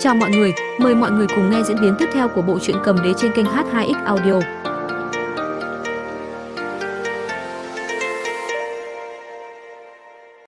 Chào mọi người, mời mọi người cùng nghe diễn biến tiếp theo của bộ truyện cầm đế trên kênh H2X Audio.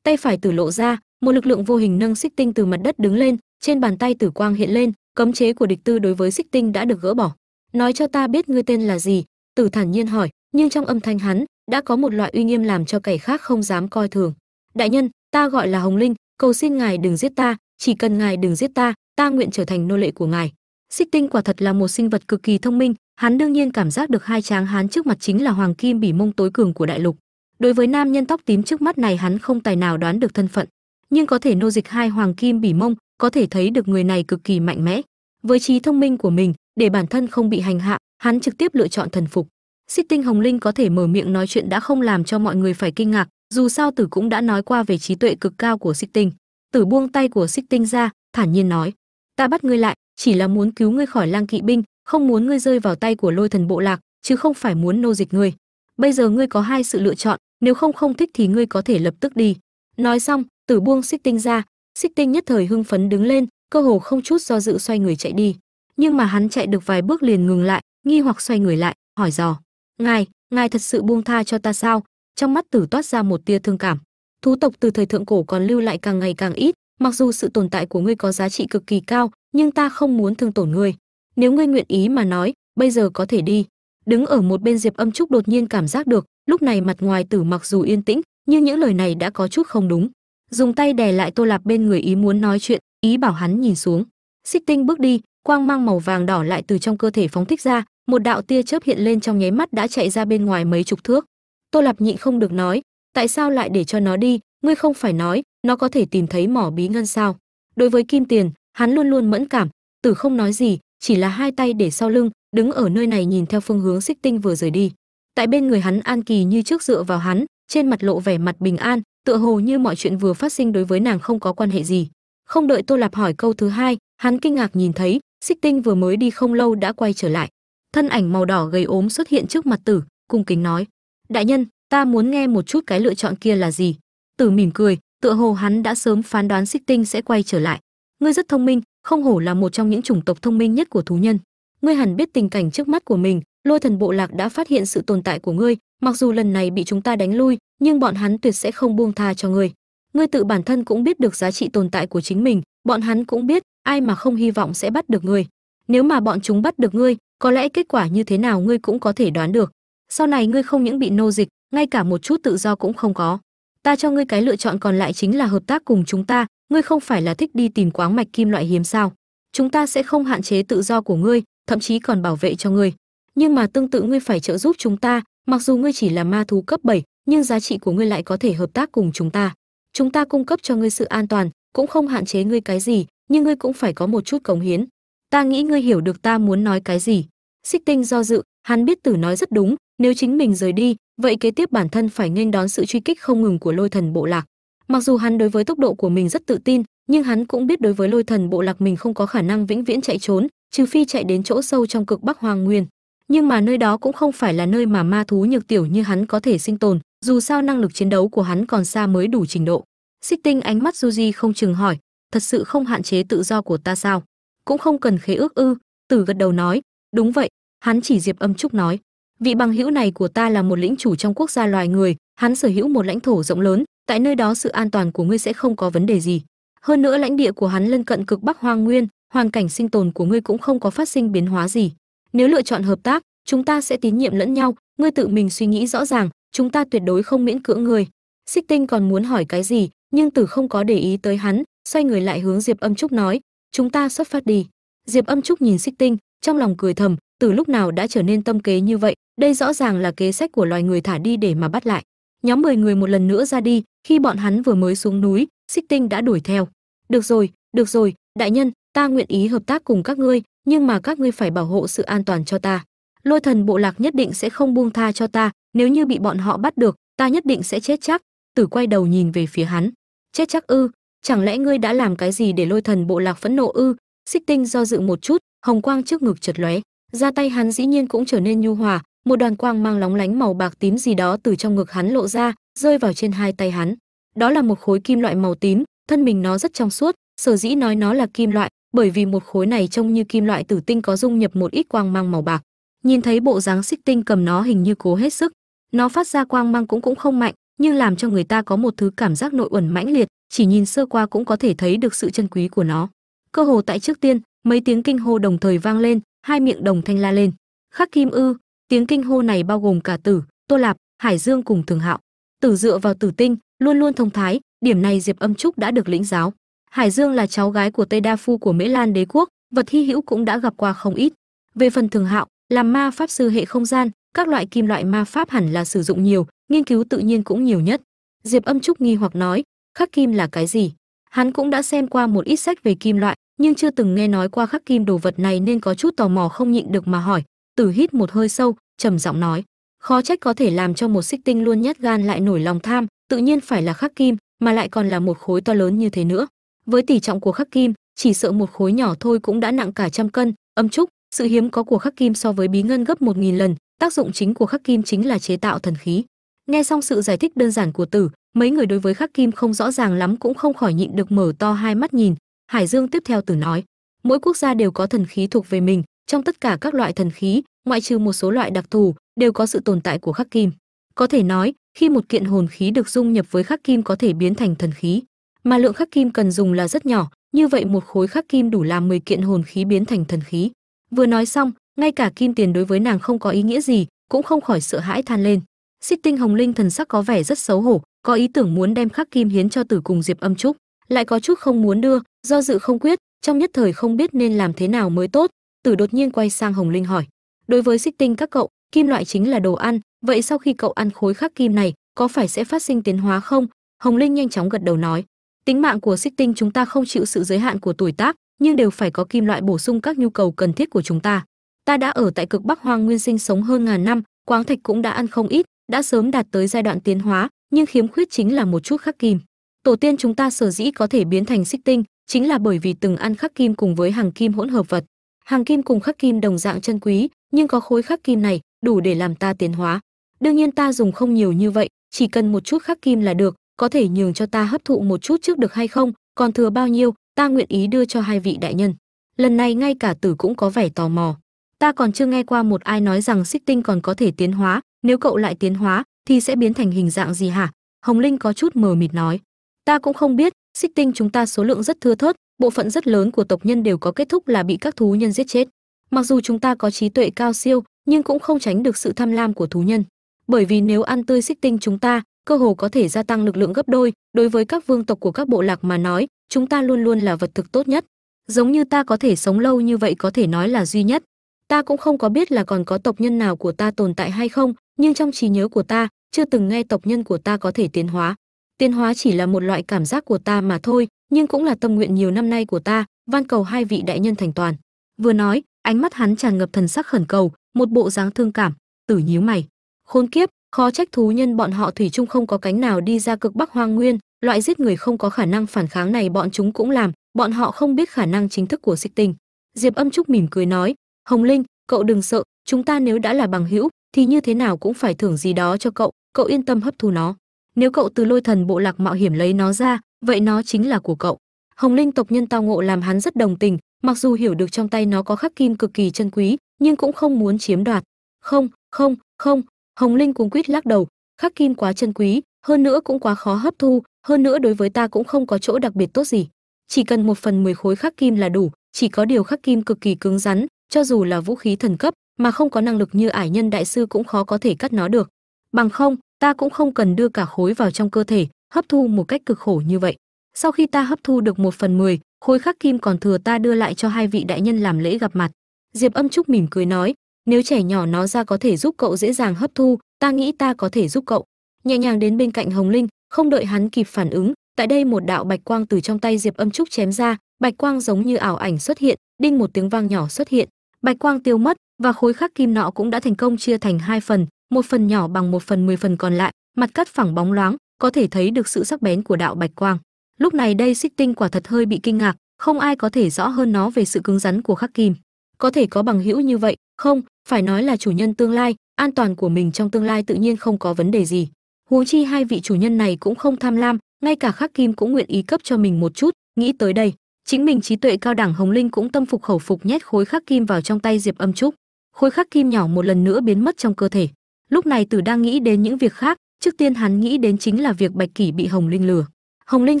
Tay phải Tử lộ ra, một lực lượng vô hình nâng xích tinh từ mặt đất đứng lên, trên bàn tay tử quang hiện lên, cấm chế của địch tư đối với xích tinh đã được gỡ bỏ. Nói cho ta biết ngươi tên là gì? Tử thản nhiên hỏi, nhưng trong âm thanh hắn đã có một loại uy nghiêm làm cho kẻ khác không dám coi thường. Đại nhân, ta gọi là Hồng Linh, cầu xin ngài đừng giết ta, chỉ cần ngài đừng giết ta, ta nguyện trở thành nô lệ của ngài. Xích tinh quả thật là một sinh vật cực kỳ thông minh, hắn đương nhiên cảm giác được hai tráng hán trước mặt chính là hoàng kim bỉ mông tối cường của đại lục. Đối với nam nhân tóc tím trước mắt này hắn không tài nào đoán được thân phận, nhưng có thể nô dịch hai hoàng kim bỉ mông, có thể thấy được người này cực kỳ mạnh mẽ. Với trí thông minh của mình, để bản thân không bị hành hạ, hắn trực tiếp lựa chọn thần phục. Xích tinh hồng linh có thể mở miệng nói chuyện đã không làm cho mọi người phải kinh ngạc, dù sao tử cũng đã nói qua về trí tuệ cực cao của xích tinh. Tử buông tay của xích tinh ra, thản nhiên nói ta bắt ngươi lại, chỉ là muốn cứu ngươi khỏi lang kỵ binh, không muốn ngươi rơi vào tay của lôi thần bộ lạc, chứ không phải muốn nô dịch ngươi. Bây giờ ngươi có hai sự lựa chọn, nếu không không thích thì ngươi có thể lập tức đi. Nói xong, tử buông xích tinh ra. Xích tinh nhất thời hưng phấn đứng lên, cơ hồ không chút do dự xoay người chạy đi. Nhưng mà hắn chạy được vài bước liền ngừng lại, nghi hoặc xoay người lại, hỏi dò. Ngài ngài thật sự buông tha cho ta sao? Trong mắt tử toát ra một tia thương cảm. Thú tộc từ thời thượng cổ còn lưu lại càng ngày càng ít mặc dù sự tồn tại của ngươi có giá trị cực kỳ cao, nhưng ta không muốn thương tổn ngươi. Nếu ngươi nguyện ý mà nói, bây giờ có thể đi. Đứng ở một bên diệp âm trúc đột nhiên cảm giác được, lúc này mặt ngoài tử mặc dù yên tĩnh, nhưng những lời này đã có chút không đúng. Dùng tay đè lại tô lạp bên người ý muốn nói chuyện, ý bảo hắn nhìn xuống. Xích tinh bước đi, quang mang màu vàng đỏ lại từ trong cơ thể phóng thích ra, một đạo tia chớp hiện lên trong nháy mắt đã chạy ra bên ngoài mấy chục thước. Tô lạp nhịn không được nói, tại sao lại để cho nó đi? Ngươi không phải nói nó có thể tìm thấy mỏ bí ngân sao. Đối với kim tiền, hắn luôn luôn mẫn cảm, tử không nói gì, chỉ là hai tay để sau lưng, đứng ở nơi này nhìn theo phương hướng xích tinh vừa rời đi. Tại bên người hắn an kỳ như trước dựa vào hắn, trên mặt lộ vẻ mặt bình an, tựa hồ như mọi chuyện vừa phát sinh đối với nàng không có quan hệ gì. Không đợi tô lạp hỏi câu thứ hai, hắn kinh ngạc nhìn thấy, xích tinh vừa mới đi không lâu đã quay trở lại. Thân ảnh màu đỏ gầy ốm xuất hiện trước mặt tử, cung kính nói, đại nhân, ta muốn nghe một chút cái lựa chọn kia là gì? Tử mỉm cười tựa hồ hắn đã sớm phán đoán xích tinh sẽ quay trở lại. Ngươi rất thông minh, không hổ là một trong những chủng tộc thông minh nhất của thú nhân. Ngươi hẳn biết tình cảnh trước mắt của mình, lôi thần bộ lạc đã phát hiện sự tồn tại của ngươi, mặc dù lần này bị chúng ta đánh lui, nhưng bọn hắn tuyệt sẽ không buông tha cho ngươi. Ngươi tự bản thân cũng biết được giá trị tồn tại của chính mình, bọn hắn cũng biết, ai mà không hy vọng sẽ bắt được ngươi. Nếu mà bọn chúng bắt được ngươi, có lẽ kết quả như thế nào ngươi cũng có thể đoán được. Sau này ngươi không những bị nô dịch, ngay cả một chút tự do cũng không có ta cho ngươi cái lựa chọn còn lại chính là hợp tác cùng chúng ta ngươi không phải là thích đi tìm quáng mạch kim loại hiếm sao? Chúng ta sẽ không hạn chế tự do của ngươi thậm chí còn bảo vệ cho ngươi. Nhưng mà tương tự ngươi phải trợ giúp chúng ta mặc dù ngươi chỉ là ma thú cấp 7, nhưng giá trị của ngươi lại có thể hợp tác cùng chúng ta. Chúng ta cung cấp cho ngươi sự an toàn cũng không hạn chế ngươi cái gì nhưng ngươi cũng phải có một chút cống hiến. Ta nghĩ ngươi hiểu được ta muốn nói cái gì. Xích tinh do dự hắn biết tử nói rất đúng nếu chính mình rời đi, vậy kế tiếp bản thân phải nghênh đón sự truy kích không ngừng của lôi thần bộ lạc. Mặc dù hắn đối với tốc độ của mình rất tự tin, nhưng hắn cũng biết đối với lôi thần bộ lạc mình không có khả năng vĩnh viễn chạy trốn, trừ phi chạy đến chỗ sâu trong cực bắc hoàng nguyên. Nhưng mà nơi đó cũng không phải là nơi mà ma thú nhược tiểu như hắn có thể sinh tồn, dù sao năng lực chiến đấu của hắn còn xa mới đủ trình độ. Xích tinh ánh mắt Suji không chừng hỏi, thật sự không hạn chế tự do của ta sao? Cũng không cần khế ước ư, tử gật đầu nói. Đúng vậy, hắn chỉ diệp âm trúc nói vị bằng hữu này của ta là một lĩnh chủ trong quốc gia loài người, hắn sở hữu một lãnh thổ rộng lớn, tại nơi đó sự an toàn của ngươi sẽ không có vấn đề gì. Hơn nữa lãnh địa của hắn lân cận cực bắc hoang nguyên, hoàn cảnh sinh tồn của ngươi cũng không có phát sinh biến hóa gì. Nếu lựa chọn hợp tác, chúng ta sẽ tín nhiệm lẫn nhau, ngươi tự mình suy nghĩ rõ ràng, chúng ta tuyệt đối không miễn cưỡng ngươi. Xích tinh còn muốn hỏi cái gì, nhưng tử không có để ý tới hắn, xoay người lại hướng diệp âm trúc nói, chúng ta xuất phát đi. Diệp âm trúc nhìn xích tinh, trong lòng cười thầm, từ lúc nào đã trở nên tâm kế như vậy đây rõ ràng là kế sách của loài người thả đi để mà bắt lại. Nhóm 10 người một lần nữa ra đi, khi bọn hắn vừa mới xuống núi, xích tinh đã đuổi theo. Được rồi được rồi, đại nhân, ta nguyện ý hợp tác cùng các ngươi, nhưng mà các ngươi phải bảo hộ sự an toàn cho ta. Lôi thần bộ lạc nhất định sẽ không buông tha cho ta, nếu như bị bọn họ bắt được, ta nhất định sẽ chết chắc. Tử quay đầu nhìn về phía hắn. Chết chắc ư? Chẳng lẽ ngươi đã làm cái gì để lôi thần bộ lạc phẫn nộ ư? Xích tinh do dự một chút, hồng quang trước ngực chật lóe. Ra tay hắn dĩ nhiên cũng trở nên nhu hòa một đoàn quang mang lóng lánh màu bạc tím gì đó từ trong ngực hắn lộ ra, rơi vào trên hai tay hắn. Đó là một khối kim loại màu tím, thân mình nó rất trong suốt, sở dĩ nói nó là kim loại, bởi vì một khối này trông như kim loại tử tinh có dung nhập một ít quang mang màu bạc. Nhìn thấy bộ dáng xích tinh cầm nó hình như cố hết sức. Nó phát ra quang mang cũng cũng không mạnh, nhưng làm cho người ta có một thứ cảm giác nội uẩn mãnh liệt, chỉ nhìn sơ qua cũng có thể thấy được sự chân quý của nó. Cơ hồ tại trước tiên, mấy tiếng kinh hô đồng thời vang lên, hai miệng đồng thanh la lên. Khắc kim ư tiếng kinh hô này bao gồm cả tử, tô lạp, hải dương cùng thường hạo. Tử dựa vào tử tinh, luôn luôn thông thái, điểm này diệp âm trúc đã được lĩnh giáo. Hải dương là cháu gái của tây đa phu của mễ lan đế quốc, vật hy hữu cũng đã gặp qua không ít. Về phần thường hạo làm ma pháp sư hệ không gian, các loại kim loại ma pháp hẳn là sử dụng nhiều, nghiên cứu tự nhiên cũng nhiều nhất. Diệp âm trúc nghi hoặc nói, khắc kim là cái gì? Hắn cũng đã xem qua một ít sách về kim loại, nhưng chưa từng nghe nói qua khắc kim đồ vật này nên có chút tò mò không nhịn được mà hỏi tử hít một hơi sâu, trầm giọng nói, khó trách có thể làm cho một xích tinh luôn nhát gan lại nổi lòng tham, tự nhiên phải là khắc kim, mà lại còn là một khối to lớn như thế nữa. Với tỷ trọng của khắc kim, chỉ sợ một khối nhỏ thôi cũng đã nặng cả trăm cân. Âm trúc, sự hiếm có của khắc kim so với bí ngân gấp một nghìn lần, tác dụng chính của khắc kim chính là chế tạo thần khí. Nghe xong sự giải thích đơn giản của tử, mấy người đối với khắc kim không rõ ràng lắm cũng không khỏi nhịn được mở to hai mắt nhìn. Hải dương tiếp theo tử nói, mỗi quốc gia đều có thần khí thuộc về mình trong tất cả các loại thần khí, ngoại trừ một số loại đặc thù, đều có sự tồn tại của khắc kim. Có thể nói, khi một kiện hồn khí được dung nhập với khắc kim có thể biến thành thần khí. Mà lượng khắc kim cần dùng là rất nhỏ, như vậy một khối khắc kim đủ làm 10 kiện hồn khí biến thành thần khí. Vừa nói xong, ngay cả kim tiền đối với nàng không có ý nghĩa gì, cũng không khỏi sợ hãi than lên. Xích tinh hồng linh thần sắc có vẻ rất xấu hổ, có ý tưởng muốn đem khắc kim hiến cho tử cùng diệp âm trúc, lại có chút không muốn đưa, do dự không quyết, trong nhất thời không biết nên làm thế nào mới tốt tử đột nhiên quay sang hồng linh hỏi, đối với xích tinh các cậu, kim loại chính là đồ ăn, vậy sau khi cậu ăn khối khắc kim này, có phải sẽ phát sinh tiến hóa không? Hồng linh nhanh chóng gật đầu nói, tính mạng của xích tinh chúng ta không chịu sự giới hạn của tuổi tác, nhưng đều phải có kim loại bổ sung các nhu cầu cần thiết của chúng ta. Ta đã ở tại cực bắc hoang nguyên sinh sống hơn ngàn năm, quáng thạch cũng đã ăn không ít, đã sớm đạt tới giai đoạn tiến hóa, nhưng khiếm khuyết chính là một chút khắc kim. Tổ tiên chúng ta sở dĩ có thể biến thành xích tinh, chính là bởi vì từng ăn khắc kim cùng với hàng kim hỗn hợp vật hàng kim cùng khắc kim đồng dạng chân quý, nhưng có khối khắc kim này đủ để làm ta tiến hóa. Đương nhiên ta dùng không nhiều như vậy, chỉ cần một chút khắc kim là được, có thể nhường cho ta hấp thụ một chút trước được hay không, còn thừa bao nhiêu, ta nguyện ý đưa cho hai vị đại nhân. Lần này ngay cả tử cũng có vẻ tò mò. Ta còn chưa nghe qua một ai nói rằng xích tinh còn có thể tiến hóa, nếu cậu lại tiến hóa, thì sẽ biến thành hình dạng gì hả? Hồng linh có chút mờ mịt nói. Ta cũng không biết xích tinh chúng ta số lượng rất thưa thớt, bộ phận rất lớn của tộc nhân đều có kết thúc là bị các thú nhân giết chết. Mặc dù chúng ta có trí tuệ cao siêu, nhưng cũng không tránh được sự tham lam của thú nhân. Bởi vì nếu ăn tươi xích tinh chúng ta, cơ hồ có thể gia tăng lực lượng gấp đôi, đối với các vương tộc của các bộ lạc mà nói, chúng ta luôn luôn là vật thực tốt nhất. Giống như ta có thể sống lâu như vậy có thể nói là duy nhất. Ta cũng không có biết là còn có tộc nhân nào của ta tồn tại hay không, nhưng trong trí nhớ của ta, chưa từng nghe tộc nhân của ta có thể tiến hóa tiến hóa chỉ là một loại cảm giác của ta mà thôi, nhưng cũng là tâm nguyện nhiều năm nay của ta, van cầu hai vị đại nhân thành toàn. Vừa nói, ánh mắt hắn tràn ngập thần sắc khẩn cầu, một bộ dáng thương cảm, tử nhíu mày. Khốn kiếp, khó trách thú nhân bọn họ thủy chung không có cánh nào đi ra cực bắc hoang nguyên, loại giết người không có khả năng phản kháng này bọn chúng cũng làm, bọn họ không biết khả năng chính thức của xích tinh. Diệp âm trúc mỉm cười nói, hồng linh, cậu đừng sợ, chúng ta nếu đã là bằng hữu, thì như thế nào cũng phải thưởng gì đó cho cậu cậu yên tâm hấp thu nó nếu cậu từ lôi thần bộ lạc mạo hiểm lấy nó ra, vậy nó chính là của cậu. Hồng linh tộc nhân tao ngộ làm hắn rất đồng tình, mặc dù hiểu được trong tay nó có khắc kim cực kỳ chân quý, nhưng cũng không muốn chiếm đoạt. Không không không, hồng linh cuống quýt lắc đầu, khắc kim quá chân quý, hơn nữa cũng quá khó hấp thu, hơn nữa đối với ta cũng không có chỗ đặc biệt tốt gì. Chỉ cần một phần mười khối khắc kim là đủ, chỉ có điều khắc kim cực kỳ cứng rắn, cho dù là vũ khí thần cấp, mà không có năng lực như ải nhân đại sư cũng khó có thể cắt nó được. Bằng không ta cũng không cần đưa cả khối vào trong cơ thể, hấp thu một cách cực khổ như vậy. Sau khi ta hấp thu được một phần mười, khối khắc kim còn thừa ta đưa lại cho hai vị đại nhân làm lễ gặp mặt. Diệp âm trúc mỉm cười nói, nếu trẻ nhỏ nó ra có thể giúp cậu dễ dàng hấp thu, ta nghĩ ta có thể giúp cậu. Nhẹ nhàng đến bên cạnh hồng linh, không đợi hắn kịp phản ứng, tại đây một đạo bạch quang từ trong tay diệp âm trúc chém ra, bạch quang giống như ảo ảnh xuất hiện, đinh một tiếng vang nhỏ xuất hiện. Bạch quang tiêu mất và khối khắc kim nọ cũng đã thành công chia thành hai phần một phần nhỏ bằng một phần mười phần còn lại, mặt cắt phẳng bóng loáng, có thể thấy được sự sắc bén của đạo bạch quang. Lúc này đây xích tinh quả thật hơi bị kinh ngạc, không ai có thể rõ hơn nó về sự cứng rắn của khắc kim. Có thể có bằng hữu như vậy? Không, phải nói là chủ nhân tương lai, an toàn của mình trong tương lai tự nhiên không có vấn đề gì. Huống chi hai vị chủ nhân này cũng không tham lam, ngay cả khắc kim cũng nguyện ý cấp cho mình một chút, nghĩ tới đây, chính mình trí tuệ cao đẳng hồng linh cũng tâm phục khẩu phục nhét khối khắc kim vào trong tay diệp âm trúc. Khối khắc kim nhỏ một lần nữa biến mất trong cơ thể lúc này tử đang nghĩ đến những việc khác, trước tiên hắn nghĩ đến chính là việc bạch kỷ bị hồng linh lừa. Hồng linh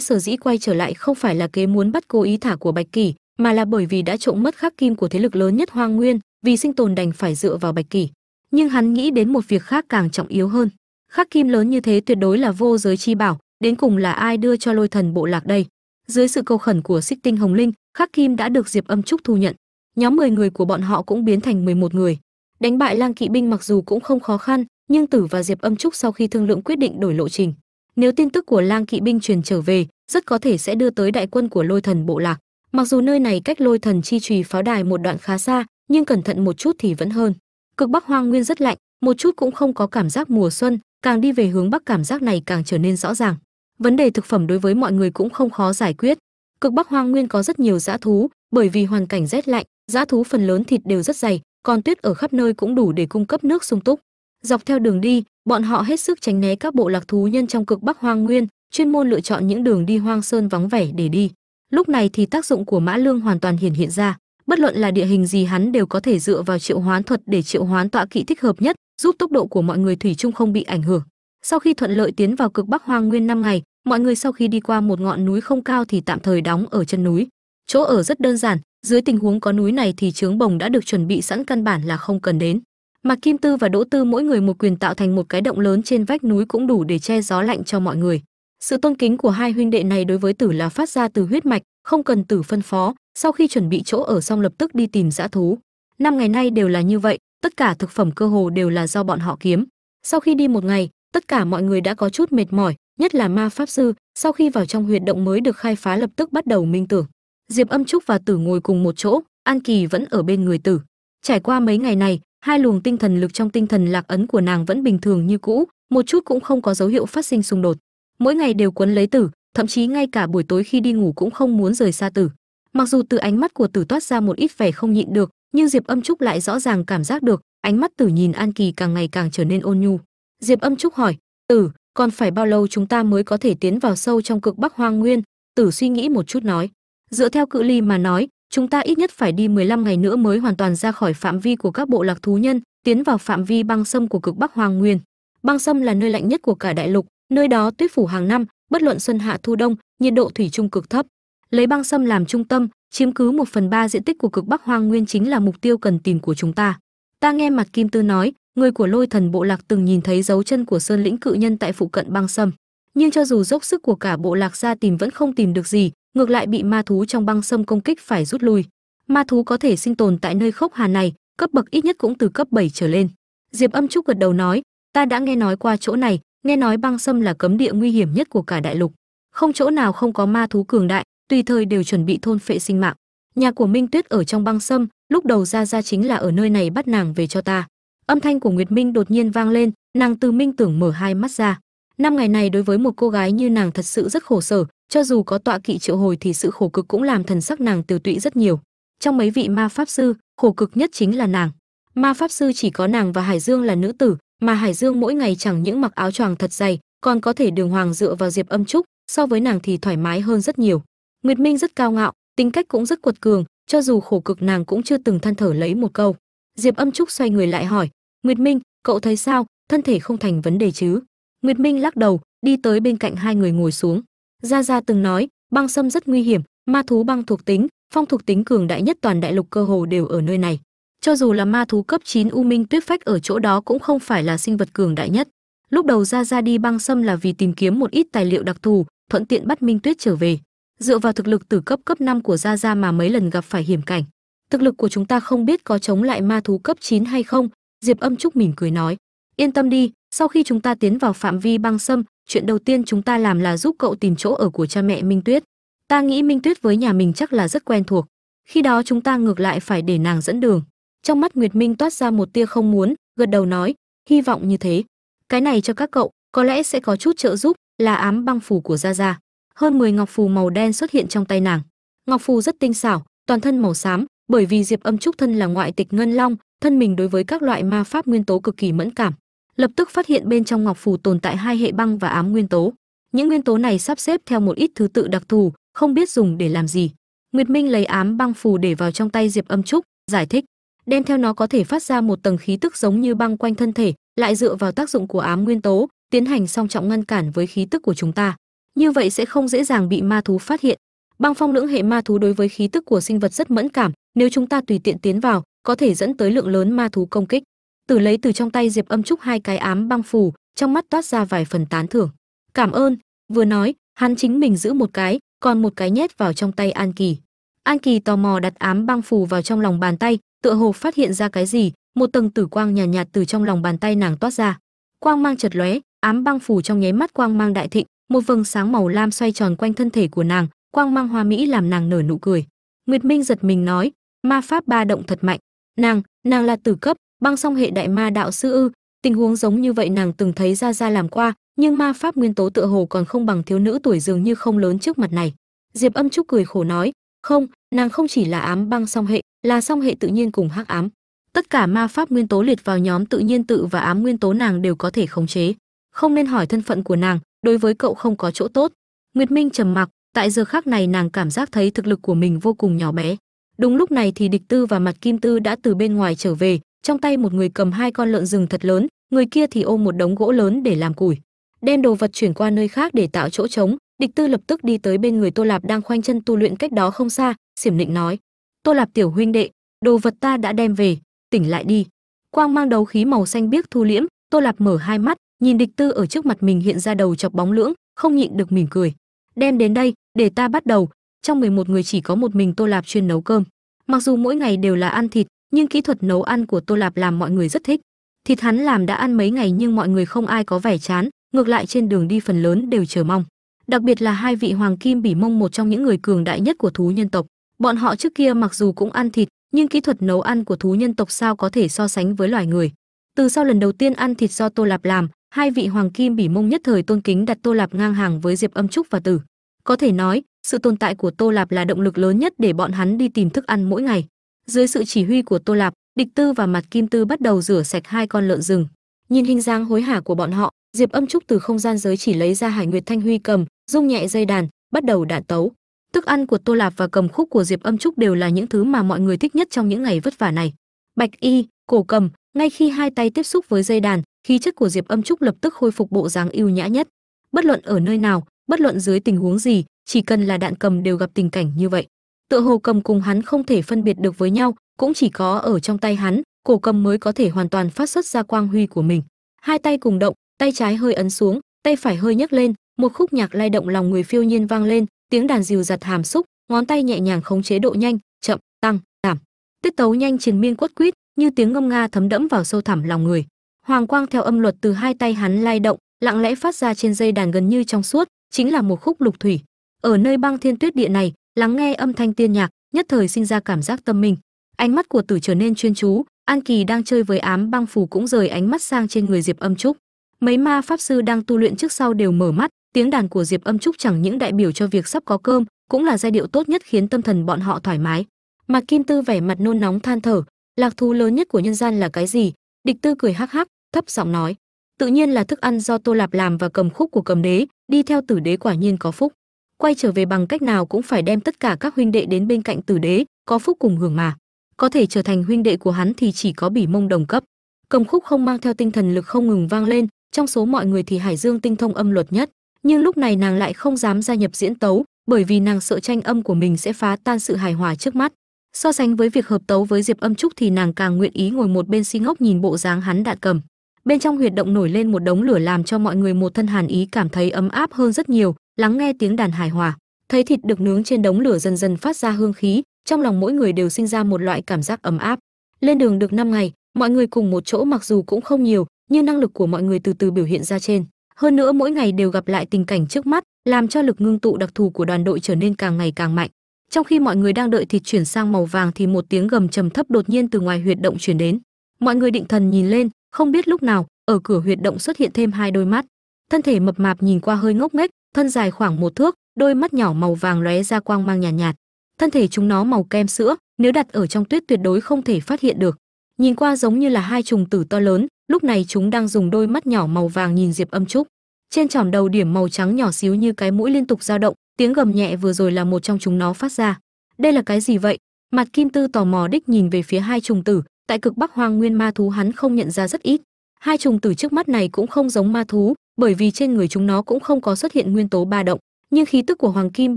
sở dĩ quay trở lại không phải là kế muốn bắt cố ý thả của bạch kỷ, mà là bởi vì đã trộm mất khắc kim của thế lực lớn nhất hoang nguyên, vì sinh tồn đành phải dựa vào bạch kỷ. Nhưng hắn nghĩ đến một việc khác càng trọng yếu hơn. Khắc kim lớn như thế tuyệt đối là vô giới chi bảo, đến cùng là ai đưa cho lôi thần bộ lạc đây? Dưới sự cầu khẩn của xích tinh hồng linh, khắc kim đã được diệp âm trúc thu nhận. Nhóm 10 người của bọn họ cũng biến thành 11 người đánh bại lang kỵ binh mặc dù cũng không khó khăn, nhưng tử và diệp âm trúc sau khi thương lượng quyết định đổi lộ trình. Nếu tin tức của lang kỵ binh truyền trở về, rất có thể sẽ đưa tới đại quân của lôi thần bộ lạc. Mặc dù nơi này cách lôi thần chi trùy pháo đài một đoạn khá xa, nhưng cẩn thận một chút thì vẫn hơn. Cực bắc hoang nguyên rất lạnh, một chút cũng không có cảm giác mùa xuân, càng đi về hướng bắc cảm giác này càng trở nên rõ ràng. Vấn đề thực phẩm đối với mọi người cũng không khó giải quyết. Cực bắc hoang nguyên có rất nhiều dã thú, bởi vì hoàn cảnh rét lạnh, dã thú phần lớn thịt đều rất dày còn tuyết ở khắp nơi cũng đủ để cung cấp nước sung túc. Dọc theo đường đi, bọn họ hết sức tránh né các bộ lạc thú nhân trong cực bắc hoang nguyên, chuyên môn lựa chọn những đường đi hoang sơn vắng vẻ để đi. Lúc này thì tác dụng của mã lương hoàn toàn hiển hiện ra. Bất luận là địa hình gì hắn đều có thể dựa vào triệu hoán thuật để triệu hoán tọa kỵ thích hợp nhất, giúp tốc độ của mọi người thủy chung không bị ảnh hưởng. Sau khi thuận lợi tiến vào cực bắc hoang nguyên năm ngày, mọi người sau khi đi qua một ngọn núi không cao thì tạm thời đóng ở chân núi chỗ ở rất đơn giản, dưới tình huống có núi này thì trướng bồng đã được chuẩn bị sẵn căn bản là không cần đến. Mà kim tư và đỗ tư mỗi người một quyền tạo thành một cái động lớn trên vách núi cũng đủ để che gió lạnh cho mọi người. Sự tôn kính của hai huynh đệ này đối với tử là phát ra từ huyết mạch, không cần tử phân phó, sau khi chuẩn bị chỗ ở xong lập tức đi tìm dã thú. Năm ngày nay đều là như vậy, tất cả thực phẩm cơ hồ đều là do bọn họ kiếm. Sau khi đi một ngày, tất cả mọi người đã có chút mệt mỏi, nhất là ma pháp sư, sau khi vào trong huyệt động mới được khai phá lập tức bắt đầu minh tưởng diệp âm trúc và tử ngồi cùng một chỗ, an kỳ vẫn ở bên người tử. Trải qua mấy ngày này, hai luồng tinh thần lực trong tinh thần lạc ấn của nàng vẫn bình thường như cũ, một chút cũng không có dấu hiệu phát sinh xung đột. Mỗi ngày đều quấn lấy tử, thậm chí ngay cả buổi tối khi đi ngủ cũng không muốn rời xa tử. Mặc dù từ ánh mắt của tử toát ra một ít vẻ không nhịn được, nhưng diệp âm trúc lại rõ ràng cảm giác được, ánh mắt tử nhìn an kỳ càng ngày càng trở nên ôn nhu. Diệp âm trúc hỏi, tử, còn phải bao lâu chúng ta mới có thể tiến vào sâu trong cực bắc hoang nguyên? Tử suy nghĩ một chút nói dựa theo cự ly mà nói, chúng ta ít nhất phải đi 15 ngày nữa mới hoàn toàn ra khỏi phạm vi của các bộ lạc thú nhân, tiến vào phạm vi băng sâm của cực bắc hoàng nguyên. Băng sâm là nơi lạnh nhất của cả đại lục, nơi đó tuyết phủ hàng năm, bất luận xuân hạ thu đông, nhiệt độ thủy chung cực thấp. Lấy băng sâm làm trung tâm, chiếm cứ một phần ba diện tích của cực bắc hoang nguyên chính là mục tiêu cần tìm của chúng ta. Ta nghe mặt kim tư nói, người của lôi thần bộ lạc từng nhìn thấy dấu chân của sơn lĩnh cự nhân tại phụ cận băng sâm. Nhưng cho dù dốc sức của cả bộ lạc ra tìm vẫn không tìm được gì ngược lại bị ma thú trong băng sâm công kích phải rút lui. Ma thú có thể sinh tồn tại nơi khốc hà này, cấp bậc ít nhất cũng từ cấp 7 trở lên. Diệp âm trúc gật đầu nói, ta đã nghe nói qua chỗ này, nghe nói băng sâm là cấm địa nguy hiểm nhất của cả đại lục. Không chỗ nào không có ma thú cường đại, tùy thời đều chuẩn bị thôn phệ sinh mạng. Nhà của minh tuyết ở trong băng sâm, lúc đầu ra ra chính là ở nơi này bắt nàng về cho ta. Âm thanh của nguyệt minh đột nhiên vang lên, nàng từ minh tưởng mở hai mắt ra. Năm ngày này đối với một cô gái như nàng thật sự rất khổ sở cho dù có tọa kỵ triệu hồi thì sự khổ cực cũng làm thần sắc nàng tiêu tụy rất nhiều. Trong mấy vị ma pháp sư, khổ cực nhất chính là nàng. Ma pháp sư chỉ có nàng và hải dương là nữ tử, mà hải dương mỗi ngày chẳng những mặc áo choàng thật dày, còn có thể đường hoàng dựa vào diệp âm trúc, so với nàng thì thoải mái hơn rất nhiều. Nguyệt minh rất cao ngạo, tính cách cũng rất quật cường, cho dù khổ cực nàng cũng chưa từng than thở lấy một câu. Diệp âm trúc xoay người lại hỏi, nguyệt minh, cậu thấy sao? Thân thể không thành vấn đề chứ? Nguyệt minh lắc đầu, đi tới bên cạnh hai người ngồi xuống gia gia từng nói, băng sâm rất nguy hiểm, ma thú băng thuộc tính, phong thuộc tính cường đại nhất toàn đại lục cơ hồ đều ở nơi này. Cho dù là ma thú cấp 9 u minh tuyết phách ở chỗ đó cũng không phải là sinh vật cường đại nhất. Lúc đầu ra ra đi băng sâm là vì tìm kiếm một ít tài liệu đặc thù, thuận tiện bắt minh tuyết trở về. Dựa vào thực lực từ cấp cấp 5 của gia gia mà mấy lần gặp phải hiểm cảnh. Thực lực của chúng ta không biết có chống lại ma thú cấp 9 hay không, diệp âm trúc mỉm cười nói. Yên tâm đi, sau khi chúng ta tiến vào phạm vi băng sâm chuyện đầu tiên chúng ta làm là giúp cậu tìm chỗ ở của cha mẹ minh tuyết. Ta nghĩ minh tuyết với nhà mình chắc là rất quen thuộc. Khi đó chúng ta ngược lại phải để nàng dẫn đường. Trong mắt nguyệt minh toát ra một tia không muốn, gật đầu nói, hy vọng như thế. Cái này cho các cậu, có lẽ sẽ có chút trợ giúp, là ám băng phù của gia gia. Hơn 10 ngọc phù màu đen xuất hiện trong tay nàng. Ngọc phù rất tinh xảo, toàn thân màu xám, bởi vì diệp âm trúc thân là ngoại tịch ngân long, thân mình đối với các loại ma pháp nguyên tố cực kỳ mẫn cảm lập tức phát hiện bên trong ngọc phù tồn tại hai hệ băng và ám nguyên tố. Những nguyên tố này sắp xếp theo một ít thứ tự đặc thù, không biết dùng để làm gì. Nguyệt minh lấy ám băng phù để vào trong tay diệp âm trúc, giải thích, đem theo nó có thể phát ra một tầng khí tức giống như băng quanh thân thể, lại dựa vào tác dụng của ám nguyên tố, tiến hành song trọng ngăn cản với khí tức của chúng ta. Như vậy sẽ không dễ dàng bị ma thú phát hiện. Băng phong lưỡng hệ ma thú đối với khí tức của sinh vật rất mẫn cảm, nếu chúng ta tùy tiện tiến vào, có thể dẫn tới lượng lớn ma thú công kích tử lấy từ trong tay diệp âm trúc hai cái ám băng phù trong mắt toát ra vài phần tán thưởng. Cảm ơn vừa nói hắn chính mình giữ một cái còn một cái nhét vào trong tay an kỳ. An kỳ tò mò đặt ám băng phù vào trong lòng bàn tay tựa hồ phát hiện ra cái gì một tầng tử quang nhàn nhạt, nhạt từ trong lòng bàn tay nàng toát ra. Quang mang chật lóe ám băng phù trong nháy mắt quang mang đại thịnh một vầng sáng màu lam xoay tròn quanh thân thể của nàng quang mang hoa mỹ làm nàng nở nụ cười. Nguyệt minh giật mình nói ma pháp ba động thật mạnh. Nàng nàng là tử cấp băng song hệ đại ma đạo sư ư? Tình huống giống như vậy nàng từng thấy ra ra làm qua, nhưng ma pháp nguyên tố tựa hồ còn không bằng thiếu nữ tuổi dường như không lớn trước mặt này. Diệp âm trúc cười khổ nói, không, nàng không chỉ là ám băng song hệ, là song hệ tự nhiên cùng hắc ám. Tất cả ma pháp nguyên tố liệt vào nhóm tự nhiên tự và ám nguyên tố nàng đều có thể khống chế. Không nên hỏi thân phận của nàng, đối với cậu không có chỗ tốt. Nguyệt minh trầm mặc, tại giờ khác này nàng cảm giác thấy thực lực của mình vô cùng nhỏ bé. Đúng lúc này thì địch tư và mặt kim tư đã từ bên ngoài trở về trong tay một người cầm hai con lợn rừng thật lớn, người kia thì ôm một đống gỗ lớn để làm củi. Đem đồ vật chuyển qua nơi khác để tạo chỗ trống, địch tư lập tức đi tới bên người tô lạp đang khoanh chân tu luyện cách đó không xa, xiểm nịnh nói, tô lạp tiểu huynh đệ, đồ vật ta đã đem về, tỉnh lại đi. Quang mang đấu khí màu xanh biếc thu liễm, tô lạp mở hai mắt, nhìn địch tư ở trước mặt mình hiện ra đầu chọc bóng lưỡng, không nhịn được mỉm cười. Đem đến đây, để ta bắt đầu. Trong 11 người chỉ có một mình tô lạp chuyên nấu cơm. Mặc dù mỗi ngày đều là ăn thịt nhưng kỹ thuật nấu ăn của tô lạp làm mọi người rất thích. Thịt hắn làm đã ăn mấy ngày nhưng mọi người không ai có vẻ chán, ngược lại trên đường đi phần lớn đều chờ mong. Đặc biệt là hai vị hoàng kim bỉ mông một trong những người cường đại nhất của thú nhân tộc. Bọn họ trước kia mặc dù cũng ăn thịt, nhưng kỹ thuật nấu ăn của thú nhân tộc sao có thể so sánh với loài người? Từ sau lần đầu tiên ăn thịt do tô lạp làm, hai vị hoàng kim bỉ mông nhất thời tôn kính đặt tô lạp ngang hàng với diệp âm trúc và tử. Có thể nói, sự tồn tại của tô lạp là động lực lớn nhất để bọn hắn đi tìm thức ăn mỗi ngày dưới sự chỉ huy của tô lạp, địch tư và mặt kim tư bắt đầu rửa sạch hai con lợn rừng. Nhìn hình dáng hối hả của bọn họ, diệp âm trúc từ không gian giới chỉ lấy ra hải nguyệt thanh huy cầm, rung nhẹ dây đàn, bắt đầu đạn tấu. Thức ăn của tô lạp và cầm khúc của diệp âm trúc đều là những thứ mà mọi người thích nhất trong những ngày vất vả này. Bạch y, cổ cầm, ngay khi hai tay tiếp xúc với dây đàn, khí chất của diệp âm trúc lập tức khôi phục bộ dáng ưu nhã nhất. Bất luận ở nơi nào, bất luận dưới tình huống gì, chỉ cần là đạn cầm đều gặp tình cảnh như vậy tựa hồ cầm cùng hắn không thể phân biệt được với nhau, cũng chỉ có ở trong tay hắn, cổ cầm mới có thể hoàn toàn phát xuất ra quang huy của mình. Hai tay cùng động, tay trái hơi ấn xuống, tay phải hơi nhấc lên, một khúc nhạc lay động lòng người phiêu nhiên vang lên, tiếng đàn dìu giật hàm xúc, ngón tay nhẹ nhàng khống chế độ nhanh, chậm, tăng, giảm. Tiết tấu nhanh triền miên quất quýt, như tiếng ngâm nga thấm đẫm vào sâu thẳm lòng người. Hoàng quang theo âm luật từ hai tay hắn lay động, lặng lẽ phát ra trên dây đàn gần như trong suốt, chính là một khúc lục thủy. Ở nơi băng thiên tuyết địa này lắng nghe âm thanh tiên nhạc, nhất thời sinh ra cảm giác tâm mình. Ánh mắt của tử trở nên chuyên chú, an kỳ đang chơi với ám băng phù cũng rời ánh mắt sang trên người diệp âm trúc. Mấy ma pháp sư đang tu luyện trước sau đều mở mắt, tiếng đàn của diệp âm trúc chẳng những đại biểu cho việc sắp có cơm, cũng là giai điệu tốt nhất khiến tâm thần bọn họ thoải mái. Mà kim tư vẻ mặt nôn nóng than thở, lạc thú lớn nhất của nhân gian là cái gì? Địch tư cười hắc hắc, thấp giọng nói, tự nhiên là thức ăn do tô lạp làm và cầm khúc của cầm đế, đi theo tử đế quả nhiên có phúc quay trở về bằng cách nào cũng phải đem tất cả các huynh đệ đến bên cạnh tử đế, có phúc cùng hưởng mà. Có thể trở thành huynh đệ của hắn thì chỉ có bỉ mông đồng cấp. Cầm khúc không mang theo tinh thần lực không ngừng vang lên, trong số mọi người thì hải dương tinh thông âm luật nhất. Nhưng lúc này nàng lại không dám gia nhập diễn tấu, bởi vì nàng sợ tranh âm của mình sẽ phá tan sự hài hòa trước mắt. So sánh với việc hợp tấu với diệp âm trúc thì nàng càng nguyện ý ngồi một bên xi ngốc nhìn bộ dáng hắn đạn cầm. Bên trong huyệt động nổi lên một đống lửa làm cho mọi người một thân hàn ý cảm thấy ấm áp hơn rất nhiều lắng nghe tiếng đàn hài hòa, thấy thịt được nướng trên đống lửa dần dần phát ra hương khí, trong lòng mỗi người đều sinh ra một loại cảm giác ấm áp. Lên đường được 5 ngày, mọi người cùng một chỗ mặc dù cũng không nhiều, nhưng năng lực của mọi người từ từ biểu hiện ra trên. Hơn nữa mỗi ngày đều gặp lại tình cảnh trước mắt, làm cho lực ngưng tụ đặc thù của đoàn đội trở nên càng ngày càng mạnh. Trong khi mọi người đang đợi thịt chuyển sang màu vàng thì một tiếng gầm trầm thấp đột nhiên từ ngoài huyệt động chuyển đến. Mọi người định thần nhìn lên, không biết lúc nào, ở cửa huyệt động xuất hiện thêm hai đôi mắt. Thân thể mập mạp nhìn qua hơi ngốc nghếch thân dài khoảng một thước đôi mắt nhỏ màu vàng lóe ra quang mang nhàn nhạt, nhạt thân thể chúng nó màu kem sữa nếu đặt ở trong tuyết tuyệt đối không thể phát hiện được. Nhìn qua giống như là hai trùng tử to lớn lúc này chúng đang dùng đôi mắt nhỏ màu vàng nhìn diệp âm trúc. Trên trỏm đầu điểm màu trắng nhỏ xíu như cái mũi liên tục dao động tiếng gầm nhẹ vừa rồi là một trong chúng nó phát ra. Đây là cái gì vậy? Mặt kim tư tò mò đích nhìn về phía hai trùng tử tại cực bắc hoang nguyên ma thú hắn không nhận ra rất ít. Hai trùng tử trước mắt này cũng không giống ma thú bởi vì trên người chúng nó cũng không có xuất hiện nguyên tố ba động, nhưng khí tức của hoàng kim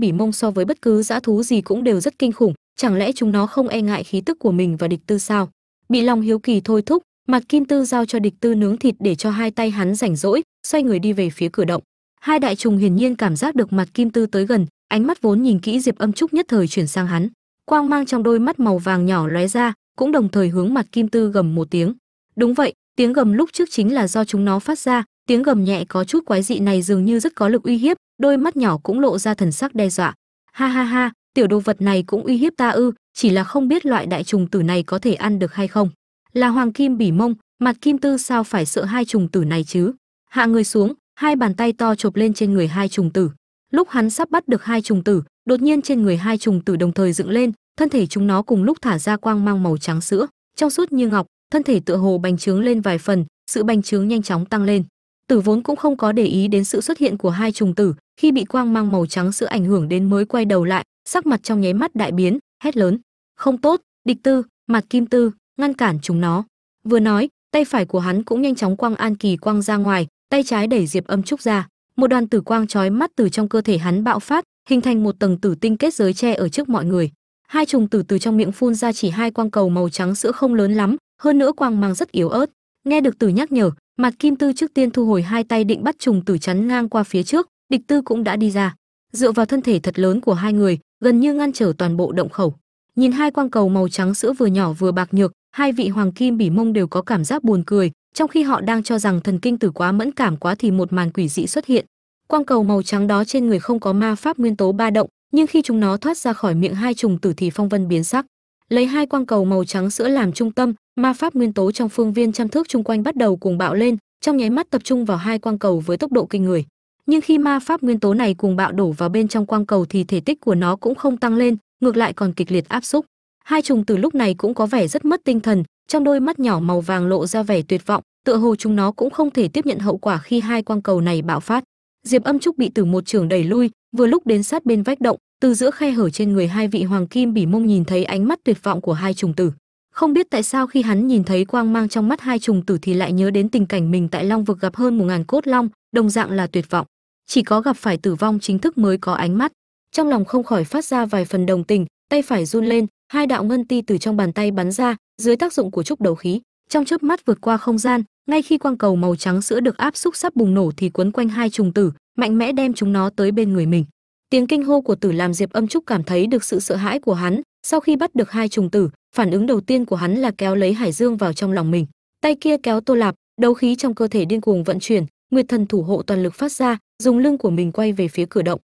bỉ mông so với bất cứ dã thú gì cũng đều rất kinh khủng, chẳng lẽ chúng nó không e ngại khí tức của mình và địch tư sao? Bị lòng hiếu kỳ thôi thúc mặt kim tư giao cho địch tư nướng thịt để cho hai tay hắn rảnh rỗi, xoay người đi về phía cửa động. Hai đại trùng hiển nhiên cảm giác được mặt kim tư tới gần, ánh mắt vốn nhìn kỹ diệp âm trúc nhất thời chuyển sang hắn. Quang mang trong đôi mắt màu vàng nhỏ lóe ra, cũng đồng thời hướng mặt kim tư gầm một tiếng. Đúng vậy, tiếng gầm lúc trước chính là do chúng nó phát ra tiếng gầm nhẹ có chút quái dị này dường như rất có lực uy hiếp, đôi mắt nhỏ cũng lộ ra thần sắc đe dọa. Ha ha ha, tiểu đồ vật này cũng uy hiếp ta ư, chỉ là không biết loại đại trùng tử này có thể ăn được hay không. Là hoàng kim bỉ mông, mặt kim tư sao phải sợ hai trùng tử này chứ? Hạ người xuống, hai bàn tay to chộp lên trên người hai trùng tử. Lúc hắn sắp bắt được hai trùng tử, đột nhiên trên người hai trùng tử đồng thời dựng lên, thân thể chúng nó cùng lúc thả ra quang mang màu trắng sữa, trong suốt như ngọc, thân thể tựa hồ bành trướng lên vài phần, sự bành trướng nhanh chóng tăng lên tử vốn cũng không có để ý đến sự xuất hiện của hai trùng tử, khi bị quang mang màu trắng sữa ảnh hưởng đến mới quay đầu lại, sắc mặt trong nháy mắt đại biến, hét lớn, không tốt, địch tư, mặt kim tư, ngăn cản chúng nó. Vừa nói, tay phải của hắn cũng nhanh chóng quang an kỳ quang ra ngoài, tay trái đẩy diệp âm trúc ra. Một đoàn tử quang chói mắt từ trong cơ thể hắn bạo phát, hình thành một tầng tử tinh kết giới che ở trước mọi người. Hai trùng tử từ trong miệng phun ra chỉ hai quang cầu màu trắng sữa không lớn lắm, hơn nữa quang mang rất yếu ớt. Nghe được tử nhắc nhở mặt kim tư trước tiên thu hồi hai tay định bắt trùng tử chắn ngang qua phía trước, địch tư cũng đã đi ra. Dựa vào thân thể thật lớn của hai người, gần như ngăn trở toàn bộ động khẩu. Nhìn hai quang cầu màu trắng sữa vừa nhỏ vừa bạc nhược, hai vị hoàng kim bỉ mông đều có cảm giác buồn cười, trong khi họ đang cho rằng thần kinh tử quá mẫn cảm quá thì một màn quỷ dị xuất hiện. Quang cầu màu trắng đó trên người không có ma pháp nguyên tố ba động, nhưng khi chúng nó thoát ra khỏi miệng hai trùng tử thì phong vân biến sắc lấy hai quang cầu màu trắng sữa làm trung tâm, ma pháp nguyên tố trong phương viên trăm thước chung quanh bắt đầu cùng bạo lên, trong nháy mắt tập trung vào hai quang cầu với tốc độ kinh người. Nhưng khi ma pháp nguyên tố này cùng bạo đổ vào bên trong quang cầu thì thể tích của nó cũng không tăng lên, ngược lại còn kịch liệt áp xúc. Hai trùng từ lúc này cũng có vẻ rất mất tinh thần, trong đôi mắt nhỏ màu vàng lộ ra vẻ tuyệt vọng, tựa hồ chúng nó cũng không thể tiếp nhận hậu quả khi hai quang cầu này bạo phát. Diệp âm trúc bị từ một trường đẩy lui, vừa lúc đến sát bên vách động từ giữa khe hở trên người hai vị hoàng kim bỉ mông nhìn thấy ánh mắt tuyệt vọng của hai trùng tử. Không biết tại sao khi hắn nhìn thấy quang mang trong mắt hai trùng tử thì lại nhớ đến tình cảnh mình tại long vực gặp hơn một ngàn cốt long, đồng dạng là tuyệt vọng. Chỉ có gặp phải tử vong chính thức mới có ánh mắt. Trong lòng không khỏi phát ra vài phần đồng tình, tay phải run lên, hai đạo ngân ti từ trong bàn tay bắn ra, dưới tác dụng của trúc đầu khí. Trong chớp mắt vượt qua không gian, ngay khi quang cầu màu trắng sữa được áp xúc sắp bùng nổ thì quấn quanh hai trùng tử, mạnh mẽ đem chúng nó tới bên người mình tiếng kinh hô của tử làm diệp âm trúc cảm thấy được sự sợ hãi của hắn. Sau khi bắt được hai trùng tử, phản ứng đầu tiên của hắn là kéo lấy hải dương vào trong lòng mình. Tay kia kéo tô lạp, đấu khí trong cơ thể điên cuồng vận chuyển, nguyệt thần thủ hộ toàn lực phát ra, dùng lưng của mình quay về phía cửa động.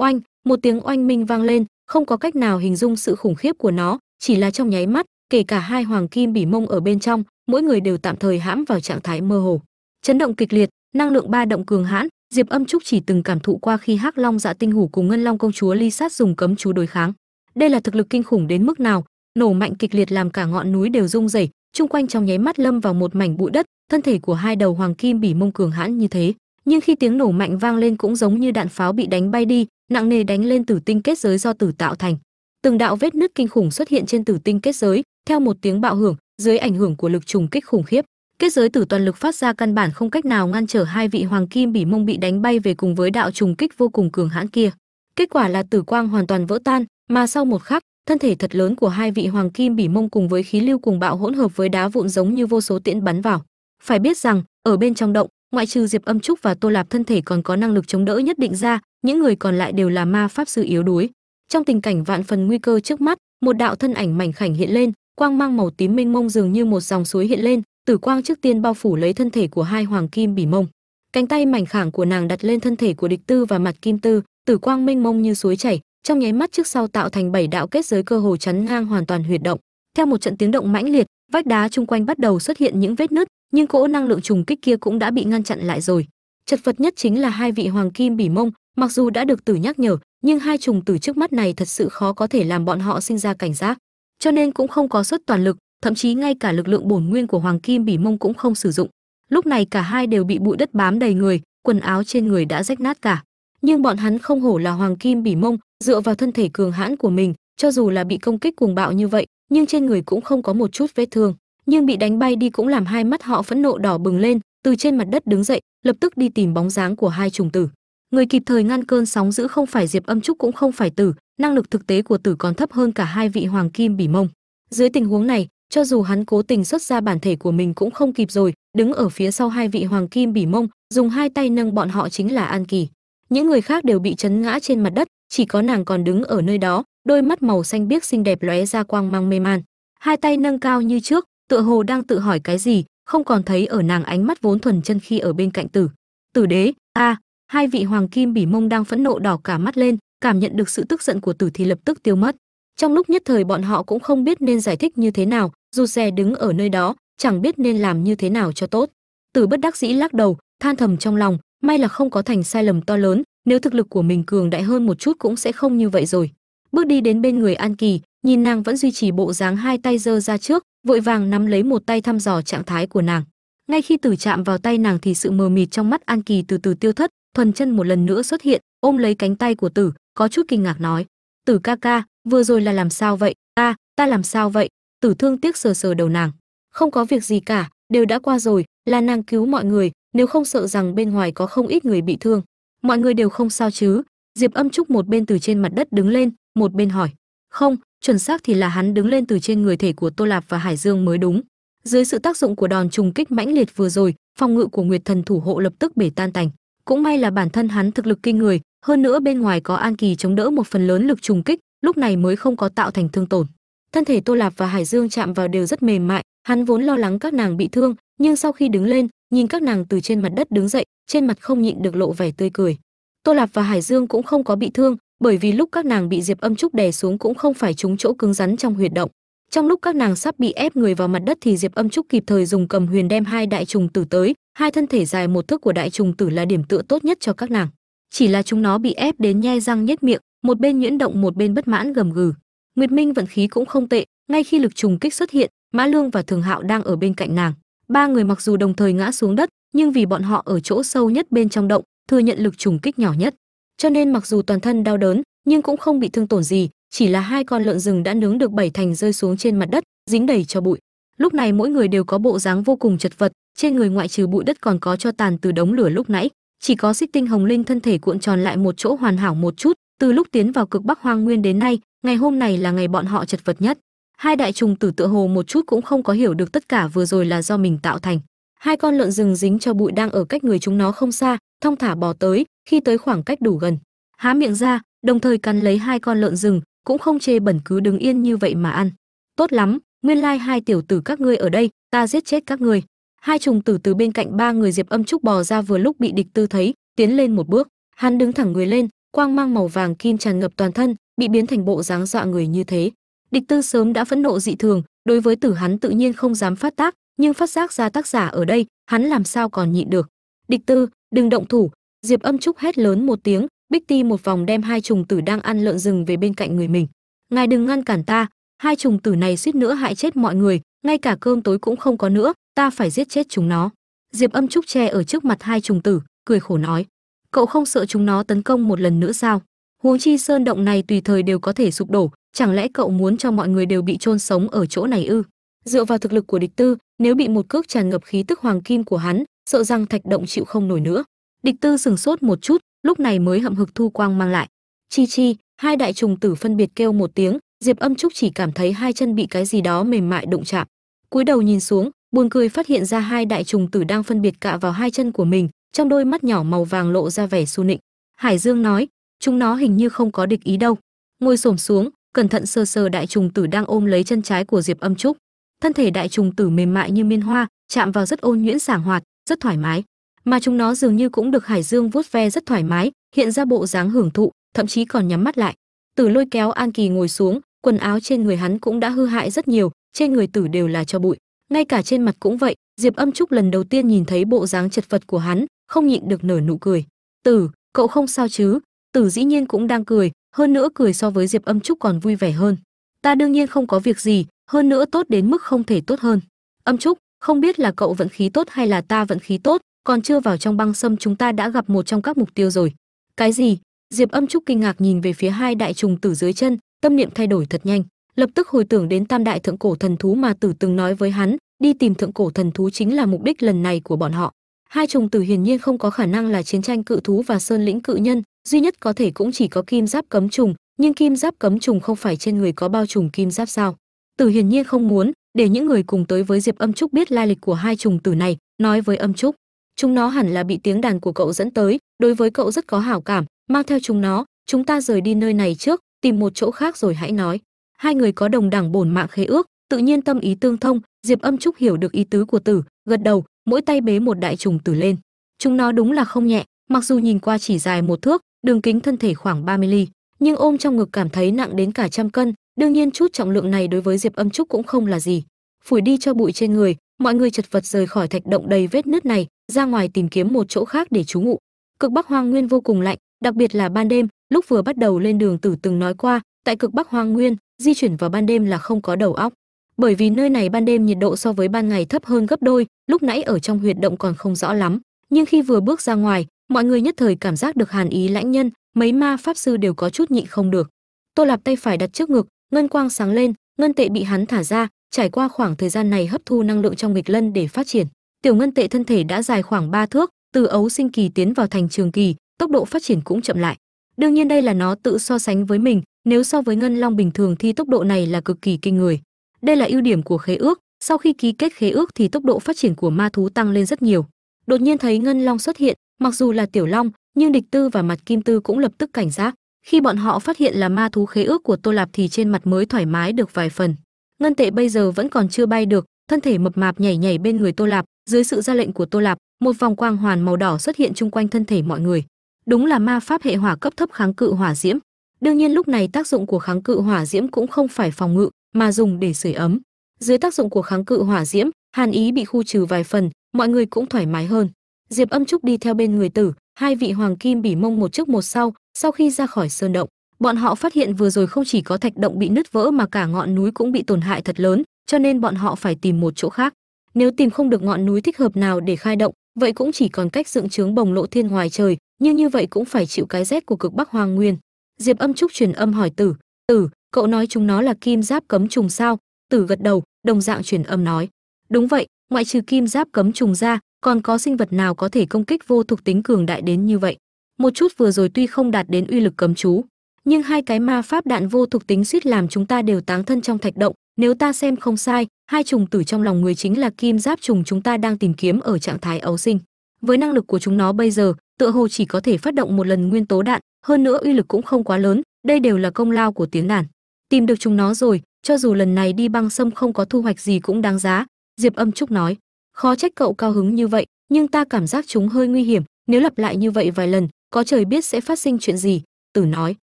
Oanh, một tiếng oanh minh vang lên, không có cách nào hình dung sự khủng khiếp của nó, chỉ là trong nháy mắt, kể cả hai hoàng kim bỉ mông ở bên trong, mỗi người đều tạm thời hãm vào trạng thái mơ hồ. Chấn động kịch liệt, năng lượng ba động cường hãn diệp âm trúc chỉ từng cảm thụ qua khi hắc long dạ tinh hủ cùng ngân long công chúa ly sát dùng cấm chú đối kháng. Đây là thực lực kinh khủng đến mức nào, nổ mạnh kịch liệt làm cả ngọn núi đều rung rẩy, chung quanh trong nháy mắt lâm vào một mảnh bụi đất, thân thể của hai đầu hoàng kim bỉ mông cường hãn như thế. Nhưng khi tiếng nổ mạnh vang lên cũng giống như đạn pháo bị đánh bay đi, nặng nề đánh lên tử tinh kết giới do tử tạo thành. Từng đạo vết nứt kinh khủng xuất hiện trên tử tinh kết giới, theo một tiếng bạo hưởng, dưới ảnh hưởng của lực trùng kích khủng khiếp kết giới tử toàn lực phát ra căn bản không cách nào ngăn trở hai vị hoàng kim bỉ mông bị đánh bay về cùng với đạo trùng kích vô cùng cường hãn kia. Kết quả là tử quang hoàn toàn vỡ tan, mà sau một khắc, thân thể thật lớn của hai vị hoàng kim bỉ mông cùng với khí lưu cùng bạo hỗn hợp với đá vụn giống như vô số tiễn bắn vào. Phải biết rằng, ở bên trong động, ngoại trừ diệp âm trúc và tô lạp thân thể còn có năng lực chống đỡ nhất định ra, những người còn lại đều là ma pháp sư yếu đuối. Trong tình cảnh vạn phần nguy cơ trước mắt, một đạo thân ảnh mảnh khảnh hiện lên, quang mang màu tím mênh mông dường như một dòng suối hiện lên tử quang trước tiên bao phủ lấy thân thể của hai hoàng kim bỉ mông. Cánh tay mảnh khảnh của nàng đặt lên thân thể của địch tư và mặt kim tư. Tử quang mênh mông như suối chảy, trong nháy mắt trước sau tạo thành bảy đạo kết giới cơ hồ chắn ngang hoàn toàn huyệt động. Theo một trận tiếng động mãnh liệt, vách đá chung quanh bắt đầu xuất hiện những vết nứt, nhưng cỗ năng lượng trùng kích kia cũng đã bị ngăn chặn lại rồi. Chật vật nhất chính là hai vị hoàng kim bỉ mông, mặc dù đã được tử nhắc nhở, nhưng hai trùng tử trước mắt này thật sự khó có thể làm bọn họ sinh ra cảnh giác. Cho nên cũng không có xuất toàn lực thậm chí ngay cả lực lượng bổn nguyên của hoàng kim bỉ mông cũng không sử dụng. Lúc này cả hai đều bị bụi đất bám đầy người, quần áo trên người đã rách nát cả. Nhưng bọn hắn không hổ là hoàng kim bỉ mông, dựa vào thân thể cường hãn của mình, cho dù là bị công kích cuồng bạo như vậy, nhưng trên người cũng không có một chút vết thương. Nhưng bị đánh bay đi cũng làm hai mắt họ phẫn nộ đỏ bừng lên, từ trên mặt đất đứng dậy, lập tức đi tìm bóng dáng của hai trùng tử. Người kịp thời ngăn cơn sóng dữ không phải diệp âm trúc cũng không phải tử, năng lực thực tế của tử còn thấp hơn cả hai vị hoàng kim bỉ mông. Dưới tình huống này cho dù hắn cố tình xuất ra bản thể của mình cũng không kịp rồi, đứng ở phía sau hai vị hoàng kim bỉ mông, dùng hai tay nâng bọn họ chính là an kỳ. Những người khác đều bị chấn ngã trên mặt đất, chỉ có nàng còn đứng ở nơi đó, đôi mắt màu xanh biếc xinh đẹp lóe ra quang mang mê man. Hai tay nâng cao như trước, tựa hồ đang tự hỏi cái gì, không còn thấy ở nàng ánh mắt vốn thuần chân khi ở bên cạnh tử. Tử đế, a, hai vị hoàng kim bỉ mông đang phẫn nộ đỏ cả mắt lên, cảm nhận được sự tức giận của tử thì lập tức tiêu mất. Trong lúc nhất thời bọn họ cũng không biết nên giải thích như thế nào dù xe đứng ở nơi đó, chẳng biết nên làm như thế nào cho tốt. Tử bất đắc dĩ lắc đầu, than thầm trong lòng, may là không có thành sai lầm to lớn, nếu thực lực của mình cường đại hơn một chút cũng sẽ không như vậy rồi. Bước đi đến bên người an kỳ, nhìn nàng vẫn duy trì bộ dáng hai tay giơ ra trước, vội vàng nắm lấy một tay thăm dò trạng thái của nàng. Ngay khi tử chạm vào tay nàng thì sự mờ mịt trong mắt an kỳ từ từ tiêu thất, thuần chân một lần nữa xuất hiện, ôm lấy cánh tay của tử, có chút kinh ngạc nói, tử ca ca, vừa rồi là làm sao vậy? Ta ta làm sao vậy? Tử thương tiếc sờ sờ đầu nàng. Không có việc gì cả, đều đã qua rồi, là nàng cứu mọi người, nếu không sợ rằng bên ngoài có không ít người bị thương. Mọi người đều không sao chứ? Diệp âm trúc một bên từ trên mặt đất đứng lên, một bên hỏi. Không, chuẩn xác thì là hắn đứng lên từ trên người thể của tô lạp và hải dương mới đúng. Dưới sự tác dụng của đòn trùng kích mãnh liệt vừa rồi, phòng ngự của nguyệt thần thủ hộ lập tức bể tan tành. Cũng may là bản thân hắn thực lực kinh người, hơn nữa bên ngoài có an kỳ chống đỡ một phần lớn lực trùng kích, lúc này mới không có tạo thành thương tổn thân thể tô lạp và hải dương chạm vào đều rất mềm mại, hắn vốn lo lắng các nàng bị thương, nhưng sau khi đứng lên, nhìn các nàng từ trên mặt đất đứng dậy, trên mặt không nhịn được lộ vẻ tươi cười. Tô lạp và hải dương cũng không có bị thương, bởi vì lúc các nàng bị diệp âm trúc đè xuống cũng không phải trúng chỗ cứng rắn trong huyệt động. Trong lúc các nàng sắp bị ép người vào mặt đất thì diệp âm trúc kịp thời dùng cầm huyền đem hai đại trùng tử tới, hai thân thể dài một thước của đại trùng tử là điểm tựa tốt nhất cho các nàng. Chỉ là chúng nó bị ép đến nhe răng nhếch miệng, một bên nhuyễn động một bên bất mãn gầm gừ nguyệt minh vận khí cũng không tệ, ngay khi lực trùng kích xuất hiện, mã lương và thường hạo đang ở bên cạnh nàng. Ba người mặc dù đồng thời ngã xuống đất, nhưng vì bọn họ ở chỗ sâu nhất bên trong động, thừa nhận lực trùng kích nhỏ nhất. Cho nên mặc dù toàn thân đau đớn, nhưng cũng không bị thương tổn gì, chỉ là hai con lợn rừng đã nướng được bảy thành rơi xuống trên mặt đất, dính đầy cho bụi. Lúc này mỗi người đều có bộ dáng vô cùng chật vật, trên người ngoại trừ bụi đất còn có cho tàn từ đống lửa lúc nãy. Chỉ có xích tinh hồng linh thân thể cuộn tròn lại một chỗ hoàn hảo một chút, từ lúc tiến vào cực bắc hoang nguyên đến nay ngày hôm này là ngày bọn họ chật vật nhất. Hai đại trùng tử tựa hồ một chút cũng không có hiểu được tất cả vừa rồi là do mình tạo thành. Hai con lợn rừng dính cho bụi đang ở cách người chúng nó không xa, thong thả bò tới, khi tới khoảng cách đủ gần. Há miệng ra, đồng thời cắn lấy hai con lợn rừng, cũng không chê bẩn cứ đứng yên như vậy mà ăn. Tốt lắm, nguyên lai hai tiểu tử các ngươi ở đây, ta giết chết các ngươi. Hai trùng tử từ bên cạnh ba người diệp âm trúc bò ra vừa lúc bị địch tư thấy, tiến lên một bước. Hắn đứng thẳng người lên, quang mang màu vàng kim tràn ngập toàn thân bị biến thành bộ dáng dọa người như thế. Địch tư sớm đã phẫn nộ dị thường, đối với tử hắn tự nhiên không dám phát tác, nhưng phát giác ra tác giả ở đây, hắn làm sao còn nhịn được. Địch tư, đừng động thủ. Diệp âm trúc hét lớn một tiếng, bích ti một vòng đem hai trùng tử đang ăn lợn rừng về bên cạnh người mình. Ngài đừng ngăn cản ta, hai trùng tử này suýt nữa hại chết mọi người, ngay cả cơm tối cũng không có nữa, ta phải giết chết chúng nó. Diệp âm trúc che ở trước mặt hai trùng tử, cười khổ nói. Cậu không sợ chúng nó tấn công một lần nữa sao? Huống chi sơn động này tùy thời đều có thể sụp đổ, chẳng lẽ cậu muốn cho mọi người đều bị chôn sống ở chỗ này ư? Dựa vào thực lực của địch tư, nếu bị một cước tràn ngập khí tức hoàng kim của hắn, sợ rằng thạch động chịu không nổi nữa. Địch tư sừng sốt một chút, lúc này mới hậm hực thu quang mang lại. Chi chi, hai đại trùng tử phân biệt kêu một tiếng, diệp âm trúc chỉ cảm thấy hai chân bị cái gì đó mềm mại đụng chạm. Cúi đầu nhìn xuống, buồn cười phát hiện ra hai đại trùng tử đang phân biệt cạ vào hai chân của mình, trong đôi mắt nhỏ màu vàng lộ ra vẻ su nịnh. Hải dương nói chúng nó hình như không có địch ý đâu. Ngồi xổm xuống, cẩn thận sờ sờ đại trùng tử đang ôm lấy chân trái của diệp âm trúc. Thân thể đại trùng tử mềm mại như miên hoa, chạm vào rất ôn nhuyễn sảng hoạt, rất thoải mái. Mà chúng nó dường như cũng được hải dương vuốt ve rất thoải mái, hiện ra bộ dáng hưởng thụ, thậm chí còn nhắm mắt lại. Tử lôi kéo an kỳ ngồi xuống, quần áo trên người hắn cũng đã hư hại rất nhiều, trên người tử đều là cho bụi. Ngay cả trên mặt cũng vậy, diệp âm trúc lần đầu tiên nhìn thấy bộ dáng chật vật của hắn, không nhịn được nở nụ cười. Tử, cậu không sao chứ? Tử dĩ nhiên cũng đang cười, hơn nữa cười so với diệp âm trúc còn vui vẻ hơn. Ta đương nhiên không có việc gì, hơn nữa tốt đến mức không thể tốt hơn. Âm trúc, không biết là cậu vận khí tốt hay là ta vận khí tốt, còn chưa vào trong băng sâm chúng ta đã gặp một trong các mục tiêu rồi. Cái gì? Diệp âm trúc kinh ngạc nhìn về phía hai đại trùng tử dưới chân, tâm niệm thay đổi thật nhanh. Lập tức hồi tưởng đến tam đại thượng cổ thần thú mà tử từng nói với hắn, đi tìm thượng cổ thần thú chính là mục đích lần này của bọn họ. Hai trùng tử hiển nhiên không có khả năng là chiến tranh cự thú và sơn lĩnh cự nhân duy nhất có thể cũng chỉ có kim giáp cấm trùng, nhưng kim giáp cấm trùng không phải trên người có bao trùm kim giáp sao? Tử hiển nhiên không muốn để những người cùng tới với diệp âm trúc biết lai lịch của hai trùng tử này, nói với âm trúc. Chúng nó hẳn là bị tiếng đàn của cậu dẫn tới, đối với cậu rất có hảo cảm, mang theo chúng nó, chúng ta rời đi nơi này trước, tìm một chỗ khác rồi hãy nói. Hai người có đồng đẳng bổn mạng khế ước, tự nhiên tâm ý tương thông, diệp âm trúc hiểu được ý tứ của tử, gật đầu, mỗi tay bế một đại trùng tử lên. Chúng nó đúng là không nhẹ, mặc dù nhìn qua chỉ dài một thước đường kính thân thể khoảng 30 ly, nhưng ôm trong ngực cảm thấy nặng đến cả trăm cân. Đương nhiên chút trọng lượng này đối với diệp âm trúc cũng không là gì. Phủi đi cho bụi trên người, mọi người chật vật rời khỏi thạch động đầy vết nứt này, ra ngoài tìm kiếm một chỗ khác để trú ngụ. Cực bắc hoang nguyên vô cùng lạnh, đặc biệt là ban đêm, lúc vừa bắt đầu lên đường tử từng nói qua, tại cực bắc hoang nguyên, di chuyển vào ban đêm là không có đầu óc. Bởi vì nơi này ban đêm nhiệt độ so với ban ngày thấp hơn gấp đôi, lúc nãy ở trong huyệt động còn không rõ lắm, nhưng khi vừa bước ra ngoài mọi người nhất thời cảm giác được hàn ý lãnh nhân, mấy ma pháp sư đều có chút nhịn không được. Tô lạp tay phải đặt trước ngực, ngân quang sáng lên, ngân tệ bị hắn thả ra, trải qua khoảng thời gian này hấp thu năng lượng trong nghịch lân để phát triển. Tiểu ngân tệ thân thể đã dài khoảng 3 thước, từ ấu sinh kỳ tiến vào thành trường kỳ, tốc độ phát triển cũng chậm lại. Đương nhiên đây là nó tự so sánh với mình, nếu so với ngân long bình thường thì tốc độ này là cực kỳ kinh người. Đây là ưu điểm của khế ước, sau khi ký kết khế ước thì tốc độ phát triển của ma thú tăng lên rất nhiều. Đột nhiên thấy ngân long xuất hiện mặc dù là tiểu long, nhưng địch tư và mặt kim tư cũng lập tức cảnh giác. Khi bọn họ phát hiện là ma thú khế ước của tô lạp thì trên mặt mới thoải mái được vài phần. Ngân tệ bây giờ vẫn còn chưa bay được, thân thể mập mạp nhảy nhảy bên người tô lạp. Dưới sự ra lệnh của tô lạp, một vòng quang hoàn màu đỏ xuất hiện chung quanh thân thể mọi người. Đúng là ma pháp hệ hỏa cấp thấp kháng cự hỏa diễm. Đương nhiên lúc này tác dụng của kháng cự hỏa diễm cũng không phải phòng ngự, mà dùng để sưởi ấm. Dưới tác dụng của kháng cự hỏa diễm, hàn ý bị khu trừ vài phần, mọi người cũng thoải mái hơn diệp âm trúc đi theo bên người tử, hai vị hoàng kim bỉ mông một trước một sau sau khi ra khỏi sơn động, bọn họ phát hiện vừa rồi không chỉ có thạch động bị nứt vỡ mà cả ngọn núi cũng bị tổn hại thật lớn, cho nên bọn họ phải tìm một chỗ khác. Nếu tìm không được ngọn núi thích hợp nào để khai động, vậy cũng chỉ còn cách dựng trướng bồng lộ thiên ngoài trời, nhưng như vậy cũng phải chịu cái rét của cực bắc hoang nguyên. Diệp âm trúc truyền âm hỏi tử tử, cậu nói chúng nó là kim giáp cấm trùng sao? Tử gật đầu, đồng dạng truyền âm nói, đúng vậy, ngoại trừ kim giáp cấm trùng ra còn có sinh vật nào có thể công kích vô thuộc tính cường đại đến như vậy? Một chút vừa rồi tuy không đạt đến uy lực cấm chú, nhưng hai cái ma pháp đạn vô thuộc tính suýt làm chúng ta đều táng thân trong thạch động. Nếu ta xem không sai, hai trùng tử trong lòng người chính là kim giáp trùng chúng ta đang tìm kiếm ở trạng thái ấu sinh. Với năng lực của chúng nó bây giờ, tựa hồ chỉ có thể phát động một lần nguyên tố đạn, hơn nữa uy lực cũng không quá lớn, đây đều là công lao của tiếng đàn. Tìm được chúng nó rồi, cho dù lần này đi băng sâm không có thu hoạch gì cũng đáng giá, diệp âm trúc nói khó trách cậu cao hứng như vậy, nhưng ta cảm giác chúng hơi nguy hiểm. Nếu lặp lại như vậy vài lần, có trời biết sẽ phát sinh chuyện gì. Tử nói.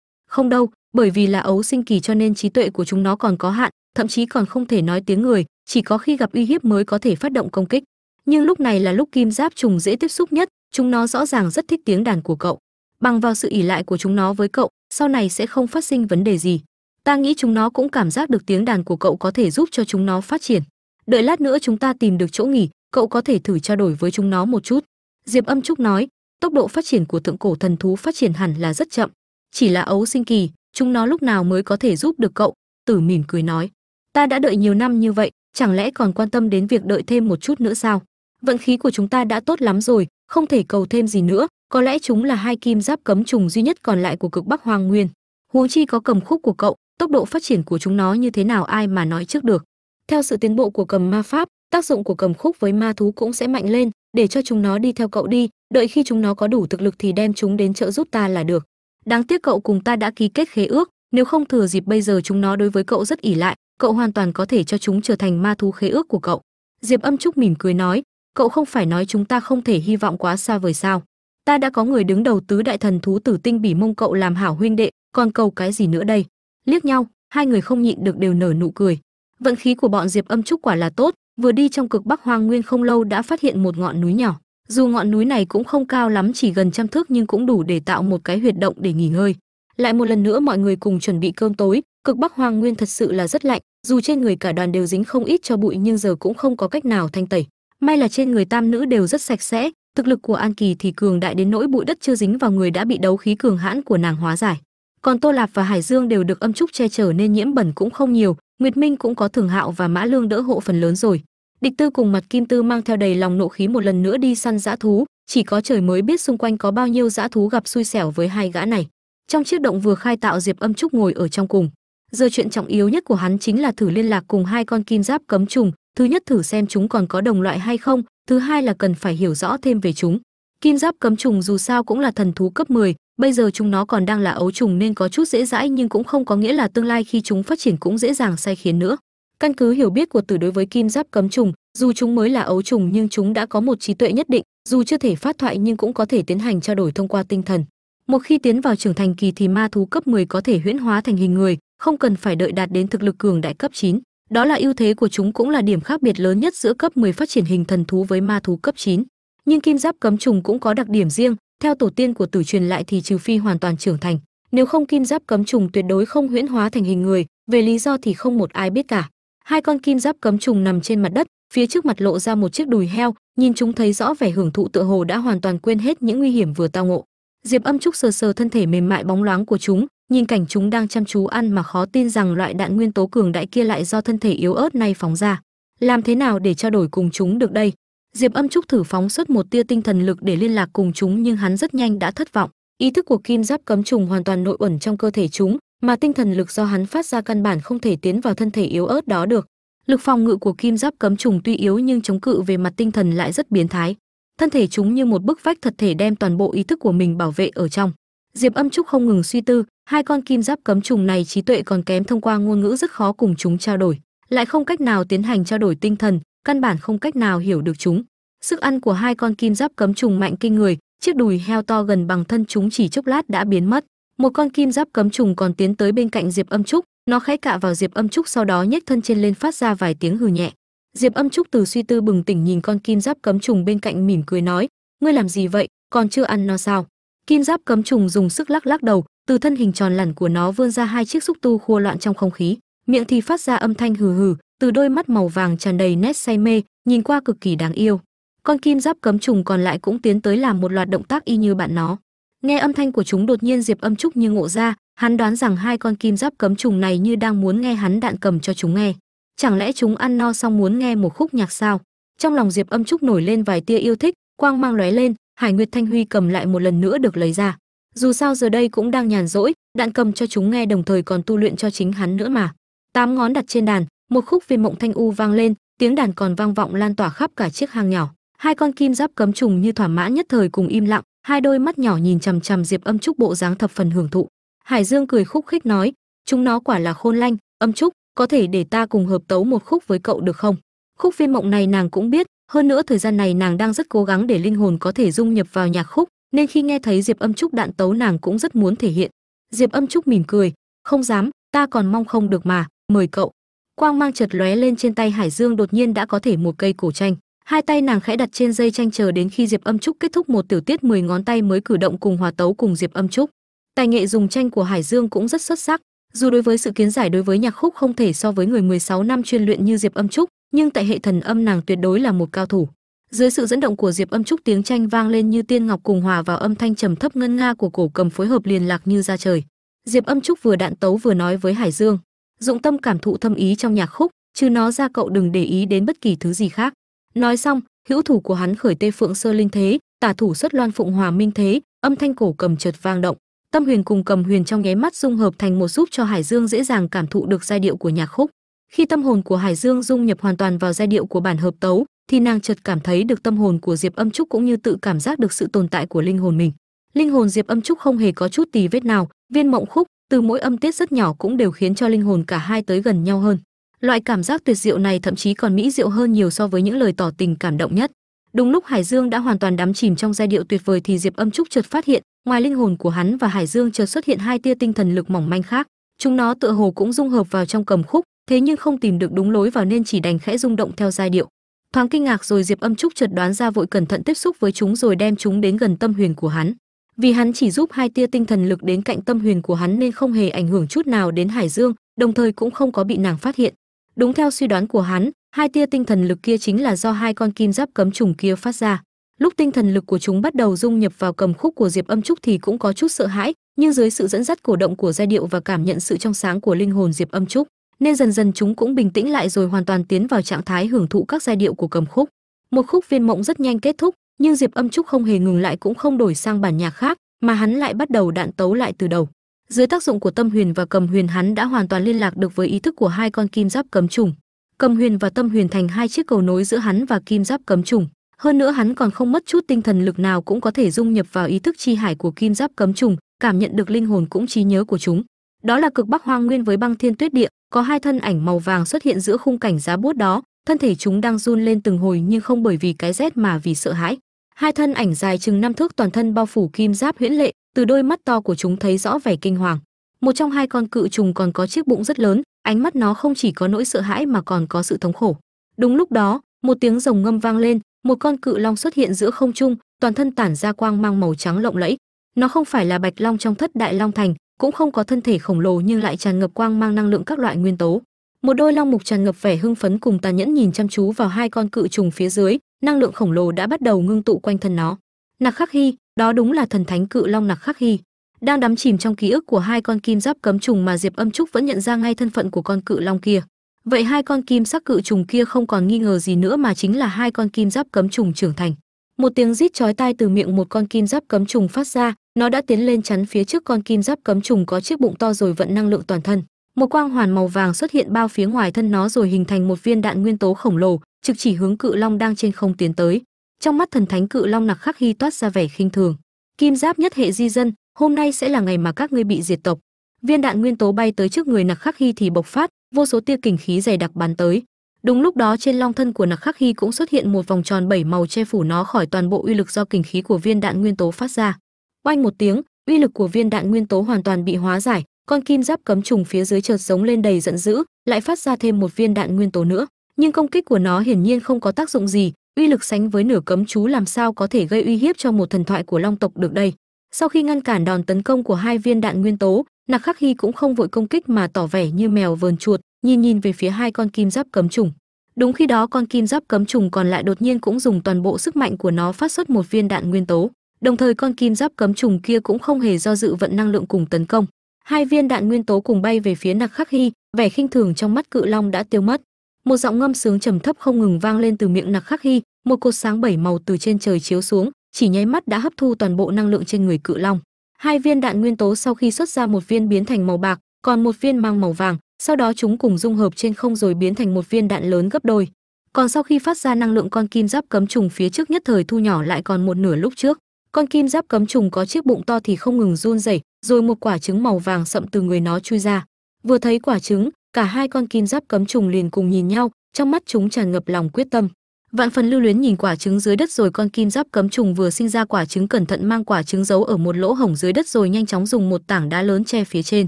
Không đâu, bởi vì là ấu sinh kỳ cho nên trí tuệ của chúng nó còn có hạn, thậm chí còn không thể nói tiếng người, chỉ có khi gặp uy hiếp mới có thể phát động công kích. Nhưng lúc này là lúc kim giáp trùng dễ tiếp xúc nhất, chúng nó rõ ràng rất thích tiếng đàn của cậu. Bằng vào sự ỉ lại của chúng nó với cậu, sau này sẽ không phát sinh vấn đề gì. Ta nghĩ chúng nó cũng cảm giác được tiếng đàn của cậu có thể giúp cho chúng nó phát triển. Đợi lát nữa chúng ta tìm được chỗ nghỉ cậu có thể thử trao đổi với chúng nó một chút. Diệp âm trúc nói, tốc độ phát triển của thượng cổ thần thú phát triển hẳn là rất chậm. Chỉ là ấu sinh kỳ, chúng nó lúc nào mới có thể giúp được cậu? Tử mỉm cười nói, ta đã đợi nhiều năm như vậy, chẳng lẽ còn quan tâm đến việc đợi thêm một chút nữa sao? Vận khí của chúng ta đã tốt lắm rồi, không thể cầu thêm gì nữa, có lẽ chúng là hai kim giáp cấm trùng duy nhất còn lại của cực bắc hoang nguyên. Huống chi có cầm khúc của cậu, tốc độ phát triển của chúng nó như thế nào ai mà nói trước được. Theo sự tiến bộ của cầm ma pháp tác dụng của cầm khúc với ma thú cũng sẽ mạnh lên, để cho chúng nó đi theo cậu đi, đợi khi chúng nó có đủ thực lực thì đem chúng đến trợ giúp ta là được. Đáng tiếc cậu cùng ta đã ký kết khế ước, nếu không thừa dịp bây giờ chúng nó đối với cậu rất ỉ lại, cậu hoàn toàn có thể cho chúng trở thành ma thú khế ước của cậu. Diệp âm trúc mỉm cười nói, cậu không phải nói chúng ta không thể hy vọng quá xa vời sao. Ta đã có người đứng đầu tứ đại thần thú tử tinh bỉ mông cậu làm hảo huynh đệ, còn cầu cái gì nữa đây? Liếc nhau, hai người không nhịn được đều nở nụ cười. Vận khí của bọn diệp âm trúc quả là tốt vừa đi trong cực bắc hoang nguyên không lâu đã phát hiện một ngọn núi nhỏ. Dù ngọn núi này cũng không cao lắm, chỉ gần trăm thước nhưng cũng đủ để tạo một cái huyệt động để nghỉ ngơi. Lại một lần nữa mọi người cùng chuẩn bị cơm tối. Cực bắc hoang nguyên thật sự là rất lạnh. Dù trên người cả đoàn đều dính không ít cho bụi nhưng giờ cũng không có cách nào thanh tẩy. May là trên người tam nữ đều rất sạch sẽ. Thực lực của an kỳ thì cường đại đến nỗi bụi đất chưa dính vào người đã bị đấu khí cường hãn của nàng hóa giải còn tô lạp và hải dương đều được âm trúc che chở nên nhiễm bẩn cũng không nhiều nguyệt minh cũng có thường hạo và mã lương đỡ hộ phần lớn rồi. Địch tư cùng mặt kim tư mang theo đầy lòng nộ khí một lần nữa đi săn dã thú chỉ có trời mới biết xung quanh có bao nhiêu dã thú gặp xui xẻo với hai gã này. Trong chiếc động vừa khai tạo diệp âm trúc ngồi ở trong cùng. Giờ chuyện trọng yếu nhất của hắn chính là thử liên lạc cùng hai con kim giáp cấm trùng thứ nhất thử xem chúng còn có đồng loại hay không thứ hai là cần phải hiểu rõ thêm về chúng. Kim giáp cấm trùng dù sao cũng là thần thú cấp 10, bây giờ chúng nó còn đang là ấu trùng nên có chút dễ dãi nhưng cũng không có nghĩa là tương lai khi chúng phát triển cũng dễ dàng sai khiến nữa căn cứ hiểu biết của tử đối với kim giáp cấm trùng, dù chúng mới là ấu trùng nhưng chúng đã có một trí tuệ nhất định, dù chưa thể phát thoại nhưng cũng có thể tiến hành trao đổi thông qua tinh thần một khi tiến vào trưởng thành kỳ thì ma thú cấp 10 có thể huyễn hóa thành hình người, không cần phải đợi đạt đến thực lực cường đại cấp 9. đó là ưu thế của chúng cũng là điểm khác biệt lớn nhất giữa cấp 10 phát triển hình thần thú với ma thú cấp 9. nhưng kim giáp cấm trùng cũng có đặc điểm riêng theo tổ tiên của tử truyền lại thì trừ phi hoàn toàn trưởng thành, nếu không kim giáp cấm trùng tuyệt đối không huyễn hóa thành hình người, về lý do thì không một ai biết cả. Hai con kim giáp cấm trùng nằm trên mặt đất, phía trước mặt lộ ra một chiếc đùi heo, nhìn chúng thấy rõ vẻ hưởng thụ tựa hồ đã hoàn toàn quên hết những nguy hiểm vừa tao ngộ. Diệp âm trúc sờ sờ thân thể mềm mại bóng loáng của chúng, nhìn cảnh chúng đang chăm chú ăn mà khó tin rằng loại đạn nguyên tố cường đại kia lại do thân thể yếu ớt này phóng ra. Làm thế nào để trao đổi cùng chúng được đây? Diệp âm trúc thử phóng xuất một tia tinh thần lực để liên lạc cùng chúng, nhưng hắn rất nhanh đã thất vọng. Ý thức của kim giáp cấm trùng hoàn toàn nội uẩn trong cơ thể chúng, mà tinh thần lực do hắn phát ra căn bản không thể tiến vào thân thể yếu ớt đó được. Lực phòng ngự của kim giáp cấm trùng tuy yếu nhưng chống cự về mặt tinh thần lại rất biến thái. Thân thể chúng như một bức vách thật thể đem toàn bộ ý thức của mình bảo vệ ở trong. Diệp âm trúc không ngừng suy tư, hai con kim giáp cấm trùng này trí tuệ còn kém thông qua ngôn ngữ rất khó cùng chúng trao đổi. Lại không cách nào tiến hành trao đổi tinh thần căn bản không cách nào hiểu được chúng. Sức ăn của hai con kim giáp cấm trùng mạnh kinh người, chiếc đùi heo to gần bằng thân chúng chỉ chốc lát đã biến mất. Một con kim giáp cấm trùng còn tiến tới bên cạnh diệp âm trúc, nó khẽ cạ vào diệp âm trúc sau đó nhếch thân trên lên phát ra vài tiếng hừ nhẹ. Diệp âm trúc từ suy tư bừng tỉnh nhìn con kim giáp cấm trùng bên cạnh mỉm cười nói, ngươi làm gì vậy? Còn chưa ăn no sao? Kim giáp cấm trùng dùng sức lắc lắc đầu, từ thân hình tròn lẳn của nó vươn ra hai chiếc xúc tu khua loạn trong không khí. Miệng thì phát ra âm thanh hừ hừ từ đôi mắt màu vàng tràn đầy nét say mê, nhìn qua cực kỳ đáng yêu. Con kim giáp cấm trùng còn lại cũng tiến tới làm một loạt động tác y như bạn nó. Nghe âm thanh của chúng đột nhiên diệp âm trúc như ngộ ra, hắn đoán rằng hai con kim giáp cấm trùng này như đang muốn nghe hắn đạn cầm cho chúng nghe. Chẳng lẽ chúng ăn no xong muốn nghe một khúc nhạc sao? Trong lòng diệp âm trúc nổi lên vài tia yêu thích, quang mang lóe lên, hải nguyệt thanh huy cầm lại một lần nữa được lấy ra. Dù sao giờ đây cũng đang nhàn rỗi, đạn cầm cho chúng nghe đồng thời còn tu luyện cho chính hắn nữa mà. Tám ngón đặt trên đàn một khúc viên mộng thanh u vang lên, tiếng đàn còn vang vọng lan tỏa khắp cả chiếc hang nhỏ. Hai con kim giáp cấm trùng như thỏa mãn nhất thời cùng im lặng, hai đôi mắt nhỏ nhìn chằm chằm diệp âm trúc bộ dáng thập phần hưởng thụ. Hải dương cười khúc khích nói, chúng nó quả là khôn lanh, âm trúc, có thể để ta cùng hợp tấu một khúc với cậu được không? Khúc viên mộng này nàng cũng biết, hơn nữa thời gian này nàng đang rất cố gắng để linh hồn có thể dung nhập vào nhạc khúc, nên khi nghe thấy diệp âm trúc đạn tấu nàng cũng rất muốn thể hiện. Diệp âm trúc mỉm cười, không dám, ta còn mong không được mà, mời cậu quang mang chợt lóe lên trên tay hải dương đột nhiên đã có thể một cây cổ tranh. Hai tay nàng khẽ đặt trên dây tranh chờ đến khi diệp âm trúc kết thúc một tiểu tiết 10 ngón tay mới cử động cùng hòa tấu cùng diệp âm trúc. Tài nghệ dùng tranh của hải dương cũng rất xuất sắc. Dù đối với sự kiến giải đối với nhạc khúc không thể so với người 16 năm chuyên luyện như diệp âm trúc, nhưng tại hệ thần âm nàng tuyệt đối là một cao thủ. Dưới sự dẫn động của diệp âm trúc tiếng tranh vang lên như tiên ngọc cùng hòa vào âm thanh trầm thấp ngân nga của cổ cầm phối hợp liền lạc như ra trời. Diệp âm trúc vừa đạn tấu vừa nói với hải dương dụng tâm cảm thụ thâm ý trong nhạc khúc, chứ nó ra cậu đừng để ý đến bất kỳ thứ gì khác. Nói xong, hữu thủ của hắn khởi tê phượng sơ linh thế, tả thủ xuất loan phụng hòa minh thế, âm thanh cổ cầm chợt vang động. Tâm huyền cùng cầm huyền trong nháy mắt dung hợp thành một giúp cho hải dương dễ dàng cảm thụ được giai điệu của nhạc khúc. Khi tâm hồn của hải dương dung nhập hoàn toàn vào giai điệu của bản hợp tấu, thì nàng chợt cảm thấy được tâm hồn của diệp âm trúc cũng như tự cảm giác được sự tồn tại của linh hồn mình. Linh hồn diệp âm trúc không hề có chút tì vết nào, viên mộng khúc từ mỗi âm tiết rất nhỏ cũng đều khiến cho linh hồn cả hai tới gần nhau hơn. Loại cảm giác tuyệt diệu này thậm chí còn mỹ diệu hơn nhiều so với những lời tỏ tình cảm động nhất. Đúng lúc hải dương đã hoàn toàn đắm chìm trong giai điệu tuyệt vời thì diệp âm trúc chợt phát hiện, ngoài linh hồn của hắn và hải dương chợt xuất hiện hai tia tinh thần lực mỏng manh khác. Chúng nó tựa hồ cũng dung hợp vào trong cầm khúc, thế nhưng không tìm được đúng lối vào nên chỉ đành khẽ rung động theo giai điệu. Thoáng kinh ngạc rồi diệp âm trúc chợt đoán ra vội cẩn thận tiếp xúc với chúng rồi đem chúng đến gần tâm huyền của hắn vì hắn chỉ giúp hai tia tinh thần lực đến cạnh tâm huyền của hắn nên không hề ảnh hưởng chút nào đến hải dương, đồng thời cũng không có bị nàng phát hiện. Đúng theo suy đoán của hắn, hai tia tinh thần lực kia chính là do hai con kim giáp cấm trùng kia phát ra. Lúc tinh thần lực của chúng bắt đầu dung nhập vào cầm khúc của diệp âm trúc thì cũng có chút sợ hãi, nhưng dưới sự dẫn dắt cổ động của giai điệu và cảm nhận sự trong sáng của linh hồn diệp âm trúc, nên dần dần chúng cũng bình tĩnh lại rồi hoàn toàn tiến vào trạng thái hưởng thụ các giai điệu của cầm khúc. Một khúc viên mộng rất nhanh kết thúc nhưng diệp âm trúc không hề ngừng lại cũng không đổi sang bản nhạc khác, mà hắn lại bắt đầu đạn tấu lại từ đầu. Dưới tác dụng của tâm huyền và cầm huyền, hắn đã hoàn toàn liên lạc được với ý thức của hai con kim giáp cấm trùng. Cầm huyền và tâm huyền thành hai chiếc cầu nối giữa hắn và kim giáp cấm trùng. Hơn nữa hắn còn không mất chút tinh thần lực nào cũng có thể dung nhập vào ý thức chi hải của kim giáp cấm trùng, cảm nhận được linh hồn cũng trí nhớ của chúng. Đó là cực bắc hoang nguyên với băng thiên tuyết địa, có hai thân ảnh màu vàng xuất hiện giữa khung cảnh giá bút đó thân thể chúng đang run lên từng hồi nhưng không bởi vì cái rét mà vì sợ hãi. Hai thân ảnh dài chừng năm thước toàn thân bao phủ kim giáp huyễn lệ, từ đôi mắt to của chúng thấy rõ vẻ kinh hoàng. Một trong hai con cự trùng còn có chiếc bụng rất lớn, ánh mắt nó không chỉ có nỗi sợ hãi mà còn có sự thống khổ. Đúng lúc đó, một tiếng rồng ngâm vang lên, một con cự long xuất hiện giữa không trung, toàn thân tản ra quang mang màu trắng lộng lẫy. Nó không phải là bạch long trong thất đại long thành, cũng không có thân thể khổng lồ nhưng lại tràn ngập quang mang năng lượng các loại nguyên tố một đôi long mục tràn ngập vẻ hưng phấn cùng tàn nhẫn nhìn chăm chú vào hai con cự trùng phía dưới, năng lượng khổng lồ đã bắt đầu ngưng tụ quanh thân nó. Nặc khắc hy, đó đúng là thần thánh cự long nặc khắc hy. Đang đắm chìm trong ký ức của hai con kim giáp cấm trùng mà diệp âm trúc vẫn nhận ra ngay thân phận của con cự long kia. Vậy hai con kim sắc cự trùng kia không còn nghi ngờ gì nữa mà chính là hai con kim giáp cấm trùng trưởng thành. Một tiếng rít chói tai từ miệng một con kim giáp cấm trùng phát ra, nó đã tiến lên chắn phía trước con kim giáp cấm trùng có chiếc bụng to rồi vận năng lượng toàn thân một quang hoàn màu vàng xuất hiện bao phía ngoài thân nó rồi hình thành một viên đạn nguyên tố khổng lồ, trực chỉ hướng cự long đang trên không tiến tới. Trong mắt thần thánh cự long nặc khắc hy toát ra vẻ khinh thường. Kim giáp nhất hệ di dân, hôm nay sẽ là ngày mà các ngươi bị diệt tộc. Viên đạn nguyên tố bay tới trước người nặc khắc hy thì bộc phát, vô số tia kình khí dày đặc bắn tới. Đúng lúc đó trên long thân của nặc khắc hy cũng xuất hiện một vòng tròn bảy màu che phủ nó khỏi toàn bộ uy lực do kình khí của viên đạn nguyên tố phát ra. Oanh một tiếng, uy lực của viên đạn nguyên tố hoàn toàn bị hóa giải con kim giáp cấm trùng phía dưới chợt giống lên đầy giận dữ, lại phát ra thêm một viên đạn nguyên tố nữa. Nhưng công kích của nó hiển nhiên không có tác dụng gì, uy lực sánh với nửa cấm chú làm sao có thể gây uy hiếp cho một thần thoại của long tộc được đây. Sau khi ngăn cản đòn tấn công của hai viên đạn nguyên tố, nặc khắc hy cũng không vội công kích mà tỏ vẻ như mèo vờn chuột, nhìn nhìn về phía hai con kim giáp cấm trùng. Đúng khi đó con kim giáp cấm trùng còn lại đột nhiên cũng dùng toàn bộ sức mạnh của nó phát xuất một viên đạn nguyên tố. Đồng thời con kim giáp cấm trùng kia cũng không hề do dự vận năng lượng cùng tấn công hai viên đạn nguyên tố cùng bay về phía nặc khắc hy vẻ khinh thường trong mắt cự long đã tiêu mất. Một giọng ngâm sướng trầm thấp không ngừng vang lên từ miệng nặc khắc hy một cột sáng bảy màu từ trên trời chiếu xuống, chỉ nháy mắt đã hấp thu toàn bộ năng lượng trên người cự long. Hai viên đạn nguyên tố sau khi xuất ra một viên biến thành màu bạc, còn một viên mang màu vàng, sau đó chúng cùng dung hợp trên không rồi biến thành một viên đạn lớn gấp đôi. Còn sau khi phát ra năng lượng con kim giáp cấm trùng phía trước nhất thời thu nhỏ lại còn một nửa lúc trước con kim giáp cấm trùng có chiếc bụng to thì không ngừng run rẩy, rồi một quả trứng màu vàng sậm từ người nó chui ra. Vừa thấy quả trứng, cả hai con kim giáp cấm trùng liền cùng nhìn nhau, trong mắt chúng tràn ngập lòng quyết tâm. Vạn phần lưu luyến nhìn quả trứng dưới đất rồi con kim giáp cấm trùng vừa sinh ra quả trứng cẩn thận mang quả trứng giấu ở một lỗ hổng dưới đất rồi nhanh chóng dùng một tảng đá lớn che phía trên.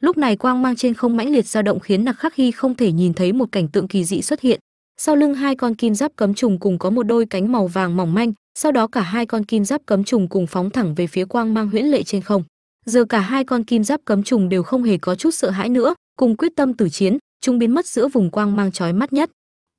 Lúc này quang mang trên không mãnh liệt dao động khiến nặc khắc hy không thể nhìn thấy một cảnh tượng kỳ dị xuất hiện sau lưng hai con kim giáp cấm trùng cùng có một đôi cánh màu vàng mỏng manh, sau đó cả hai con kim giáp cấm trùng cùng phóng thẳng về phía quang mang huyễn lệ trên không. Giờ cả hai con kim giáp cấm trùng đều không hề có chút sợ hãi nữa, cùng quyết tâm tử chiến, chúng biến mất giữa vùng quang mang chói mắt nhất.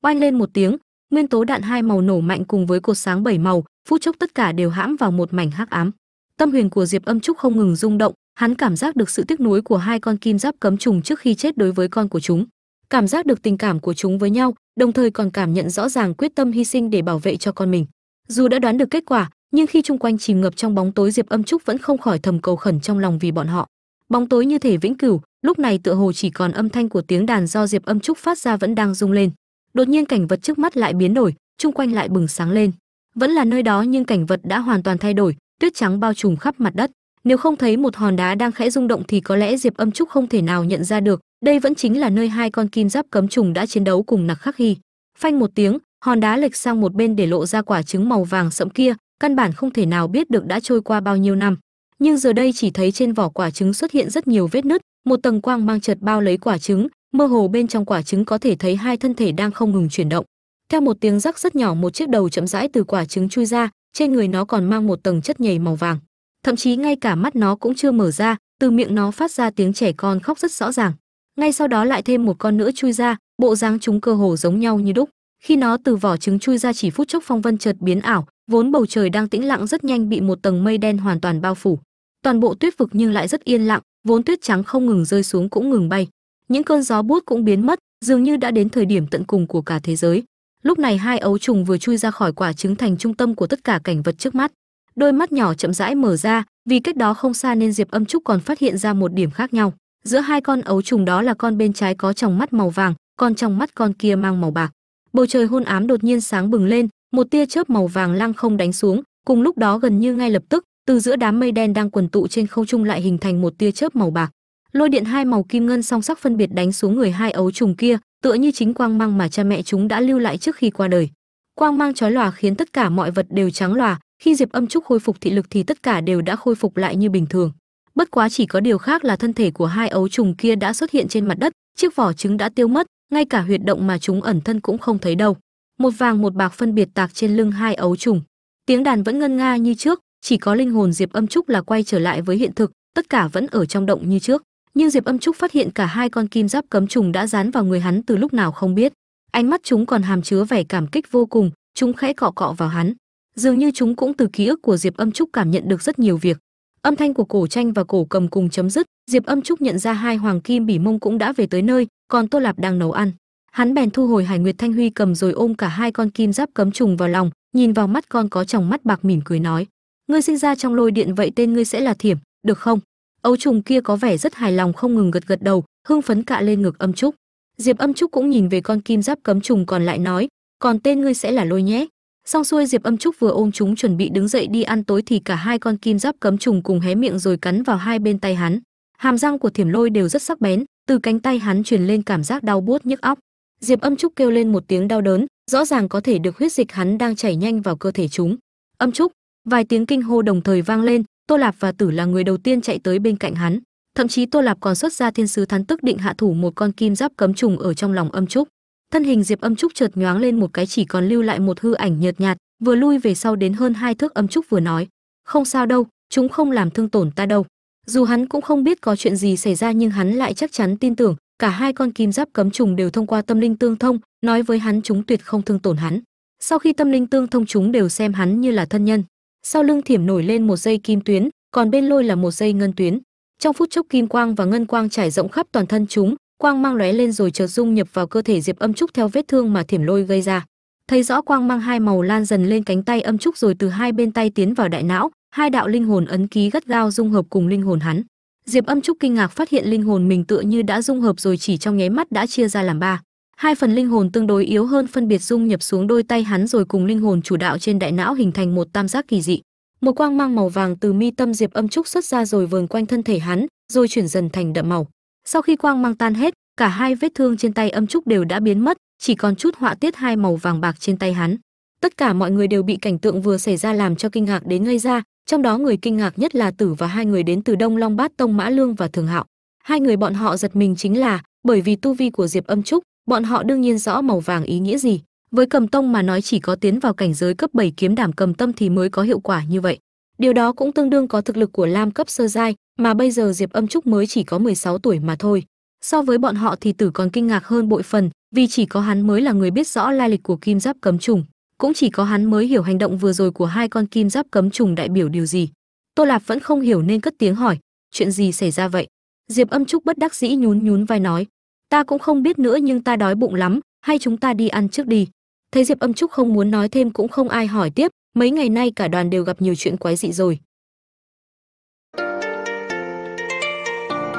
Oanh lên một tiếng, nguyên tố đạn hai màu nổ mạnh cùng với cột sáng bảy màu, phút chốc tất cả đều hãm vào một mảnh hắc ám. Tâm huyền của diệp âm trúc không ngừng rung động, hắn cảm giác được sự tiếc nuối của hai con kim giáp cấm trùng trước khi chết đối với con của chúng cảm giác được tình cảm của chúng với nhau, đồng thời còn cảm nhận rõ ràng quyết tâm hy sinh để bảo vệ cho con mình. Dù đã đoán được kết quả, nhưng khi chung quanh chìm ngập trong bóng tối, diệp âm trúc vẫn không khỏi thầm cầu khẩn trong lòng vì bọn họ. Bóng tối như thể vĩnh cửu, lúc này tựa hồ chỉ còn âm thanh của tiếng đàn do diệp âm trúc phát ra vẫn đang rung lên. Đột nhiên cảnh vật trước mắt lại biến đổi, chung quanh lại bừng sáng lên. Vẫn là nơi đó nhưng cảnh vật đã hoàn toàn thay đổi, tuyết trắng bao trùm khắp mặt đất nếu không thấy một hòn đá đang khẽ rung động thì có lẽ diệp âm trúc không thể nào nhận ra được. Đây vẫn chính là nơi hai con kim giáp cấm trùng đã chiến đấu cùng nặc khắc hy. Phanh một tiếng, hòn đá lệch sang một bên để lộ ra quả trứng màu vàng sẫm kia, căn bản không thể nào biết được đã trôi qua bao nhiêu năm. Nhưng giờ đây chỉ thấy trên vỏ quả trứng xuất hiện rất nhiều vết nứt, một tầng quang mang chợt bao lấy quả trứng, mơ hồ bên trong quả trứng có thể thấy hai thân thể đang không ngừng chuyển động. Theo một tiếng rắc rất nhỏ, một chiếc đầu chậm rãi từ quả trứng chui ra, trên người nó còn mang một tầng chất nhầy màu vàng thậm chí ngay cả mắt nó cũng chưa mở ra, từ miệng nó phát ra tiếng trẻ con khóc rất rõ ràng. Ngay sau đó lại thêm một con nữa chui ra, bộ dáng chúng cơ hồ giống nhau như đúc. Khi nó từ vỏ trứng chui ra chỉ phút chốc phong vân chợt biến ảo, vốn bầu trời đang tĩnh lặng rất nhanh bị một tầng mây đen hoàn toàn bao phủ. Toàn bộ tuyết vực nhưng lại rất yên lặng, vốn tuyết trắng không ngừng rơi xuống cũng ngừng bay. Những cơn gió buốt cũng biến mất, dường như đã đến thời điểm tận cùng của cả thế giới. Lúc này hai ấu trùng vừa chui ra khỏi quả trứng thành trung tâm của tất cả cảnh vật trước mắt đôi mắt nhỏ chậm rãi mở ra, vì cách đó không xa nên diệp âm trúc còn phát hiện ra một điểm khác nhau. Giữa hai con ấu trùng đó là con bên trái có tròng mắt màu vàng còn trong mắt con kia mang màu bạc. Bầu trời hôn ám đột nhiên sáng bừng lên, một tia chớp màu vàng lăng không đánh xuống, cùng lúc đó gần như ngay lập tức, từ giữa đám mây đen đang quần tụ trên không trung lại hình thành một tia chớp màu bạc. Lôi điện hai màu kim ngân song sắc phân biệt đánh xuống người hai ấu trùng kia, tựa như chính quang mang mà cha mẹ chúng đã lưu lại trước khi qua đời. Quang mang chói lòa khiến tất cả mọi vật đều trắng lòa khi diệp âm trúc khôi phục thị lực thì tất cả đều đã khôi phục lại như bình thường. Bất quá chỉ có điều khác là thân thể của hai ấu trùng kia đã xuất hiện trên mặt đất, chiếc vỏ trứng đã tiêu mất, ngay cả huyệt động mà chúng ẩn thân cũng không thấy đâu. Một vàng một bạc phân biệt tạc trên lưng hai ấu trùng. Tiếng đàn vẫn ngân nga như trước, chỉ có linh hồn diệp âm trúc là quay trở lại với hiện thực, tất cả vẫn ở trong động như trước. Nhưng diệp âm trúc phát hiện cả hai con kim giáp cấm trùng đã dán vào người hắn từ lúc nào không biết. Ánh mắt chúng còn hàm chứa vẻ cảm kích vô cùng, chúng khẽ cọ cọ vào hắn dường như chúng cũng từ ký ức của diệp âm trúc cảm nhận được rất nhiều việc. Âm thanh của cổ tranh và cổ cầm cùng chấm dứt, diệp âm trúc nhận ra hai hoàng kim bỉ mông cũng đã về tới nơi, còn tô lạp đang nấu ăn. Hắn bèn thu hồi hải nguyệt thanh huy cầm rồi ôm cả hai con kim giáp cấm trùng vào lòng, nhìn vào mắt con có tròng mắt bạc mỉm cười nói, ngươi sinh ra trong lôi điện vậy tên ngươi sẽ là thiểm, được không? Ấu trùng kia có vẻ rất hài lòng không ngừng gật gật đầu, hưng phấn cạ lên ngực âm trúc. Diệp âm trúc cũng nhìn về con kim giáp cấm trùng còn lại nói, còn tên ngươi sẽ là lôi nhé xong xuôi diệp âm trúc vừa ôm chúng chuẩn bị đứng dậy đi ăn tối thì cả hai con kim giáp cấm trùng cùng hé miệng rồi cắn vào hai bên tay hắn. Hàm răng của thiểm lôi đều rất sắc bén, từ cánh tay hắn truyền lên cảm giác đau buốt nhức óc. Diệp âm trúc kêu lên một tiếng đau đớn, rõ ràng có thể được huyết dịch hắn đang chảy nhanh vào cơ thể chúng. Âm trúc, vài tiếng kinh hô đồng thời vang lên, tô lạp và tử là người đầu tiên chạy tới bên cạnh hắn. Thậm chí tô lạp còn xuất ra thiên sứ thắn tức định hạ thủ một con kim giáp cấm trùng ở trong lòng âm trúc thân hình diệp âm trúc chợt nhoáng lên một cái chỉ còn lưu lại một hư ảnh nhợt nhạt, vừa lui về sau đến hơn hai thước âm trúc vừa nói, không sao đâu, chúng không làm thương tổn ta đâu. Dù hắn cũng không biết có chuyện gì xảy ra nhưng hắn lại chắc chắn tin tưởng, cả hai con kim giáp cấm trùng đều thông qua tâm linh tương thông, nói với hắn chúng tuyệt không thương tổn hắn. Sau khi tâm linh tương thông chúng đều xem hắn như là thân nhân. Sau lưng thiểm nổi lên một dây kim tuyến, còn bên lôi là một dây ngân tuyến. Trong phút chốc kim quang và ngân quang trải rộng khắp toàn thân chúng quang mang lóe lên rồi chợt dung nhập vào cơ thể diệp âm trúc theo vết thương mà thiểm lôi gây ra. Thấy rõ quang mang hai màu lan dần lên cánh tay âm trúc rồi từ hai bên tay tiến vào đại não, hai đạo linh hồn ấn ký gắt gao dung hợp cùng linh hồn hắn. Diệp âm trúc kinh ngạc phát hiện linh hồn mình tựa như đã dung hợp rồi chỉ trong nháy mắt đã chia ra làm ba. Hai phần linh hồn tương đối yếu hơn phân biệt dung nhập xuống đôi tay hắn rồi cùng linh hồn chủ đạo trên đại não hình thành một tam giác kỳ dị. Một quang mang màu vàng từ mi tâm diệp âm trúc xuất ra rồi vờn quanh thân thể hắn, rồi chuyển dần thành đậm màu sau khi quang mang tan hết, cả hai vết thương trên tay âm trúc đều đã biến mất, chỉ còn chút họa tiết hai màu vàng bạc trên tay hắn. Tất cả mọi người đều bị cảnh tượng vừa xảy ra làm cho kinh ngạc đến ngây ra, trong đó người kinh ngạc nhất là tử và hai người đến từ đông long bát tông mã lương và thường hạo. Hai người bọn họ giật mình chính là, bởi vì tu vi của diệp âm trúc, bọn họ đương nhiên rõ màu vàng ý nghĩa gì. Với cầm tông mà nói chỉ có tiến vào cảnh giới cấp 7 kiếm đảm cầm tâm thì mới có hiệu quả như vậy điều đó cũng tương đương có thực lực của lam cấp sơ giai, mà bây giờ diệp âm trúc mới chỉ có 16 tuổi mà thôi. So với bọn họ thì tử còn kinh ngạc hơn bội phần, vì chỉ có hắn mới là người biết rõ lai lịch của kim giáp cấm trùng. Cũng chỉ có hắn mới hiểu hành động vừa rồi của hai con kim giáp cấm trùng đại biểu điều gì. Tô lạp vẫn không hiểu nên cất tiếng hỏi, chuyện gì xảy ra vậy? Diệp âm trúc bất đắc dĩ nhún nhún vai nói, ta cũng không biết nữa nhưng ta đói bụng lắm, hay chúng ta đi ăn trước đi. Thấy diệp âm trúc không muốn nói thêm cũng không ai hỏi tiếp mấy ngày nay cả đoàn đều gặp nhiều chuyện quái dị rồi.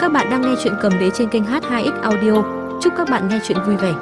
Các bạn đang nghe chuyện cầm đế trên kênh h2x audio. Chúc các bạn nghe chuyện vui vẻ.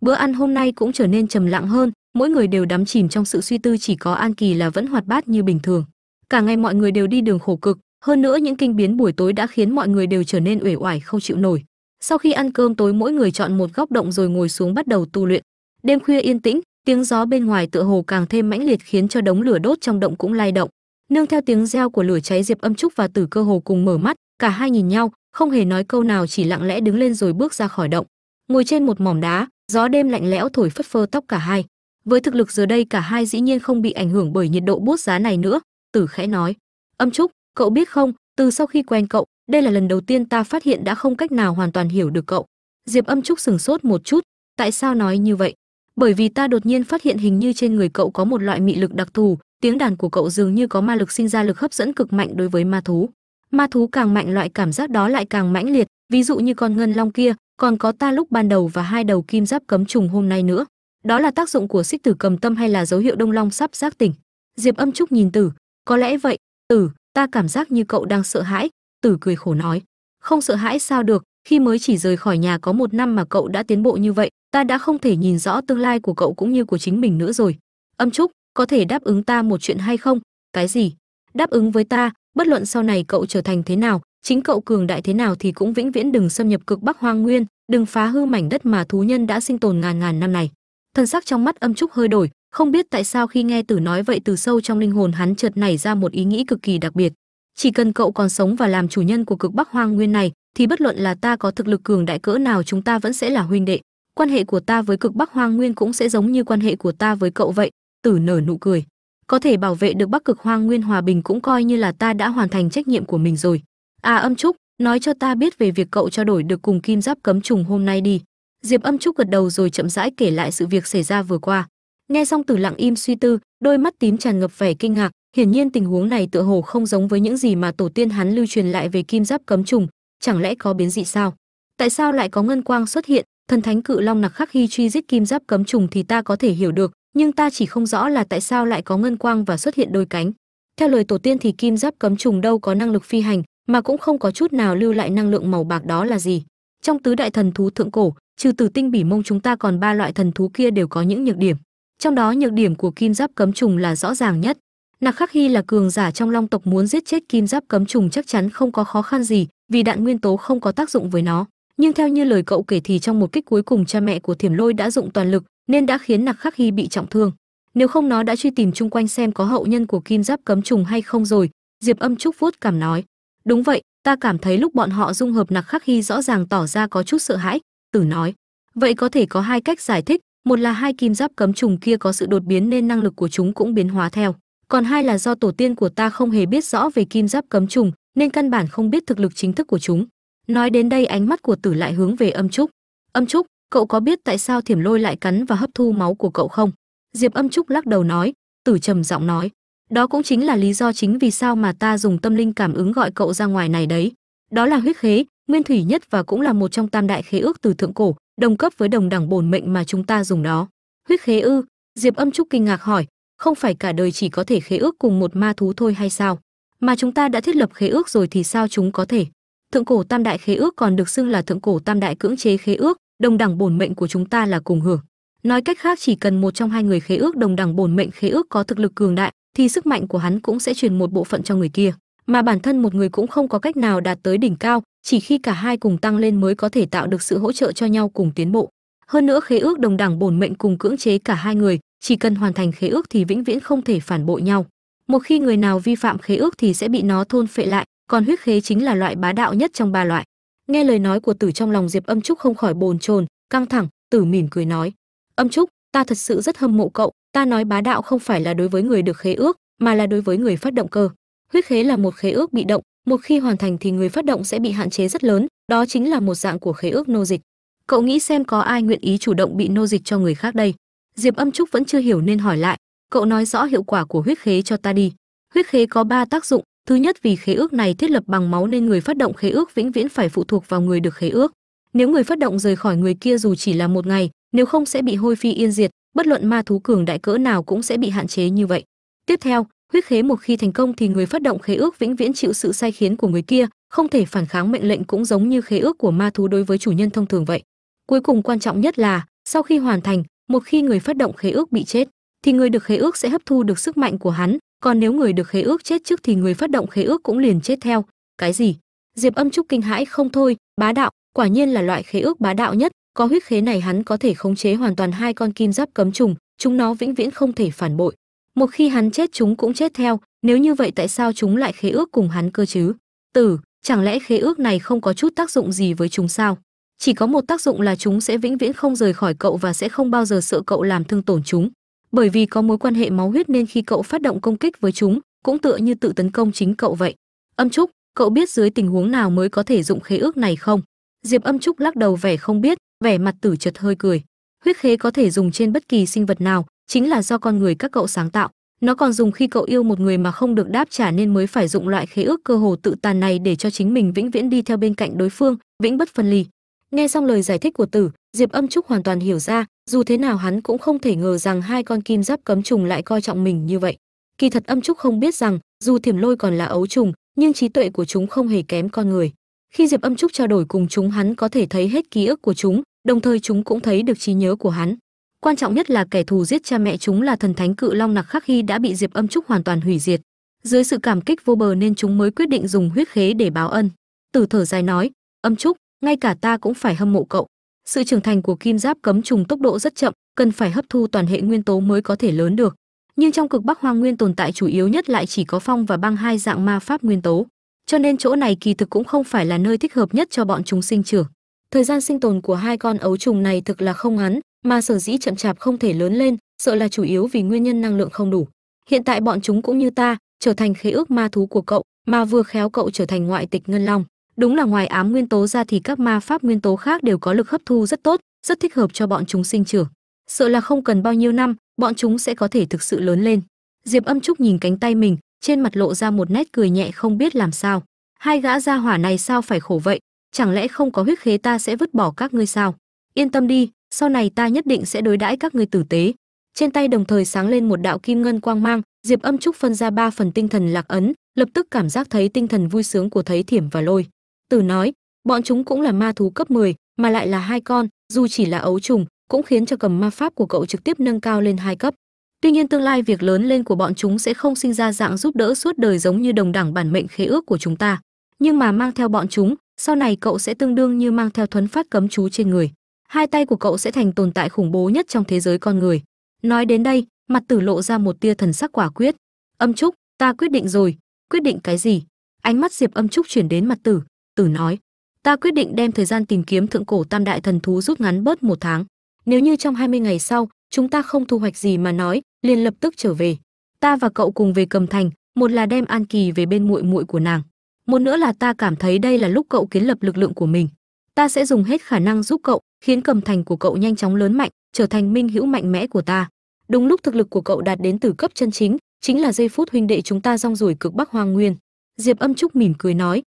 Bữa ăn hôm nay cũng trở nên trầm lặng hơn. Mỗi người đều đắm chìm trong sự suy tư chỉ có an kỳ là vẫn hoạt bát như bình thường. Cả ngày mọi người đều đi đường khổ cực. Hơn nữa những kinh biến buổi tối đã khiến mọi người đều trở nên uể oải, không chịu nổi sau khi ăn cơm tối, mỗi người chọn một góc động rồi ngồi xuống bắt đầu tu luyện. Đêm khuya yên tĩnh, tiếng gió bên ngoài tựa hồ càng thêm mãnh liệt khiến cho đống lửa đốt trong động cũng lay động. Nương theo tiếng reo của lửa cháy, diệp âm trúc và tử cơ hồ cùng mở mắt, cả hai nhìn nhau, không hề nói câu nào, chỉ lặng lẽ đứng lên rồi bước ra khỏi động. Ngồi trên một mỏm đá, gió đêm lạnh lẽo thổi phất phơ tóc cả hai. Với thực lực giờ đây, cả hai dĩ nhiên không bị ảnh hưởng bởi nhiệt độ bút giá này nữa, tử khẽ nói. Âm trúc, cậu biết không, từ sau khi quen cậu đây là lần đầu tiên ta phát hiện đã không cách nào hoàn toàn hiểu được cậu. Diệp âm trúc sửng sốt một chút, tại sao nói như vậy? Bởi vì ta đột nhiên phát hiện hình như trên người cậu có một loại mị lực đặc thù, tiếng đàn của cậu dường như có ma lực sinh ra lực hấp dẫn cực mạnh đối với ma thú. Ma thú càng mạnh loại cảm giác đó lại càng mãnh liệt, ví dụ như con ngân long kia, còn có ta lúc ban đầu và hai đầu kim giáp cấm trùng hôm nay nữa. Đó là tác dụng của xích tử cầm tâm hay là dấu hiệu đông long sắp giác tỉnh? Diệp âm trúc nhìn tử, có lẽ vậy. Tử, ta cảm giác như cậu đang sợ hãi tử cười khổ nói, không sợ hãi sao được, khi mới chỉ rời khỏi nhà có một năm mà cậu đã tiến bộ như vậy, ta đã không thể nhìn rõ tương lai của cậu cũng như của chính mình nữa rồi. Âm trúc, có thể đáp ứng ta một chuyện hay không? Cái gì? Đáp ứng với ta, bất luận sau này cậu trở thành thế nào, chính cậu cường đại thế nào thì cũng vĩnh viễn đừng xâm nhập cực bắc hoang nguyên, đừng phá hư mảnh đất mà thú nhân đã sinh tồn ngàn ngàn năm này. Thân sắc trong mắt âm trúc hơi đổi, không biết tại sao khi nghe tử nói vậy từ sâu trong linh hồn hắn chợt nảy ra một ý nghĩ cực kỳ đặc biệt chỉ cần cậu còn sống và làm chủ nhân của cực bắc hoang nguyên này, thì bất luận là ta có thực lực cường đại cỡ nào, chúng ta vẫn sẽ là huynh đệ. Quan hệ của ta với cực bắc hoang nguyên cũng sẽ giống như quan hệ của ta với cậu vậy. Tử nở nụ cười. Có thể bảo vệ được bắc cực hoang nguyên hòa bình cũng coi như là ta đã hoàn thành trách nhiệm của mình rồi. À âm trúc, nói cho ta biết về việc cậu trao đổi được cùng kim giáp cấm trùng hôm nay đi. Diệp âm trúc gật đầu rồi chậm rãi kể lại sự việc xảy ra vừa qua. Nghe xong tử lặng im suy tư, đôi mắt tím tràn ngập vẻ kinh ngạc hiển nhiên tình huống này tựa hồ không giống với những gì mà tổ tiên hắn lưu truyền lại về kim giáp cấm trùng, chẳng lẽ có biến dị sao? Tại sao lại có ngân quang xuất hiện? Thần thánh cự long nặc khắc khi truy giết kim giáp cấm trùng thì ta có thể hiểu được, nhưng ta chỉ không rõ là tại sao lại có ngân quang và xuất hiện đôi cánh. Theo lời tổ tiên thì kim giáp cấm trùng đâu có năng lực phi hành, mà cũng không có chút nào lưu lại năng lượng màu bạc đó là gì. Trong tứ đại thần thú thượng cổ, trừ tử tinh bỉ mông chúng ta còn ba loại thần thú kia đều có những nhược điểm. Trong đó nhược điểm của kim giáp cấm trùng là rõ ràng nhất nặc khắc hy là cường giả trong long tộc muốn giết chết kim giáp cấm trùng chắc chắn không có khó khăn gì, vì đạn nguyên tố không có tác dụng với nó. Nhưng theo như lời cậu kể thì trong một kích cuối cùng cha mẹ của thiểm lôi đã dụng toàn lực, nên đã khiến nặc khắc hy bị trọng thương. Nếu không nó đã truy tìm chung quanh xem có hậu nhân của kim giáp cấm trùng hay không rồi, diệp âm trúc vuốt cảm nói. Đúng vậy, ta cảm thấy lúc bọn họ dung hợp nặc khắc hy rõ ràng tỏ ra có chút sợ hãi, tử nói. Vậy có thể có hai cách giải thích, một là hai kim giáp cấm trùng kia có sự đột biến nên năng lực của chúng cũng biến hóa theo còn hai là do tổ tiên của ta không hề biết rõ về kim giáp cấm trùng, nên căn bản không biết thực lực chính thức của chúng. Nói đến đây ánh mắt của tử lại hướng về âm trúc. Âm trúc, cậu có biết tại sao thiểm lôi lại cắn và hấp thu máu của cậu không? Diệp âm trúc lắc đầu nói, tử trầm giọng nói, đó cũng chính là lý do chính vì sao mà ta dùng tâm linh cảm ứng gọi cậu ra ngoài này đấy. Đó là huyết khế, nguyên thủy nhất và cũng là một trong tam đại khế ước từ thượng cổ, đồng cấp với đồng đẳng bổn mệnh mà chúng ta dùng đó. Huyết khế ư? Diệp âm trúc kinh ngạc hỏi không phải cả đời chỉ có thể khế ước cùng một ma thú thôi hay sao? Mà chúng ta đã thiết lập khế ước rồi thì sao chúng có thể? Thượng cổ tam đại khế ước còn được xưng là thượng cổ tam đại cưỡng chế khế ước, đồng đẳng bổn mệnh của chúng ta là cùng hưởng. Nói cách khác, chỉ cần một trong hai người khế ước đồng đẳng bổn mệnh khế ước có thực lực cường đại, thì sức mạnh của hắn cũng sẽ truyền một bộ phận cho người kia. Mà bản thân một người cũng không có cách nào đạt tới đỉnh cao, chỉ khi cả hai cùng tăng lên mới có thể tạo được sự hỗ trợ cho nhau cùng tiến bộ. Hơn nữa, khế ước đồng đẳng bổn mệnh cùng cưỡng chế cả hai người chỉ cần hoàn thành khế ước thì vĩnh viễn không thể phản bội nhau. Một khi người nào vi phạm khế ước thì sẽ bị nó thôn phệ lại, còn huyết khế chính là loại bá đạo nhất trong ba loại. Nghe lời nói của tử trong lòng diệp âm trúc không khỏi bồn chồn, căng thẳng, tử mỉm cười nói, âm trúc, ta thật sự rất hâm mộ cậu. Ta nói bá đạo không phải là đối với người được khế ước, mà là đối với người phát động cơ. Huyết khế là một khế ước bị động, một khi hoàn thành thì người phát động sẽ bị hạn chế rất lớn, đó chính là một dạng của khế ước nô dịch. Cậu nghĩ xem có ai nguyện ý chủ động bị nô dịch cho người khác đây? Diệp âm trúc vẫn chưa hiểu nên hỏi lại, cậu nói rõ hiệu quả của huyết khế cho ta đi. Huyết khế có ba tác dụng. Thứ nhất, vì khế ước này thiết lập bằng máu nên người phát động khế ước vĩnh viễn phải phụ thuộc vào người được khế ước. Nếu người phát động rời khỏi người kia dù chỉ là một ngày, nếu không sẽ bị hôi phi yên diệt, bất luận ma thú cường đại cỡ nào cũng sẽ bị hạn chế như vậy. Tiếp theo, huyết khế một khi thành công thì người phát động khế ước vĩnh viễn chịu sự sai khiến của người kia, không thể phản kháng mệnh lệnh cũng giống như khế ước của ma thú đối với chủ nhân thông thường vậy. Cuối cùng quan trọng nhất là, sau khi hoàn thành một khi người phát động khế ước bị chết, thì người được khế ước sẽ hấp thu được sức mạnh của hắn, còn nếu người được khế ước chết trước thì người phát động khế ước cũng liền chết theo. Cái gì? Diệp âm trúc kinh hãi, không thôi, bá đạo, quả nhiên là loại khế ước bá đạo nhất, có huyết khế này hắn có thể khống chế hoàn toàn hai con kim giáp cấm trùng, chúng nó vĩnh viễn không thể phản bội. Một khi hắn chết chúng cũng chết theo, nếu như vậy tại sao chúng lại khế ước cùng hắn cơ chứ? Tử, chẳng lẽ khế ước này không có chút tác dụng gì với chúng sao? Chỉ có một tác dụng là chúng sẽ vĩnh viễn không rời khỏi cậu và sẽ không bao giờ sợ cậu làm thương tổn chúng. Bởi vì có mối quan hệ máu huyết nên khi cậu phát động công kích với chúng, cũng tựa như tự tấn công chính cậu vậy. Âm trúc, cậu biết dưới tình huống nào mới có thể dụng khế ước này không? Diệp âm trúc lắc đầu vẻ không biết, vẻ mặt tử chật hơi cười. Huyết khế có thể dùng trên bất kỳ sinh vật nào, chính là do con người các cậu sáng tạo. Nó còn dùng khi cậu yêu một người mà không được đáp trả nên mới phải dụng loại khế ước cơ hồ tự tàn này để cho chính mình vĩnh viễn đi theo bên cạnh đối phương, vĩnh bất phân ly nghe xong lời giải thích của tử, diệp âm trúc hoàn toàn hiểu ra, dù thế nào hắn cũng không thể ngờ rằng hai con kim giáp cấm trùng lại coi trọng mình như vậy. Kỳ thật âm trúc không biết rằng, dù thiểm lôi còn là ấu trùng, nhưng trí tuệ của chúng không hề kém con người. Khi diệp âm trúc trao đổi cùng chúng hắn có thể thấy hết ký ức của chúng, đồng thời chúng cũng thấy được trí nhớ của hắn. Quan trọng nhất là kẻ thù giết cha mẹ chúng là thần thánh cự long nặc khắc khi đã bị diệp âm trúc hoàn toàn hủy diệt. Dưới sự cảm kích vô bờ nên chúng mới quyết định dùng huyết khế để báo ân. Tử thở dài nói, âm trúc ngay cả ta cũng phải hâm mộ cậu. Sự trưởng thành của kim giáp cấm trùng tốc độ rất chậm, cần phải hấp thu toàn hệ nguyên tố mới có thể lớn được. Nhưng trong cực bắc hoang nguyên tồn tại chủ yếu nhất lại chỉ có phong và băng hai dạng ma pháp nguyên tố. Cho nên chỗ này kỳ thực cũng không phải là nơi thích hợp nhất cho bọn chúng sinh trưởng. Thời gian sinh tồn của hai con ấu trùng này thực là không ngắn, mà sở dĩ chậm chạp không thể lớn lên, sợ là chủ yếu vì nguyên nhân năng lượng không đủ. Hiện tại bọn chúng cũng như ta, trở thành khế ước ma thú của cậu, mà vừa khéo cậu trở thành ngoại tịch ngân long đúng là ngoài ám nguyên tố ra thì các ma pháp nguyên tố khác đều có lực hấp thu rất tốt, rất thích hợp cho bọn chúng sinh trưởng. Sợ là không cần bao nhiêu năm, bọn chúng sẽ có thể thực sự lớn lên. Diệp âm trúc nhìn cánh tay mình, trên mặt lộ ra một nét cười nhẹ không biết làm sao. Hai gã gia hỏa này sao phải khổ vậy? Chẳng lẽ không có huyết khế ta sẽ vứt bỏ các ngươi sao? Yên tâm đi, sau này ta nhất định sẽ đối đãi các ngươi tử tế. Trên tay đồng thời sáng lên một đạo kim ngân quang mang, diệp âm trúc phân ra ba phần tinh thần lạc ấn, lập tức cảm giác thấy tinh thần vui sướng của thấy thiểm và lôi tử nói bọn chúng cũng là ma thú cấp 10, mà lại là hai con dù chỉ là ấu trùng cũng khiến cho cầm ma pháp của cậu trực tiếp nâng cao lên hai cấp. Tuy nhiên tương lai việc lớn lên của bọn chúng sẽ không sinh ra dạng giúp đỡ suốt đời giống như đồng đẳng bản mệnh khế ước của chúng ta. Nhưng mà mang theo bọn chúng sau này cậu sẽ tương đương như mang theo thuấn phát cấm chú trên người. Hai tay của cậu sẽ thành tồn tại khủng bố nhất trong thế giới con người. Nói đến đây mặt tử lộ ra một tia thần sắc quả quyết. Âm trúc ta quyết định rồi. Quyết định cái gì? Ánh mắt diệp âm trúc chuyển đến mặt tử tử nói, ta quyết định đem thời gian tìm kiếm thượng cổ tam đại thần thú rút ngắn bớt một tháng. Nếu như trong 20 ngày sau, chúng ta không thu hoạch gì mà nói, liền lập tức trở về. Ta và cậu cùng về cầm thành, một là đem an kỳ về bên muội muội của nàng, một nữa là ta cảm thấy đây là lúc cậu kiến lập lực lượng của mình. Ta sẽ dùng hết khả năng giúp cậu, khiến cầm thành của cậu nhanh chóng lớn mạnh, trở thành minh hữu mạnh mẽ của ta. Đúng lúc thực lực của cậu đạt đến từ cấp chân chính chính là giây phút huynh đệ chúng ta rong ruổi cực bắc hoang nguyên. Diệp âm trúc mỉm cười nói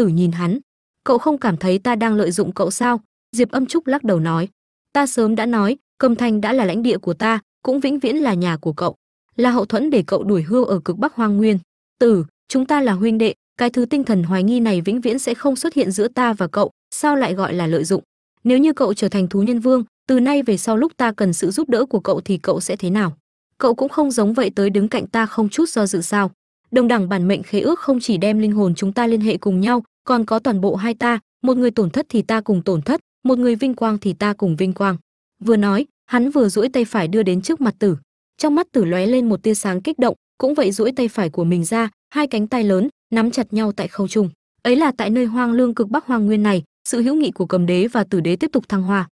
tử nhìn hắn. Cậu không cảm thấy ta đang lợi dụng cậu sao? Diệp âm trúc lắc đầu nói. Ta sớm đã nói, cầm thành đã là lãnh địa của ta, cũng vĩnh viễn là nhà của cậu. Là hậu thuẫn để cậu đuổi hưu ở cực bắc hoang nguyên. Tử, chúng ta là huynh đệ, cái thứ tinh thần hoài nghi này vĩnh viễn sẽ không xuất hiện giữa ta và cậu, sao lại gọi là lợi dụng? Nếu như cậu trở thành thú nhân vương, từ nay về sau lúc ta cần sự giúp đỡ của cậu thì cậu sẽ thế nào? Cậu cũng không giống vậy tới đứng cạnh ta không chút do dự sao? Đồng đẳng bản mệnh khế ước không chỉ đem linh hồn chúng ta liên hệ cùng nhau còn có toàn bộ hai ta, một người tổn thất thì ta cùng tổn thất, một người vinh quang thì ta cùng vinh quang. Vừa nói, hắn vừa duỗi tay phải đưa đến trước mặt tử. Trong mắt tử lóe lên một tia sáng kích động, cũng vậy duỗi tay phải của mình ra, hai cánh tay lớn, nắm chặt nhau tại khâu trung ấy là tại nơi hoang lương cực bắc hoang nguyên này, sự hữu nghị của cầm đế và tử đế tiếp tục thăng hoa.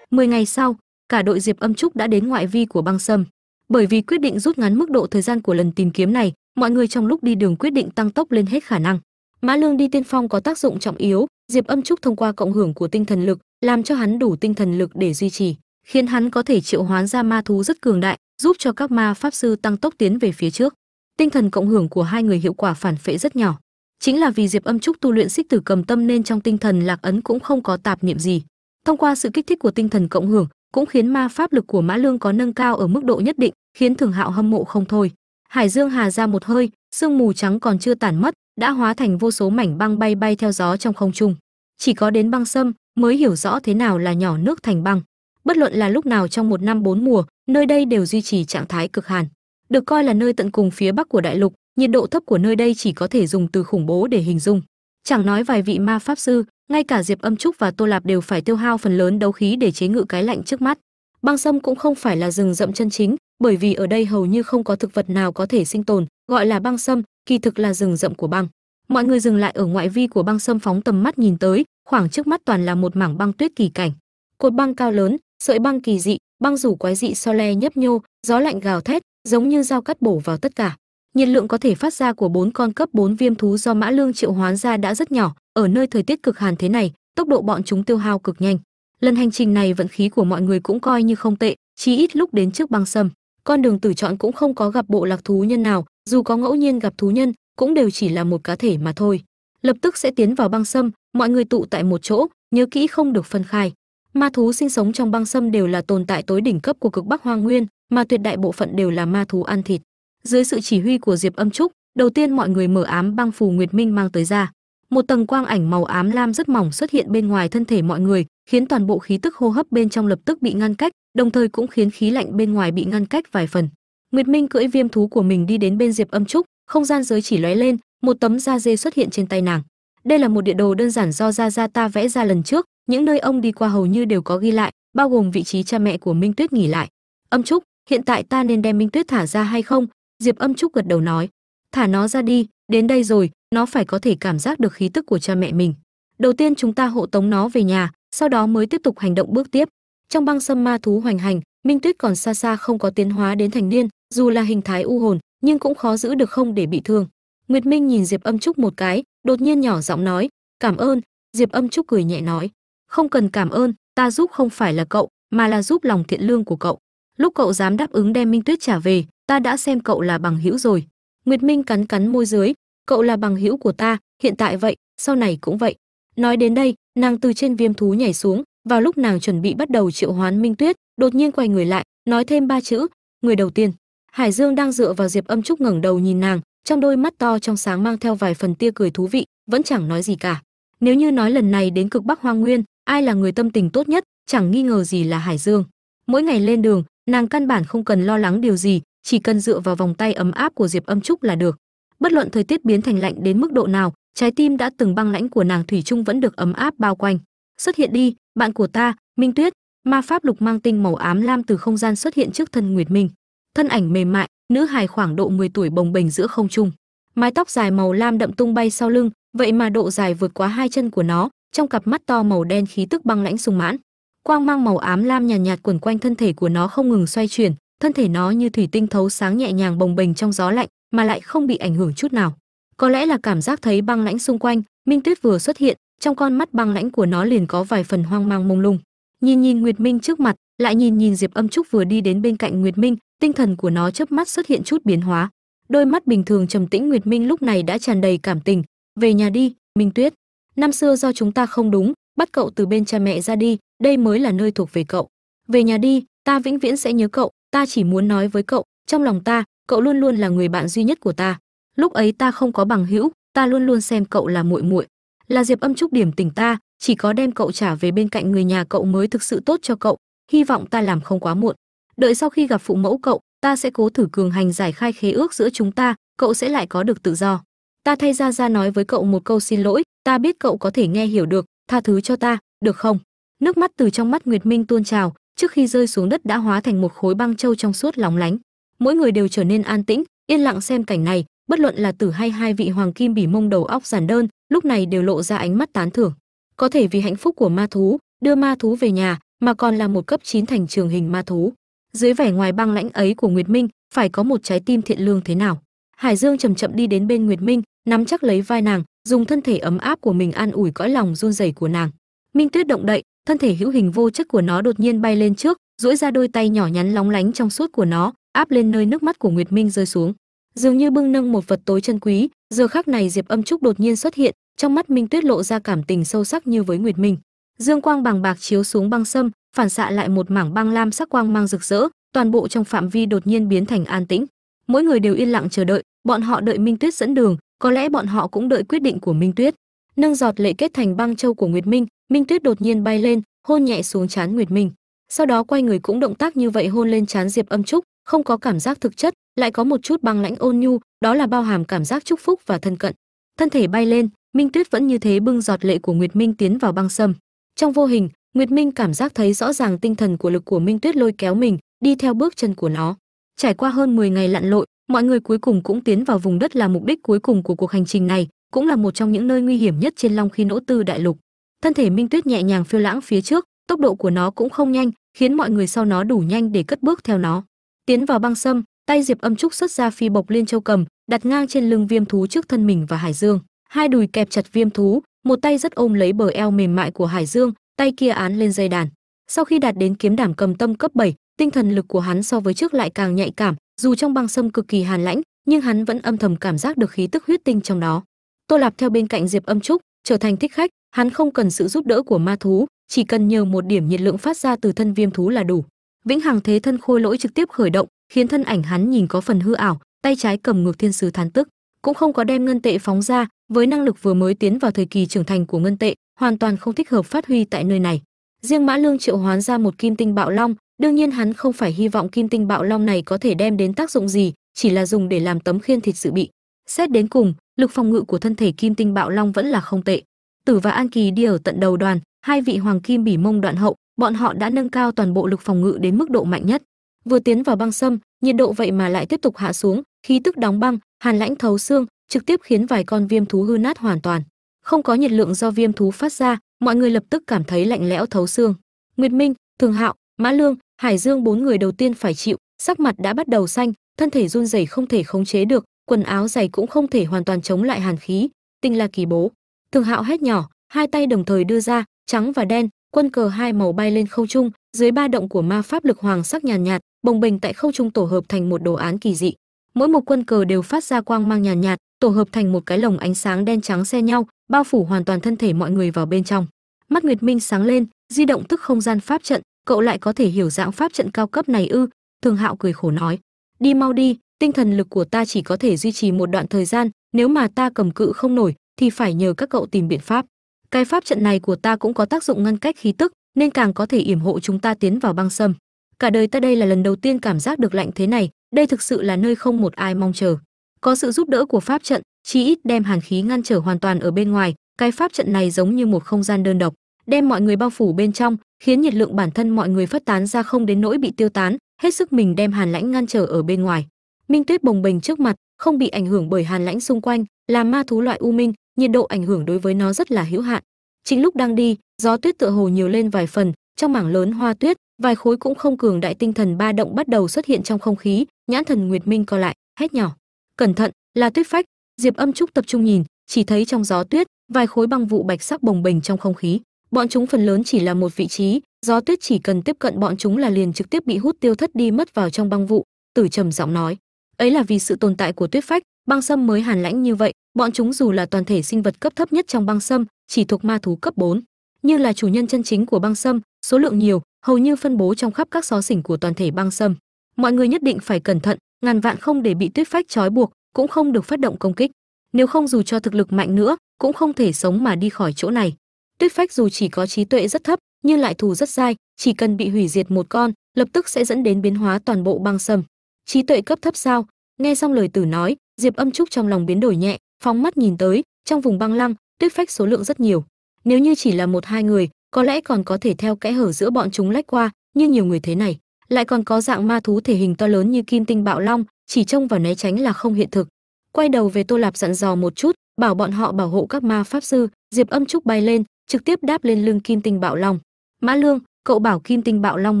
Mười ngày sau, cả đội diệp âm trúc đã đến ngoại vi của băng sâm bởi vì quyết định rút ngắn mức độ thời gian của lần tìm kiếm này, mọi người trong lúc đi đường quyết định tăng tốc lên hết khả năng. Mã lương đi tiên phong có tác dụng trọng yếu, diệp âm trúc thông qua cộng hưởng của tinh thần lực, làm cho hắn đủ tinh thần lực để duy trì, khiến hắn có thể triệu hoán ra ma thú rất cường đại, giúp cho các ma pháp sư tăng tốc tiến về phía trước. Tinh thần cộng hưởng của hai người hiệu quả phản phệ rất nhỏ. Chính là vì diệp âm trúc tu luyện xích tử cầm tâm nên trong tinh thần lạc ấn cũng không có tạp niệm gì. Thông qua sự kích thích của tinh thần cộng hưởng cũng khiến ma pháp lực của mã lương có nâng cao ở mức độ nhất định, khiến thường hạo hâm mộ không thôi. Hải dương hà ra một hơi, sương mù trắng còn chưa tản mất, đã hóa thành vô số mảnh băng bay bay theo gió trong không trung. Chỉ có đến băng sâm mới hiểu rõ thế nào là nhỏ nước thành băng. Bất luận là lúc nào trong một năm bốn mùa, nơi đây đều duy trì trạng thái cực hàn. Được coi là nơi tận cùng phía bắc của đại lục, nhiệt độ thấp của nơi đây chỉ có thể dùng từ khủng bố để hình dung. Chẳng nói vài vị ma pháp sư ngay cả diệp âm trúc và tô lạp đều phải tiêu hao phần lớn đấu khí để chế ngự cái lạnh trước mắt. Băng sâm cũng không phải là rừng rậm chân chính, bởi vì ở đây hầu như không có thực vật nào có thể sinh tồn, gọi là băng sâm, kỳ thực là rừng rậm của băng. Mọi người dừng lại ở ngoại vi của băng sâm phóng tầm mắt nhìn tới, khoảng trước mắt toàn là một mảng băng tuyết kỳ cảnh. Cột băng cao lớn, sợi băng kỳ dị, băng rủ quái dị so le nhấp nhô, gió lạnh gào thét, giống như dao cắt bổ vào tất cả. Nhiệt lượng có thể phát ra của bốn con cấp 4 viêm thú do mã lương triệu hoán ra đã rất nhỏ ở nơi thời tiết cực hàn thế này, tốc độ bọn chúng tiêu hao cực nhanh. Lần hành trình này vận khí của mọi người cũng coi như không tệ chí ít lúc đến trước băng sâm. Con đường tử chọn cũng không có gặp bộ lạc thú nhân nào, dù có ngẫu nhiên gặp thú nhân, cũng đều chỉ là một cá thể mà thôi. Lập tức sẽ tiến vào băng sâm, mọi người tụ tại một chỗ, nhớ kỹ không được phân khai. Ma thú sinh sống trong băng sâm đều là tồn tại tối đỉnh cấp của cực bắc hoang nguyên, mà tuyệt đại bộ phận đều là ma thú ăn thịt. Dưới sự chỉ huy của diệp âm trúc, đầu tiên mọi người mở ám băng phù nguyệt minh mang tới ra một tầng quang ảnh màu ám lam rất mỏng xuất hiện bên ngoài thân thể mọi người, khiến toàn bộ khí tức hô hấp bên trong lập tức bị ngăn cách, đồng thời cũng khiến khí lạnh bên ngoài bị ngăn cách vài phần. Nguyệt minh cưỡi viêm thú của mình đi đến bên diệp âm trúc, không gian giới chỉ lóe lên, một tấm da dê xuất hiện trên tay nàng. Đây là một địa đồ đơn giản do gia gia ta vẽ ra lần trước, những nơi ông đi qua hầu như đều có ghi lại, bao gồm vị trí cha mẹ của minh tuyết nghỉ lại. Âm trúc, hiện tại ta nên đem minh tuyết thả ra hay không? Diệp âm trúc gật đầu nói. Thả nó ra đi, đến đây rồi nó phải có thể cảm giác được khí tức của cha mẹ mình. Đầu tiên chúng ta hộ tống nó về nhà, sau đó mới tiếp tục hành động bước tiếp. Trong băng sâm ma thú hoành hành, minh tuyết còn xa xa không có tiến hóa đến thành niên, dù là hình thái u hồn, nhưng cũng khó giữ được không để bị thương. Nguyệt minh nhìn diệp âm trúc một cái, đột nhiên nhỏ giọng nói, cảm ơn. Diệp âm trúc cười nhẹ nói, không cần cảm ơn, ta giúp không phải là cậu, mà là giúp lòng thiện lương của cậu. Lúc cậu dám đáp ứng đem minh tuyết trả về, ta đã xem cậu là bằng hữu rồi. Nguyệt minh cắn cắn môi dưới cậu là bằng hữu của ta, hiện tại vậy, sau này cũng vậy. Nói đến đây, nàng từ trên viêm thú nhảy xuống, vào lúc nàng chuẩn bị bắt đầu triệu hoán minh tuyết, đột nhiên quay người lại, nói thêm ba chữ, người đầu tiên. Hải dương đang dựa vào diệp âm trúc ngẩng đầu nhìn nàng, trong đôi mắt to trong sáng mang theo vài phần tia cười thú vị, vẫn chẳng nói gì cả. Nếu như nói lần này đến cực bắc hoang nguyên, ai là người tâm tình tốt nhất, chẳng nghi ngờ gì là hải dương. Mỗi ngày lên đường, nàng căn bản không cần lo lắng điều gì, chỉ cần dựa vào vòng tay ấm áp của diệp âm trúc là được bất luận thời tiết biến thành lạnh đến mức độ nào trái tim đã từng băng lãnh của nàng thủy chung vẫn được ấm áp bao quanh. Xuất hiện đi bạn của ta minh tuyết ma pháp lục mang tinh màu ám lam từ không gian xuất hiện trước thân nguyệt minh. Thân ảnh mềm mại nữ hài khoảng độ 10 tuổi bồng bềnh giữa không trung. Mái tóc dài màu lam đậm tung bay sau lưng vậy mà độ dài vượt quá hai chân của nó trong cặp mắt to màu đen khí tức băng lãnh sung mãn. Quang mang màu ám lam nhàn nhạt, nhạt quẩn quanh thân thể của nó không ngừng xoay chuyển thân thể nó như thủy tinh thấu sáng nhẹ nhàng bồng bềnh trong gió lạnh, mà lại không bị ảnh hưởng chút nào. Có lẽ là cảm giác thấy băng lãnh xung quanh, minh tuyết vừa xuất hiện, trong con mắt băng lãnh của nó liền có vài phần hoang mang mông lung. Nhìn nhìn nguyệt minh trước mặt, lại nhìn nhìn diệp âm trúc vừa đi đến bên cạnh nguyệt minh, tinh thần của nó chớp mắt xuất hiện chút biến hóa. Đôi mắt bình thường trầm tĩnh nguyệt minh lúc này đã tràn đầy cảm tình. Về nhà đi, minh tuyết. Năm xưa do chúng ta không đúng, bắt cậu từ bên cha mẹ ra đi, đây mới là nơi thuộc về cậu. Về nhà đi, ta vĩnh viễn sẽ nhớ cậu ta chỉ muốn nói với cậu, trong lòng ta, cậu luôn luôn là người bạn duy nhất của ta. Lúc ấy ta không có bằng hữu, ta luôn luôn xem cậu là muội muội, là diệp âm trúc điểm tỉnh ta, chỉ có đem cậu trả về bên cạnh người nhà cậu mới thực sự tốt cho cậu, hy vọng ta làm không quá muộn. Đợi sau khi gặp phụ mẫu cậu, ta sẽ cố thử cường hành giải khai khế ước giữa chúng ta, cậu sẽ lại có được tự do. Ta thay ra ra nói với cậu một câu xin lỗi, ta biết cậu có thể nghe hiểu được, tha thứ cho ta, được không? Nước mắt từ trong mắt nguyệt minh tuôn trào trước khi rơi xuống đất đã hóa thành một khối băng châu trong suốt lóng lánh. Mỗi người đều trở nên an tĩnh, yên lặng xem cảnh này, bất luận là tử hay hai vị hoàng kim bỉ mông đầu óc giản đơn, lúc này đều lộ ra ánh mắt tán thưởng. Có thể vì hạnh phúc của ma thú, đưa ma thú về nhà, mà còn là một cấp 9 thành trường hình ma thú. Dưới vẻ ngoài băng lãnh ấy của nguyệt minh, phải có một trái tim thiện lương thế nào? Hải dương chậm chậm đi đến bên nguyệt minh, nắm chắc lấy vai nàng, dùng thân thể ấm áp của mình an ủi cõi lòng run rẩy của nàng. Minh tuyết động đậy thân thể hữu hình vô chất của nó đột nhiên bay lên trước, duỗi ra đôi tay nhỏ nhắn lóng lánh trong suốt của nó, áp lên nơi nước mắt của nguyệt minh rơi xuống. Dường như bưng nâng một vật tối chân quý, giờ khắc này diệp âm trúc đột nhiên xuất hiện, trong mắt minh tuyết lộ ra cảm tình sâu sắc như với nguyệt minh. Dương quang bằng bạc chiếu xuống băng sâm, phản xạ lại một mảng băng lam sắc quang mang rực rỡ, toàn bộ trong phạm vi đột nhiên biến thành an tĩnh. Mỗi người đều yên lặng chờ đợi, bọn họ đợi minh tuyết dẫn đường, có lẽ bọn họ cũng đợi quyết định của minh tuyết. Nâng giọt lệ kết thành băng châu của nguyệt minh minh tuyết đột nhiên bay lên, hôn nhẹ xuống trán nguyệt minh. Sau đó quay người cũng động tác như vậy hôn lên trán diệp âm trúc, không có cảm giác thực chất, lại có một chút băng lãnh ôn nhu, đó là bao hàm cảm giác chúc phúc và thân cận. Thân thể bay lên, minh tuyết vẫn như thế bưng giọt lệ của nguyệt minh tiến vào băng sâm. Trong vô hình, nguyệt minh cảm giác thấy rõ ràng tinh thần của lực của minh tuyết lôi kéo mình, đi theo bước chân của nó. Trải qua hơn 10 ngày lặn lội, mọi người cuối cùng cũng tiến vào vùng đất là mục đích cuối cùng của cuộc hành trình này, cũng là một trong những nơi nguy hiểm nhất trên long khi nỗ tư đại lục thân thể minh tuyết nhẹ nhàng phiêu lãng phía trước tốc độ của nó cũng không nhanh khiến mọi người sau nó đủ nhanh để cất bước theo nó. Tiến vào băng sâm tay diệp âm trúc xuất ra phi bộc liên châu cầm đặt ngang trên lưng viêm thú trước thân mình và hải dương. Hai đùi kẹp chặt viêm thú một tay rất ôm lấy bờ eo mềm mại của hải dương tay kia án lên dây đàn. Sau khi đạt đến kiếm đảm cầm tâm cấp 7, tinh thần lực của hắn so với trước lại càng nhạy cảm dù trong băng sâm cực kỳ hàn lãnh nhưng hắn vẫn âm thầm cảm giác được khí tức huyết tinh trong đó. Tô lạp theo bên cạnh diệp âm trúc trở thành thích khách, hắn không cần sự giúp đỡ của ma thú, chỉ cần nhờ một điểm nhiệt lượng phát ra từ thân viêm thú là đủ. Vĩnh hằng thế thân khôi lỗi trực tiếp khởi động, khiến thân ảnh hắn nhìn có phần hư ảo, tay trái cầm ngược thiên sứ thán tức, cũng không có đem ngân tệ phóng ra, với năng lực vừa mới tiến vào thời kỳ trưởng thành của ngân tệ, hoàn toàn không thích hợp phát huy tại nơi này. Riêng mã lương triệu hoán ra một kim tinh bạo long, đương nhiên hắn không phải hy vọng kim tinh bạo long này có thể đem đến tác dụng gì, chỉ là dùng để làm tấm khiên thịt sự bị. Xét đến cùng lực phòng ngự của thân thể kim tinh bạo long vẫn là không tệ. Tử và an kỳ đi ở tận đầu đoàn, hai vị hoàng kim bỉ mông đoạn hậu, bọn họ đã nâng cao toàn bộ lực phòng ngự đến mức độ mạnh nhất. Vừa tiến vào băng sâm, nhiệt độ vậy mà lại tiếp tục hạ xuống, khí tức đóng băng, hàn lãnh thấu xương, trực tiếp khiến vài con viêm thú hư nát hoàn toàn. Không có nhiệt lượng do viêm thú phát ra, mọi người lập tức cảm thấy lạnh lẽo thấu xương. Nguyệt minh, thường hạo, mã lương, hải dương bốn người đầu tiên phải chịu, sắc mặt đã bắt đầu xanh, thân thể run rẩy không thể khống chế được quần áo dày cũng không thể hoàn toàn chống lại hàn khí tinh la kỳ bố. Thường hạo hét nhỏ hai tay đồng thời đưa ra trắng và đen quân cờ hai màu bay lên không trung dưới ba động của ma pháp lực hoàng sắc nhàn nhạt, nhạt bồng bềnh tại không trung tổ hợp thành một đồ án kỳ dị. Mỗi một quân cờ đều phát ra quang mang nhàn nhạt, nhạt tổ hợp thành một cái lồng ánh sáng đen trắng xe nhau bao phủ hoàn toàn thân thể mọi người vào bên trong. Mắt nguyệt minh sáng lên di động tức không gian pháp trận cậu lại có thể hiểu dạng pháp trận cao cấp này ư? Thường hạo cười khổ nói. Đi mau đi tinh thần lực của ta chỉ có thể duy trì một đoạn thời gian, nếu mà ta cầm cự không nổi, thì phải nhờ các cậu tìm biện pháp. Cái pháp trận này của ta cũng có tác dụng ngăn cách khí tức, nên càng có thể yểm hộ chúng ta tiến vào băng sâm. Cả đời ta đây là lần đầu tiên cảm giác được lạnh thế này, đây thực sự là nơi không một ai mong chờ. Có sự giúp đỡ của pháp trận chỉ ít đem hàn khí ngăn trở hoàn toàn ở bên ngoài, cái pháp trận này giống như một không gian đơn độc, đem mọi người bao phủ bên trong, khiến nhiệt lượng bản thân mọi người phát tán ra không đến nỗi bị tiêu tán, hết sức mình đem hàn lãnh ngăn trở ở bên ngoài minh tuyết bồng bềnh trước mặt, không bị ảnh hưởng bởi hàn lãnh xung quanh, là ma thú loại u minh, nhiệt độ ảnh hưởng đối với nó rất là hữu hạn. Chính lúc đang đi, gió tuyết tựa hồ nhiều lên vài phần, trong mảng lớn hoa tuyết, vài khối cũng không cường đại tinh thần ba động bắt đầu xuất hiện trong không khí, nhãn thần nguyệt minh co lại, hét nhỏ. Cẩn thận, là tuyết phách. Diệp âm trúc tập trung nhìn, chỉ thấy trong gió tuyết, vài khối băng vụ bạch sắc bồng bềnh trong không khí. Bọn chúng phần lớn chỉ là một vị trí, gió tuyết chỉ cần tiếp cận bọn chúng là liền trực tiếp bị hút tiêu thất đi mất vào trong băng vụ, tử trầm giọng nói ấy là vì sự tồn tại của tuyết phách, băng sâm mới hàn lãnh như vậy, bọn chúng dù là toàn thể sinh vật cấp thấp nhất trong băng sâm, chỉ thuộc ma thú cấp 4. như là chủ nhân chân chính của băng sâm, số lượng nhiều, hầu như phân bố trong khắp các xó xỉnh của toàn thể băng sâm. Mọi người nhất định phải cẩn thận, ngàn vạn không để bị tuyết phách trói buộc, cũng không được phát động công kích. Nếu không dù cho thực lực mạnh nữa, cũng không thể sống mà đi khỏi chỗ này. Tuyết phách dù chỉ có trí tuệ rất thấp, nhưng lại thù rất dai, chỉ cần bị hủy diệt một con, lập tức sẽ dẫn đến biến hóa toàn bộ băng sâm trí tuệ cấp thấp sao? Nghe xong lời tử nói, diệp âm trúc trong lòng biến đổi nhẹ, phóng mắt nhìn tới, trong vùng băng lăng, tuyết phách số lượng rất nhiều. Nếu như chỉ là một hai người, có lẽ còn có thể theo kẽ hở giữa bọn chúng lách qua nhưng nhiều người thế này. Lại còn có dạng ma thú thể hình to lớn như kim tinh bạo long, chỉ trông vào né tránh là không hiện thực. Quay đầu về tô lạp dặn dò một chút, bảo bọn họ bảo hộ các ma pháp sư. Diệp âm trúc bay lên, trực tiếp đáp lên lưng kim tinh bạo long. Mã lương, cậu bảo kim tinh bạo long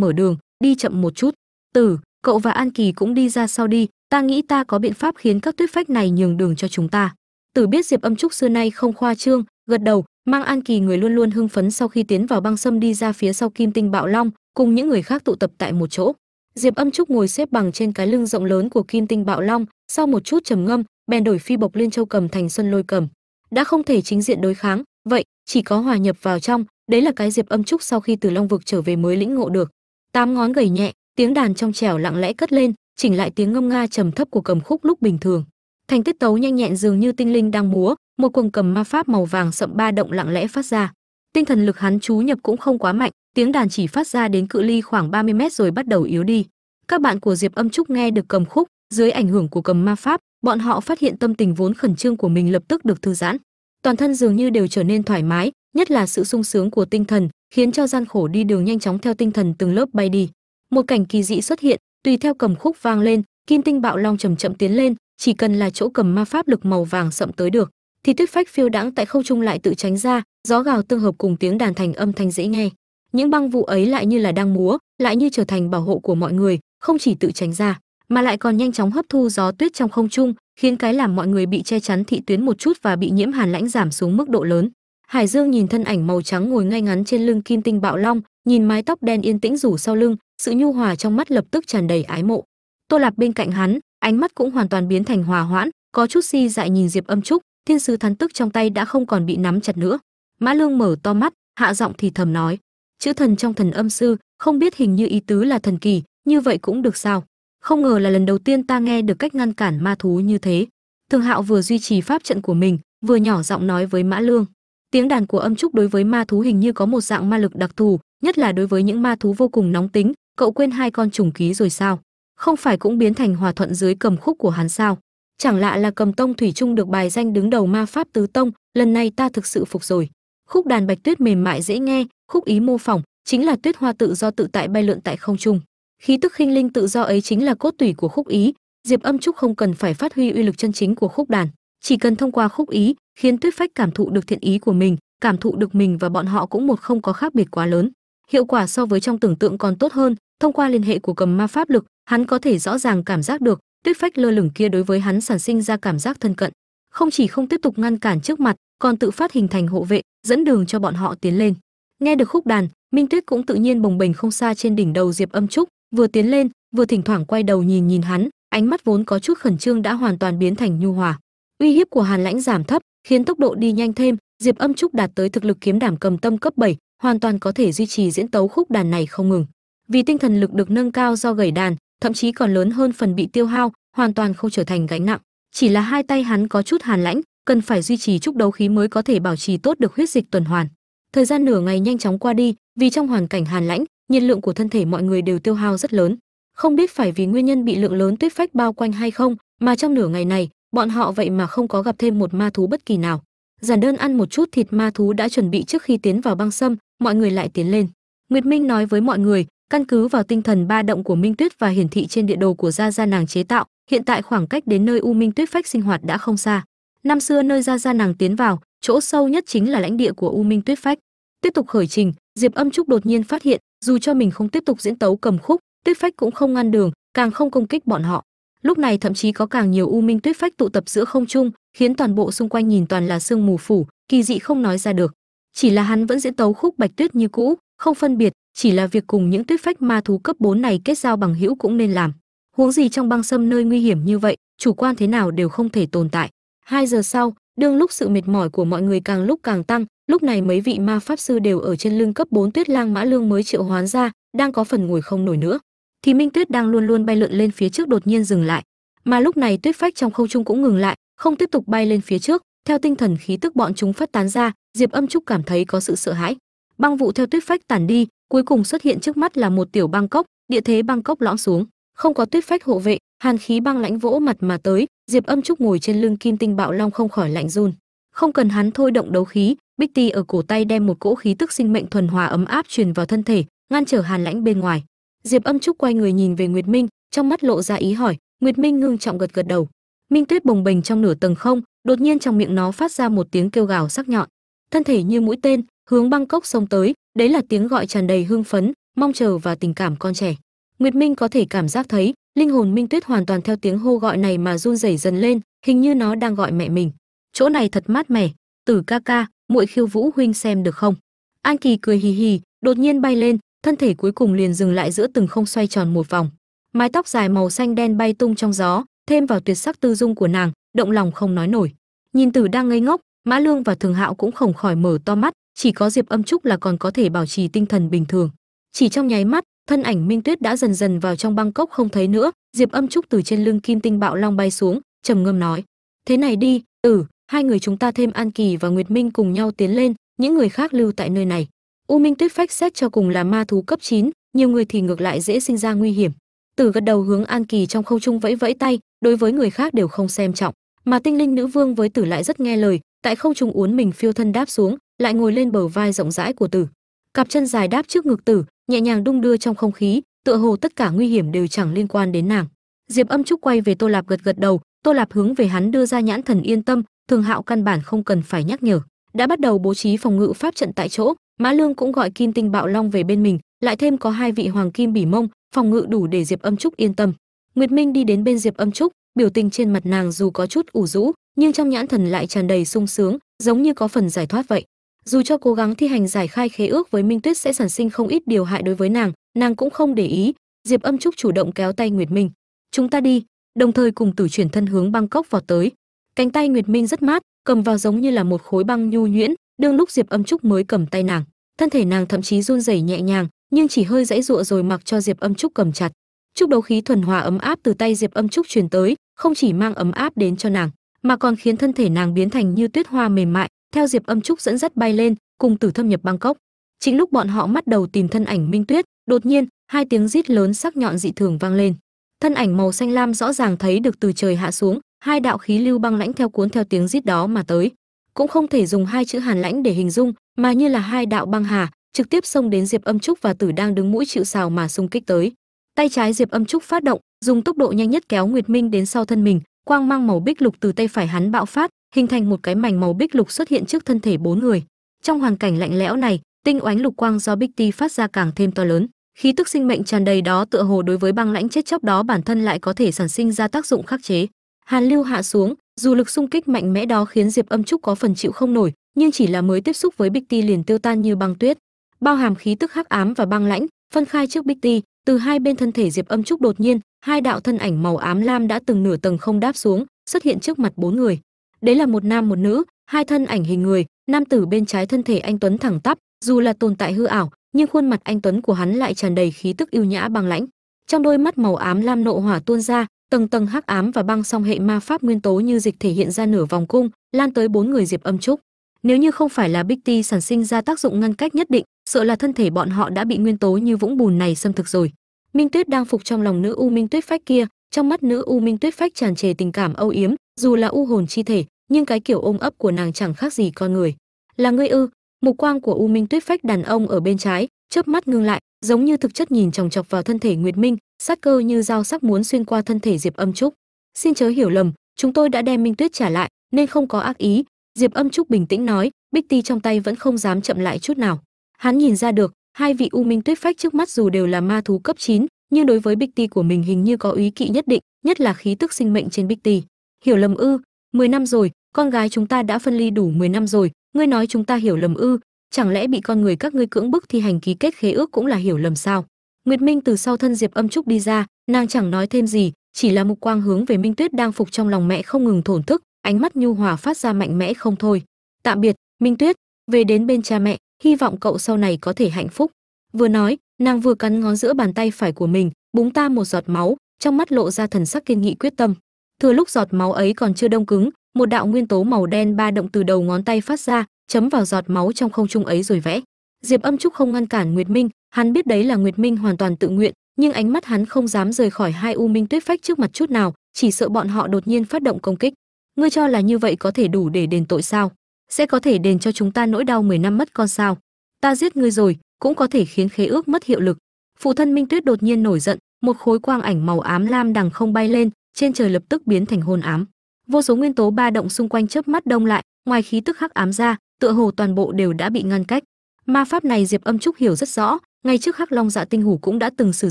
mở đường, đi chậm một chút. Tử cậu và an kỳ cũng đi ra sau đi, ta nghĩ ta có biện pháp khiến các tuyết phách này nhường đường cho chúng ta. Tử biết diệp âm trúc xưa nay không khoa trương, gật đầu, mang an kỳ người luôn luôn hưng phấn sau khi tiến vào băng sâm đi ra phía sau kim tinh bạo long, cùng những người khác tụ tập tại một chỗ. Diệp âm trúc ngồi xếp bằng trên cái lưng rộng lớn của kim tinh bạo long, sau một chút trầm ngâm, bèn đổi phi bộc liên châu cầm thành xuân lôi cầm. Đã không thể chính diện đối kháng, vậy, chỉ có hòa nhập vào trong, đấy là cái diệp âm trúc sau khi từ long vực trở về mới lĩnh ngộ được. Tám ngón gầy nhẹ tiếng đàn trong trẻo lặng lẽ cất lên, chỉnh lại tiếng ngâm nga trầm thấp của cầm khúc lúc bình thường. Thành tiết tấu nhanh nhẹn dường như tinh linh đang múa, một quần cầm ma pháp màu vàng sậm ba động lặng lẽ phát ra. Tinh thần lực hắn chú nhập cũng không quá mạnh, tiếng đàn chỉ phát ra đến cự ly khoảng 30 mét rồi bắt đầu yếu đi. Các bạn của diệp âm trúc nghe được cầm khúc, dưới ảnh hưởng của cầm ma pháp, bọn họ phát hiện tâm tình vốn khẩn trương của mình lập tức được thư giãn. Toàn thân dường như đều trở nên thoải mái, nhất là sự sung sướng của tinh thần, khiến cho gian khổ đi đường nhanh chóng theo tinh thần từng lớp bay đi một cảnh kỳ dị xuất hiện, tùy theo cầm khúc vang lên, kim tinh bạo long chậm chậm tiến lên, chỉ cần là chỗ cầm ma pháp lực màu vàng sậm tới được. Thì tuyết phách phiêu đãng tại không trung lại tự tránh ra, gió gào tương hợp cùng tiếng đàn thành âm thanh dễ nghe. Những băng vụ ấy lại như là đang múa, lại như trở thành bảo hộ của mọi người, không chỉ tự tránh ra, mà lại còn nhanh chóng hấp thu gió tuyết trong không trung, khiến cái làm mọi người bị che chắn thị tuyến một chút và bị nhiễm hàn lãnh giảm xuống mức độ lớn. Hải dương nhìn thân ảnh màu trắng ngồi ngay ngắn trên lưng kim tinh bạo long, nhìn mái tóc đen yên tĩnh rủ sau lưng sự nhu hòa trong mắt lập tức tràn đầy ái mộ. Tô lạp bên cạnh hắn, ánh mắt cũng hoàn toàn biến thành hòa hoãn, có chút si dại nhìn diệp âm trúc, thiên sứ thắn tức trong tay đã không còn bị nắm chặt nữa. Mã lương mở to mắt, hạ giọng thì thầm nói, chữ thần trong thần âm sư, không biết hình như ý tứ là thần kỳ, như vậy cũng được sao? Không ngờ là lần đầu tiên ta nghe được cách ngăn cản ma thú như thế. Thường hạo vừa duy trì pháp trận của mình, vừa nhỏ giọng nói với mã lương, tiếng đàn của âm trúc đối với ma thú hình như có một dạng ma lực đặc thù, nhất là đối với những ma thú vô cùng nóng tính cậu quên hai con trùng ký rồi sao? Không phải cũng biến thành hòa thuận dưới cầm khúc của hắn sao? Chẳng lạ là cầm tông thủy trung được bài danh đứng đầu ma pháp tứ tông, lần này ta thực sự phục rồi. Khúc đàn bạch tuyết mềm mại dễ nghe, khúc ý mô phỏng, chính là tuyết hoa tự do tự tại bay lượn tại không trung. Khí tức khinh linh tự do ấy chính là cốt tủy của khúc ý. Diệp âm trúc không cần phải phát huy uy lực chân chính của khúc đàn, chỉ cần thông qua khúc ý, khiến tuyết phách cảm thụ được thiện ý của mình, cảm thụ được mình và bọn họ cũng một không có khác biệt quá lớn. Hiệu quả so với trong tưởng tượng còn tốt hơn thông qua liên hệ của cầm ma pháp lực hắn có thể rõ ràng cảm giác được tuyết phách lơ lửng kia đối với hắn sản sinh ra cảm giác thân cận. Không chỉ không tiếp tục ngăn cản trước mặt còn tự phát hình thành hộ vệ dẫn đường cho bọn họ tiến lên. Nghe được khúc đàn minh tuyết cũng tự nhiên bồng bềnh không xa trên đỉnh đầu diệp âm trúc vừa tiến lên vừa thỉnh thoảng quay đầu nhìn nhìn hắn ánh mắt vốn có chút khẩn trương đã hoàn toàn biến thành nhu hòa. Uy hiếp của hàn lãnh giảm thấp khiến tốc độ đi nhanh thêm diệp âm trúc đạt tới thực lực kiếm đảm cầm tâm cấp 7, hoàn toàn có thể duy trì diễn tấu khúc đàn này không ngừng vì tinh thần lực được nâng cao do gầy đàn, thậm chí còn lớn hơn phần bị tiêu hao, hoàn toàn không trở thành gánh nặng. Chỉ là hai tay hắn có chút hàn lãnh, cần phải duy trì chút đấu khí mới có thể bảo trì tốt được huyết dịch tuần hoàn. Thời gian nửa ngày nhanh chóng qua đi, vì trong hoàn cảnh hàn lãnh, nhiệt lượng của thân thể mọi người đều tiêu hao rất lớn. Không biết phải vì nguyên nhân bị lượng lớn tuyết phách bao quanh hay không, mà trong nửa ngày này, bọn họ vậy mà không có gặp thêm một ma thú bất kỳ nào. Giản đơn ăn một chút thịt ma thú đã chuẩn bị trước khi tiến vào băng sâm, mọi người lại tiến lên. Nguyệt minh nói với mọi người căn cứ vào tinh thần ba động của minh tuyết và hiển thị trên địa đồ của gia gia nàng chế tạo, hiện tại khoảng cách đến nơi u minh tuyết phách sinh hoạt đã không xa. Năm xưa nơi gia gia nàng tiến vào, chỗ sâu nhất chính là lãnh địa của u minh tuyết phách. Tiếp tục khởi trình, diệp âm trúc đột nhiên phát hiện, dù cho mình không tiếp tục diễn tấu cầm khúc, tuyết phách cũng không ngăn đường, càng không công kích bọn họ. Lúc này thậm chí có càng nhiều u minh tuyết phách tụ tập giữa không trung, khiến toàn bộ xung quanh nhìn toàn là sương mù phủ, kỳ dị không nói ra được. Chỉ là hắn vẫn diễn tấu khúc bạch tuyết như cũ, không phân biệt chỉ là việc cùng những tuyết phách ma thú cấp 4 này kết giao bằng hữu cũng nên làm. Huống gì trong băng sâm nơi nguy hiểm như vậy, chủ quan thế nào đều không thể tồn tại. Hai giờ sau, đương lúc sự mệt mỏi của mọi người càng lúc càng tăng, lúc này mấy vị ma pháp sư đều ở trên lưng cấp 4 tuyết lang mã lương mới triệu hoán ra, đang có phần ngồi không nổi nữa. Thì minh tuyết đang luôn luôn bay lượn lên phía trước đột nhiên dừng lại. Mà lúc này tuyết phách trong không trung cũng ngừng lại, không tiếp tục bay lên phía trước. Theo tinh thần khí tức bọn chúng phát tán ra, diệp âm trúc cảm thấy có sự sợ hãi. Băng vụ theo tuyết phách tản đi cuối cùng xuất hiện trước mắt là một tiểu băng cốc địa thế băng cốc lõm xuống, không có tuyết phách hộ vệ, hàn khí băng lãnh vỗ mặt mà tới, diệp âm trúc ngồi trên lưng kim tinh bạo long không khỏi lạnh run. Không cần hắn thôi động đấu khí, bích ti ở cổ tay đem một cỗ khí tức sinh mệnh thuần hòa ấm áp truyền vào thân thể, ngăn trở hàn lãnh bên ngoài. Diệp âm trúc quay người nhìn về nguyệt minh, trong mắt lộ ra ý hỏi, nguyệt minh ngưng trọng gật gật đầu. Minh tuyết bồng bềnh trong nửa tầng không, đột nhiên trong miệng nó phát ra một tiếng kêu gào sắc nhọn. Thân thể như mũi tên, hướng băng cốc xông tới đấy là tiếng gọi tràn đầy hưng phấn, mong chờ và tình cảm con trẻ. Nguyệt minh có thể cảm giác thấy, linh hồn minh tuyết hoàn toàn theo tiếng hô gọi này mà run rẩy dần lên, hình như nó đang gọi mẹ mình. Chỗ này thật mát mẻ. Tử ca ca, muội khiêu vũ huynh xem được không? An kỳ cười hì hì, đột nhiên bay lên, thân thể cuối cùng liền dừng lại giữa từng không xoay tròn một vòng. Mái tóc dài màu xanh đen bay tung trong gió, thêm vào tuyệt sắc tư dung của nàng, động lòng không nói nổi. Nhìn tử đang ngây ngốc, mã lương và thường hạo cũng không khỏi mở to mắt chỉ có diệp âm trúc là còn có thể bảo trì tinh thần bình thường. Chỉ trong nháy mắt thân ảnh minh tuyết đã dần dần vào trong băng cốc không thấy nữa. Diệp âm trúc từ trên lưng kim tinh bạo long bay xuống trầm ngâm nói thế này đi ừ hai người chúng ta thêm an kỳ và nguyệt minh cùng nhau tiến lên những người khác lưu tại nơi này. U minh tuyết phách xét cho cùng là ma thú cấp 9, nhiều người thì ngược lại dễ sinh ra nguy hiểm. Tử gật đầu hướng an kỳ trong không trung vẫy vẫy tay đối với người khác đều không xem trọng. Mà tinh linh nữ vương với tử lại rất nghe lời tại không trung uốn mình phiêu thân đáp xuống lại ngồi lên bờ vai rộng rãi của tử. Cặp chân dài đáp trước ngực tử, nhẹ nhàng đung đưa trong không khí, tựa hồ tất cả nguy hiểm đều chẳng liên quan đến nàng. Diệp âm trúc quay về tô lạp gật gật đầu, tô lạp hướng về hắn đưa ra nhãn thần yên tâm, thường hạo căn bản không cần phải nhắc nhở. Đã bắt đầu bố trí phòng ngự pháp trận tại chỗ, mã lương cũng gọi kim tinh bạo long về bên mình, lại thêm có hai vị hoàng kim bỉ mông, phòng ngự đủ để diệp âm trúc yên tâm. Nguyệt minh đi đến bên diệp âm trúc, biểu tình trên mặt nàng dù có chút ủ rũ, nhưng trong nhãn thần lại tràn đầy sung sướng, giống như có phần giải thoát vậy dù cho cố gắng thi hành giải khai khế ước với minh tuyết sẽ sản sinh không ít điều hại đối với nàng nàng cũng không để ý. Diệp âm trúc chủ động kéo tay nguyệt minh. Chúng ta đi. Đồng thời cùng tử chuyển thân hướng bangkok vào tới. Cánh tay nguyệt minh rất mát, cầm vào giống như là một khối băng nhu nhuyễn, đương lúc diệp âm trúc mới cầm tay nàng. Thân thể nàng thậm chí run rẩy nhẹ nhàng, nhưng chỉ hơi dãy dụa rồi mặc cho diệp âm trúc cầm chặt. Chúc đấu khí thuần hòa ấm áp từ tay diệp âm trúc truyền tới, không chỉ mang ấm áp đến cho nàng, mà còn khiến thân thể nàng biến thành như tuyết hoa mềm mại theo diệp âm trúc dẫn dắt bay lên, cùng tử thâm nhập bangkok. Chính lúc bọn họ bắt đầu tìm thân ảnh minh tuyết, đột nhiên, hai tiếng rít lớn sắc nhọn dị thường vang lên. Thân ảnh màu xanh lam rõ ràng thấy được từ trời hạ xuống, hai đạo khí lưu băng lãnh theo cuốn theo tiếng rít đó mà tới. Cũng không thể dùng hai chữ hàn lãnh để hình dung, mà như là hai đạo băng hà, trực tiếp xông đến diệp âm trúc và tử đang đứng mũi chịu sào mà xung kích tới. Tay trái diệp âm trúc phát động, dùng tốc độ nhanh nhất kéo nguyệt minh đến sau thân mình, quang mang màu bích lục từ tay phải hắn bạo phát hình thành một cái mảnh màu bích lục xuất hiện trước thân thể bốn người. Trong hoàn cảnh lạnh lẽo này, tinh oánh lục quang do bích ti phát ra càng thêm to lớn. Khí tức sinh mệnh tràn đầy đó tựa hồ đối với băng lãnh chết chóc đó bản thân lại có thể sản sinh ra tác dụng khắc chế. Hàn lưu hạ xuống, dù lực xung kích mạnh mẽ đó khiến diệp âm trúc có phần chịu không nổi, nhưng chỉ là mới tiếp xúc với bích ti liền tiêu tan như băng tuyết. Bao hàm khí tức hắc ám và băng lãnh, phân khai trước bích ti, từ hai bên thân thể diệp âm trúc đột nhiên, hai đạo thân ảnh màu ám lam đã từng nửa tầng không đáp xuống, xuất hiện trước mặt bốn người đấy là một nam một nữ, hai thân ảnh hình người, nam tử bên trái thân thể anh tuấn thẳng tắp, dù là tồn tại hư ảo, nhưng khuôn mặt anh tuấn của hắn lại tràn đầy khí tức yêu nhã băng lãnh. Trong đôi mắt màu ám lam nộ hỏa tuôn ra, tầng tầng hắc ám và băng song hệ ma pháp nguyên tố như dịch thể hiện ra nửa vòng cung, lan tới bốn người diệp âm trúc. Nếu như không phải là big t sản sinh ra tác dụng ngăn cách nhất định, sợ là thân thể bọn họ đã bị nguyên tố như vũng bùn này xâm thực rồi. Minh tuyết đang phục trong lòng nữ u minh tuyết phách kia, trong mắt nữ u minh tuyết phách tràn trề tình cảm âu yếm dù là u hồn chi thể nhưng cái kiểu ôm ấp của nàng chẳng khác gì con người. Là ngươi ư? Mục quang của u minh tuyết phách đàn ông ở bên trái chớp mắt ngưng lại giống như thực chất nhìn chòng chọc vào thân thể nguyệt minh sát cơ như dao sắc muốn xuyên qua thân thể diệp âm trúc. Xin chớ hiểu lầm chúng tôi đã đem minh tuyết trả lại nên không có ác ý. Diệp âm trúc bình tĩnh nói bích ti trong tay vẫn không dám chậm lại chút nào. Hắn nhìn ra được hai vị u minh tuyết phách trước mắt dù đều là ma thú cấp 9, nhưng đối với bích ti của mình hình như có ý kỵ nhất định nhất là khí tức sinh mệnh trên bích ti hiểu lầm ư 10 năm rồi, con gái chúng ta đã phân ly đủ 10 năm rồi, ngươi nói chúng ta hiểu lầm ư, chẳng lẽ bị con người các ngươi cưỡng bức thi hành ký kết khế ước cũng là hiểu lầm sao? Nguyệt minh từ sau thân diệp âm trúc đi ra, nàng chẳng nói thêm gì, chỉ là mục quang hướng về minh tuyết đang phục trong lòng mẹ không ngừng thổn thức, ánh mắt nhu hòa phát ra mạnh mẽ không thôi. Tạm biệt, minh tuyết, về đến bên cha mẹ, hy vọng cậu sau này có thể hạnh phúc. Vừa nói, nàng vừa cắn ngón giữa bàn tay phải của mình, búng ta một giọt máu, trong mắt lộ ra thần sắc kiên nghị quyết tâm thừa lúc giọt máu ấy còn chưa đông cứng, một đạo nguyên tố màu đen ba động từ đầu ngón tay phát ra, chấm vào giọt máu trong không trung ấy rồi vẽ. Diệp âm trúc không ngăn cản nguyệt minh, hắn biết đấy là nguyệt minh hoàn toàn tự nguyện, nhưng ánh mắt hắn không dám rời khỏi hai u minh tuyết phách trước mặt chút nào, chỉ sợ bọn họ đột nhiên phát động công kích. Ngươi cho là như vậy có thể đủ để đền tội sao? Sẽ có thể đền cho chúng ta nỗi đau 10 năm mất con sao? Ta giết ngươi rồi, cũng có thể khiến khế ước mất hiệu lực. Phụ thân minh tuyết đột nhiên nổi giận, một khối quang ảnh màu ám lam đằng không bay lên trên trời lập tức biến thành hôn ám. Vô số nguyên tố ba động xung quanh chớp mắt đông lại, ngoài khí tức hắc ám ra, tựa hồ toàn bộ đều đã bị ngăn cách. Ma pháp này diệp âm trúc hiểu rất rõ, ngay trước hắc long dạ tinh hủ cũng đã từng sử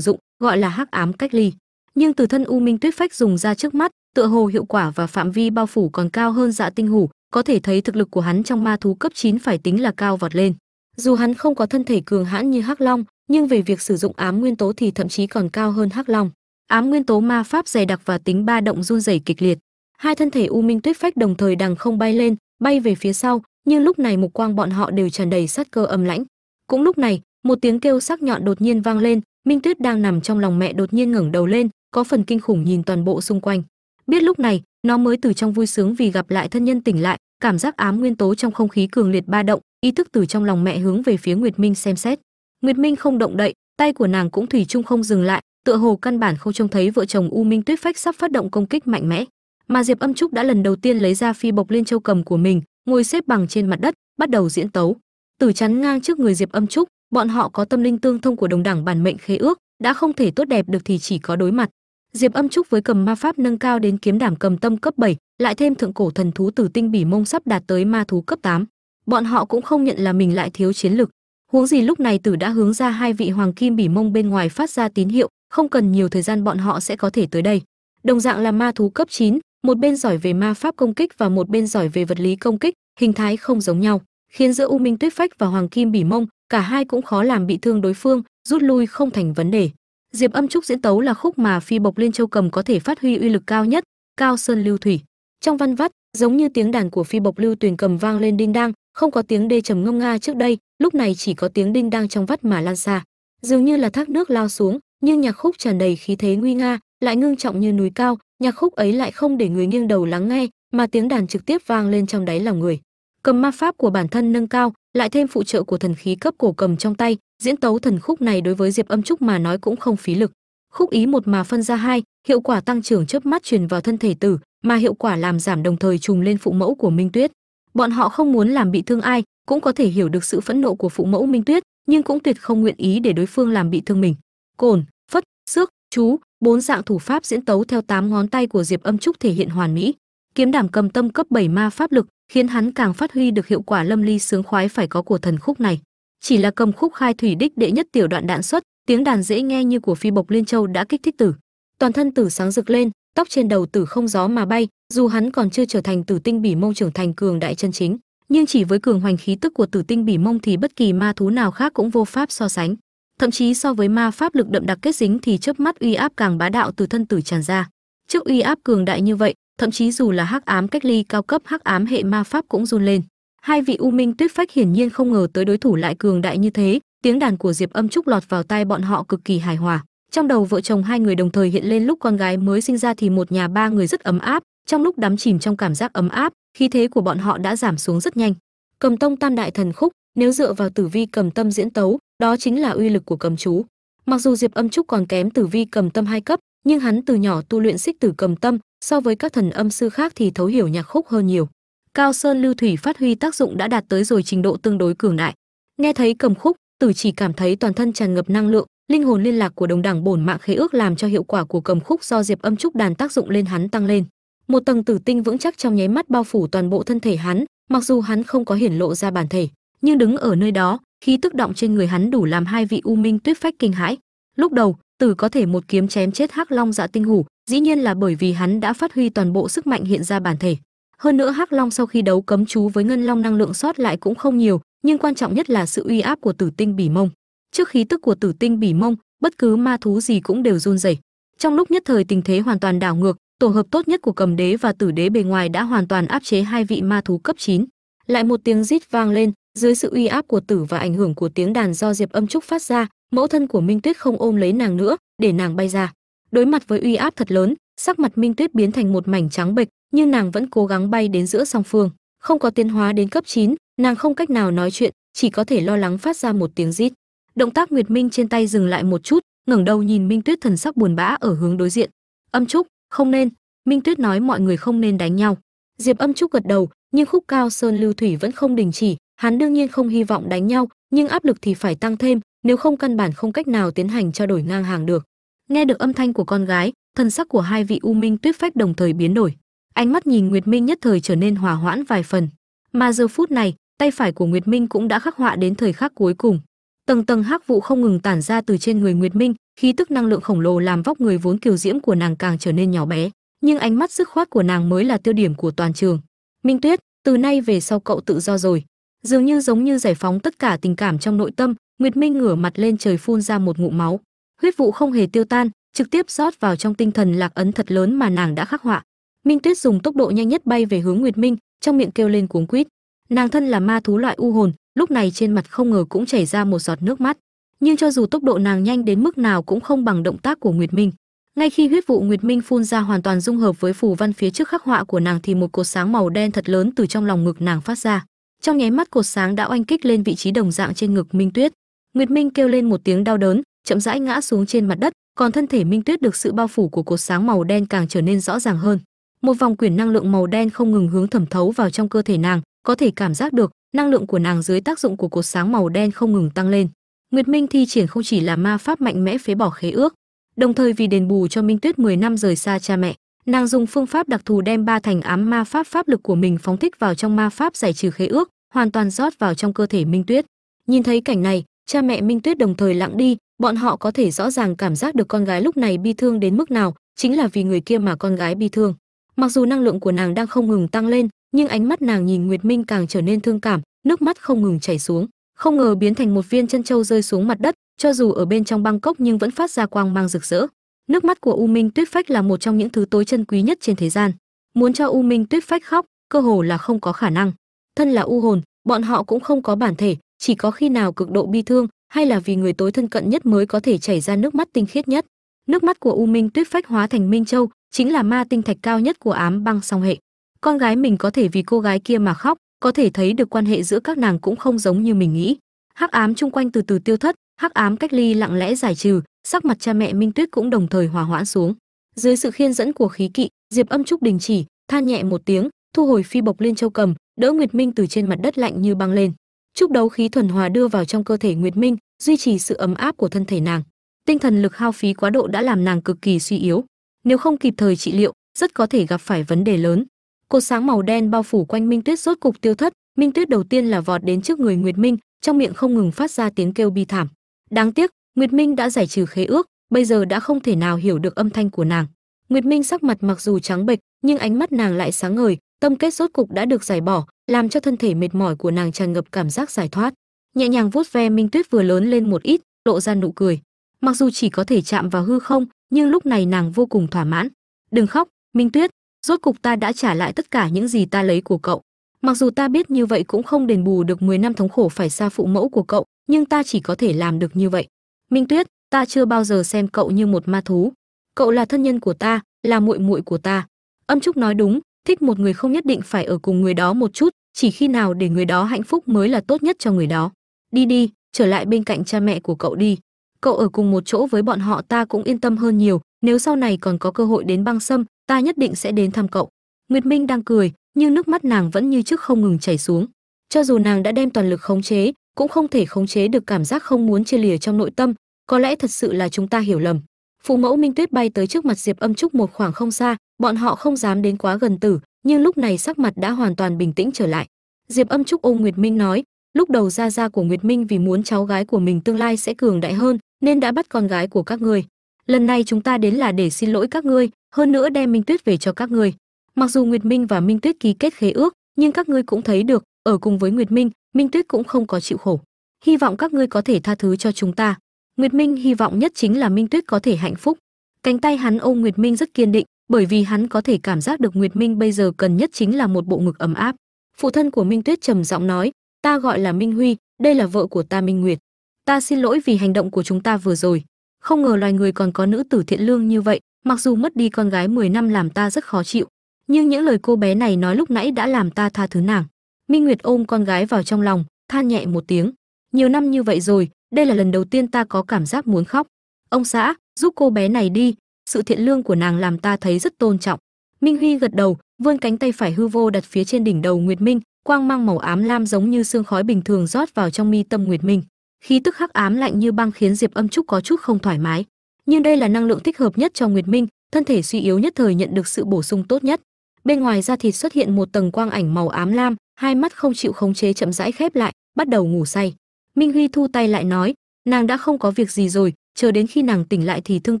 dụng, gọi là hắc ám cách ly. Nhưng từ thân u minh tuyết phách dùng ra trước mắt, tựa hồ hiệu quả và phạm vi bao phủ còn cao hơn dạ tinh hủ, có thể thấy thực lực của hắn trong ma thú cấp 9 phải tính là cao vọt lên. Dù hắn không có thân thể cường hãn như hắc long, nhưng về việc sử dụng ám nguyên tố thì thậm chí còn cao hơn hắc long ám nguyên tố ma pháp dày đặc và tính ba động run rẩy kịch liệt. Hai thân thể u minh tuyết phách đồng thời đằng không bay lên, bay về phía sau, nhưng lúc này mục quang bọn họ đều tràn đầy sát cơ âm lãnh. Cũng lúc này, một tiếng kêu sắc nhọn đột nhiên vang lên, minh tuyết đang nằm trong lòng mẹ đột nhiên ngẩng đầu lên, có phần kinh khủng nhìn toàn bộ xung quanh. Biết lúc này, nó mới từ trong vui sướng vì gặp lại thân nhân tỉnh lại, cảm giác ám nguyên tố trong không khí cường liệt ba động, ý thức từ trong lòng mẹ hướng về phía nguyệt minh xem xét. Nguyệt minh không động đậy, tay của nàng cũng thủy chung không dừng lại tựa hồ căn bản không trông thấy vợ chồng u minh tuyết phách sắp phát động công kích mạnh mẽ. Mà diệp âm trúc đã lần đầu tiên lấy ra phi bộc liên châu cầm của mình ngồi xếp bằng trên mặt đất bắt đầu diễn tấu. Tử chắn ngang trước người diệp âm trúc bọn họ có tâm linh tương thông của đồng đẳng bản mệnh khế ước đã không thể tốt đẹp được thì chỉ có đối mặt. Diệp âm trúc với cầm ma pháp nâng cao đến kiếm đảm cầm tâm cấp 7, lại thêm thượng cổ thần thú tử tinh bỉ mông sắp đạt tới ma thú cấp 8. bọn họ cũng không nhận là mình lại thiếu chiến lực. Huống gì lúc này tử đã hướng ra hai vị hoàng kim bỉ mông bên ngoài phát ra tín hiệu không cần nhiều thời gian bọn họ sẽ có thể tới đây. Đồng dạng là ma thú cấp 9, một bên giỏi về ma pháp công kích và một bên giỏi về vật lý công kích hình thái không giống nhau khiến giữa u minh tuyết phách và hoàng kim bỉ mông cả hai cũng khó làm bị thương đối phương rút lui không thành vấn đề. Diệp âm trúc diễn tấu là khúc mà phi bộc liên châu cầm có thể phát huy uy lực cao nhất cao sơn lưu thủy. Trong văn vắt giống như tiếng đàn của phi bộc lưu tuyền cầm vang lên đinh đang không có tiếng đê trầm ngâm nga trước đây lúc này chỉ có tiếng đinh đang trong vắt mà lan xa. Dường như là thác nước lao xuống nhưng nhạc khúc tràn đầy khí thế nguy nga, lại ngưng trọng như núi cao, nhạc khúc ấy lại không để người nghiêng đầu lắng nghe, mà tiếng đàn trực tiếp vang lên trong đáy lòng người. Cầm ma pháp của bản thân nâng cao, lại thêm phụ trợ của thần khí cấp cổ cầm trong tay, diễn tấu thần khúc này đối với diệp âm trúc mà nói cũng không phí lực. Khúc ý một mà phân ra hai, hiệu quả tăng trưởng chớp mắt truyền vào thân thể tử, mà hiệu quả làm giảm đồng thời trùng lên phụ mẫu của minh tuyết. Bọn họ không muốn làm bị thương ai, cũng có thể hiểu được sự phẫn nộ của phụ mẫu minh tuyết, nhưng cũng tuyệt không nguyện ý để đối phương làm bị thương mình cồn, phất, xước, chú, bốn dạng thủ pháp diễn tấu theo tám ngón tay của diệp âm trúc thể hiện hoàn mỹ. Kiếm đảm cầm tâm cấp 7 ma pháp lực, khiến hắn càng phát huy được hiệu quả lâm ly sướng khoái phải có của thần khúc này. Chỉ là cầm khúc khai thủy đích đệ nhất tiểu đoạn đạn xuất, tiếng đàn dễ nghe như của phi bộc liên châu đã kích thích tử. Toàn thân tử sáng rực lên, tóc trên đầu tử không gió mà bay, dù hắn còn chưa trở thành tử tinh bỉ mông trưởng thành cường đại chân chính, nhưng chỉ với cường hoành khí tức của tử tinh bỉ mông thì bất kỳ ma thú nào khác cũng vô pháp so sánh thậm chí so với ma pháp lực đậm đặc kết dính thì chớp mắt uy áp càng bá đạo từ thân tử tràn ra. Trước uy áp cường đại như vậy, thậm chí dù là hắc ám cách ly cao cấp, hắc ám hệ ma pháp cũng run lên. Hai vị u minh tuyết phách hiển nhiên không ngờ tới đối thủ lại cường đại như thế, tiếng đàn của diệp âm trúc lọt vào tai bọn họ cực kỳ hài hòa. Trong đầu vợ chồng hai người đồng thời hiện lên lúc con gái mới sinh ra thì một nhà ba người rất ấm áp, trong lúc đắm chìm trong cảm giác ấm áp, khí thế của bọn họ đã giảm xuống rất nhanh. Cầm tông tam đại thần khúc nếu dựa vào tử vi cầm tâm diễn tấu, đó chính là uy lực của cầm chú. Mặc dù diệp âm trúc còn kém tử vi cầm tâm hai cấp, nhưng hắn từ nhỏ tu luyện xích tử cầm tâm, so với các thần âm sư khác thì thấu hiểu nhạc khúc hơn nhiều. Cao sơn lưu thủy phát huy tác dụng đã đạt tới rồi trình độ tương đối cường đại. Nghe thấy cầm khúc, tử chỉ cảm thấy toàn thân tràn ngập năng lượng, linh hồn liên lạc của đồng đẳng bổn mạng khế ước làm cho hiệu quả của cầm khúc do diệp âm trúc đàn tác dụng lên hắn tăng lên. Một tầng tử tinh vững chắc trong nháy mắt bao phủ toàn bộ thân thể hắn, mặc dù hắn không có hiển lộ ra bản thể nhưng đứng ở nơi đó, khí tức động trên người hắn đủ làm hai vị u minh tuyết phách kinh hãi. Lúc đầu, tử có thể một kiếm chém chết hắc long dạ tinh hủ, dĩ nhiên là bởi vì hắn đã phát huy toàn bộ sức mạnh hiện ra bản thể. Hơn nữa hắc long sau khi đấu cấm chú với ngân long năng lượng sót lại cũng không nhiều, nhưng quan trọng nhất là sự uy áp của tử tinh bỉ mông. Trước khí tức của tử tinh bỉ mông, bất cứ ma thú gì cũng đều run rẩy. Trong lúc nhất thời tình thế hoàn toàn đảo ngược, tổ hợp tốt nhất của cầm đế và tử đế bề ngoài đã hoàn toàn áp chế hai vị ma thú cấp 9. lại một tiếng rít vang lên dưới sự uy áp của tử và ảnh hưởng của tiếng đàn do diệp âm trúc phát ra mẫu thân của minh tuyết không ôm lấy nàng nữa để nàng bay ra. Đối mặt với uy áp thật lớn sắc mặt minh tuyết biến thành một mảnh trắng bệch nhưng nàng vẫn cố gắng bay đến giữa song phương. Không có tiến hóa đến cấp 9, nàng không cách nào nói chuyện chỉ có thể lo lắng phát ra một tiếng rít. Động tác nguyệt minh trên tay dừng lại một chút ngẩng đầu nhìn minh tuyết thần sắc buồn bã ở hướng đối diện. Âm trúc không nên. Minh tuyết nói mọi người không nên đánh nhau. Diệp âm trúc gật đầu nhưng khúc cao sơn lưu thủy vẫn không đình chỉ hắn đương nhiên không hy vọng đánh nhau, nhưng áp lực thì phải tăng thêm, nếu không căn bản không cách nào tiến hành trao đổi ngang hàng được. Nghe được âm thanh của con gái, thần sắc của hai vị u minh tuyết phách đồng thời biến đổi. Ánh mắt nhìn nguyệt minh nhất thời trở nên hòa hoãn vài phần. Mà giờ phút này, tay phải của nguyệt minh cũng đã khắc họa đến thời khắc cuối cùng. Tầng tầng hắc vụ không ngừng tản ra từ trên người nguyệt minh, khí tức năng lượng khổng lồ làm vóc người vốn kiều diễm của nàng càng trở nên nhỏ bé. Nhưng ánh mắt dứt khoát của nàng mới là tiêu điểm của toàn trường. Minh tuyết, từ nay về sau cậu tự do rồi dường như giống như giải phóng tất cả tình cảm trong nội tâm, nguyệt minh ngửa mặt lên trời phun ra một ngụm máu. Huyết vụ không hề tiêu tan, trực tiếp rót vào trong tinh thần lạc ấn thật lớn mà nàng đã khắc họa. Minh tuyết dùng tốc độ nhanh nhất bay về hướng nguyệt minh, trong miệng kêu lên cuống quýt. Nàng thân là ma thú loại u hồn, lúc này trên mặt không ngờ cũng chảy ra một giọt nước mắt. Nhưng cho dù tốc độ nàng nhanh đến mức nào cũng không bằng động tác của nguyệt minh. Ngay khi huyết vụ nguyệt minh phun ra hoàn toàn dung hợp với phù văn phía trước khắc họa của nàng thì một cột sáng màu đen thật lớn từ trong lòng ngực nàng phát ra trong nháy mắt cột sáng đã oanh kích lên vị trí đồng dạng trên ngực minh tuyết. Nguyệt minh kêu lên một tiếng đau đớn, chậm rãi ngã xuống trên mặt đất, còn thân thể minh tuyết được sự bao phủ của cột sáng màu đen càng trở nên rõ ràng hơn. Một vòng quyển năng lượng màu đen không ngừng hướng thẩm thấu vào trong cơ thể nàng, có thể cảm giác được, năng lượng của nàng dưới tác dụng của cột sáng màu đen không ngừng tăng lên. Nguyệt minh thi triển không chỉ là ma pháp mạnh mẽ phế bỏ khế ước, đồng thời vì đền bù cho minh tuyết 10 năm rời xa cha mẹ nàng dùng phương pháp đặc thù đem ba thành ám ma pháp pháp lực của mình phóng thích vào trong ma pháp giải trừ khế ước, hoàn toàn rót vào trong cơ thể minh tuyết. Nhìn thấy cảnh này, cha mẹ minh tuyết đồng thời lặng đi, bọn họ có thể rõ ràng cảm giác được con gái lúc này bi thương đến mức nào, chính là vì người kia mà con gái bi thương. Mặc dù năng lượng của nàng đang không ngừng tăng lên, nhưng ánh mắt nàng nhìn nguyệt minh càng trở nên thương cảm, nước mắt không ngừng chảy xuống. Không ngờ biến thành một viên chân châu rơi xuống mặt đất, cho dù ở bên trong băng cốc nhưng vẫn phát ra quang mang rực rỡ nước mắt của u minh tuyết phách là một trong những thứ tối chân quý nhất trên thế gian. Muốn cho u minh tuyết phách khóc, cơ hồ là không có khả năng. Thân là u hồn, bọn họ cũng không có bản thể, chỉ có khi nào cực độ bi thương, hay là vì người tối thân cận nhất mới có thể chảy ra nước mắt tinh khiết nhất. Nước mắt của u minh tuyết phách hóa thành minh châu, chính là ma tinh thạch cao nhất của ám băng song hệ. Con gái mình có thể vì cô gái kia mà khóc, có thể thấy được quan hệ giữa các nàng cũng không giống như mình nghĩ. Hắc ám chung quanh từ từ tiêu thất hắc ám cách ly lặng lẽ giải trừ, sắc mặt cha mẹ minh tuyết cũng đồng thời hòa hoãn xuống. Dưới sự khiên dẫn của khí kỵ, diệp âm trúc đình chỉ, than nhẹ một tiếng, thu hồi phi bộc liên châu cầm, đỡ nguyệt minh từ trên mặt đất lạnh như băng lên. Trúc đấu khí thuần hòa đưa vào trong cơ thể nguyệt minh, duy trì sự ấm áp của thân thể nàng. Tinh thần lực hao phí quá độ đã làm nàng cực kỳ suy yếu. Nếu không kịp thời trị liệu, rất có thể gặp phải vấn đề lớn. Cột sáng màu đen bao phủ quanh minh tuyết rốt cục tiêu thất, minh tuyết đầu tiên là vọt đến trước người nguyệt minh, trong miệng không ngừng phát ra tiếng kêu bi thảm đáng tiếc, nguyệt minh đã giải trừ khế ước, bây giờ đã không thể nào hiểu được âm thanh của nàng. Nguyệt minh sắc mặt mặc dù trắng bệch, nhưng ánh mắt nàng lại sáng ngời, tâm kết rốt cục đã được giải bỏ, làm cho thân thể mệt mỏi của nàng tràn ngập cảm giác giải thoát. Nhẹ nhàng vuốt ve minh tuyết vừa lớn lên một ít, lộ ra nụ cười. Mặc dù chỉ có thể chạm vào hư không, nhưng lúc này nàng vô cùng thỏa mãn. Đừng khóc, minh tuyết, rốt cục ta đã trả lại tất cả những gì ta lấy của cậu. Mặc dù ta biết như vậy cũng không đền bù được 10 năm thống khổ phải xa phụ mẫu của cậu nhưng ta chỉ có thể làm được như vậy. Minh tuyết, ta chưa bao giờ xem cậu như một ma thú. Cậu là thân nhân của ta, là muội muội của ta. Âm trúc nói đúng, thích một người không nhất định phải ở cùng người đó một chút, chỉ khi nào để người đó hạnh phúc mới là tốt nhất cho người đó. Đi đi, trở lại bên cạnh cha mẹ của cậu đi. Cậu ở cùng một chỗ với bọn họ ta cũng yên tâm hơn nhiều, nếu sau này còn có cơ hội đến băng sâm, ta nhất định sẽ đến thăm cậu. Nguyệt minh đang cười, nhưng nước mắt nàng vẫn như trước không ngừng chảy xuống. Cho dù nàng đã đem toàn lực khống chế cũng không thể khống chế được cảm giác không muốn chia lìa trong nội tâm, có lẽ thật sự là chúng ta hiểu lầm. Phụ mẫu minh tuyết bay tới trước mặt diệp âm trúc một khoảng không xa, bọn họ không dám đến quá gần tử, nhưng lúc này sắc mặt đã hoàn toàn bình tĩnh trở lại. Diệp âm trúc ôm nguyệt minh nói, lúc đầu gia gia của nguyệt minh vì muốn cháu gái của mình tương lai sẽ cường đại hơn, nên đã bắt con gái của các ngươi. Lần này chúng ta đến là để xin lỗi các ngươi, hơn nữa đem minh tuyết về cho các ngươi. Mặc dù nguyệt minh và minh tuyết ký kết khế ước, nhưng các ngươi cũng thấy được, ở cùng với nguyệt minh minh tuyết cũng không có chịu khổ. Hy vọng các ngươi có thể tha thứ cho chúng ta. Nguyệt minh hy vọng nhất chính là minh tuyết có thể hạnh phúc. Cánh tay hắn ôm nguyệt minh rất kiên định, bởi vì hắn có thể cảm giác được nguyệt minh bây giờ cần nhất chính là một bộ ngực ấm áp. Phụ thân của minh tuyết trầm giọng nói, ta gọi là minh huy, đây là vợ của ta minh nguyệt. Ta xin lỗi vì hành động của chúng ta vừa rồi. Không ngờ loài người còn có nữ tử thiện lương như vậy, mặc dù mất đi con gái 10 năm làm ta rất khó chịu, nhưng những lời cô bé này nói lúc nãy đã làm ta tha thứ nàng minh nguyệt ôm con gái vào trong lòng, than nhẹ một tiếng. Nhiều năm như vậy rồi, đây là lần đầu tiên ta có cảm giác muốn khóc. Ông xã, giúp cô bé này đi. Sự thiện lương của nàng làm ta thấy rất tôn trọng. Minh huy gật đầu, vươn cánh tay phải hư vô đặt phía trên đỉnh đầu nguyệt minh. Quang mang màu ám lam giống như sương khói bình thường rót vào trong mi tâm nguyệt minh. Khí tức hắc ám lạnh như băng khiến diệp âm trúc có chút không thoải mái. Nhưng đây là năng lượng thích hợp nhất cho nguyệt minh, thân thể suy yếu nhất thời nhận được sự bổ sung tốt nhất. Bên ngoài da thịt xuất hiện một tầng quang ảnh màu ám lam hai mắt không chịu khống chế chậm rãi khép lại, bắt đầu ngủ say. Minh huy thu tay lại nói, nàng đã không có việc gì rồi, chờ đến khi nàng tỉnh lại thì thương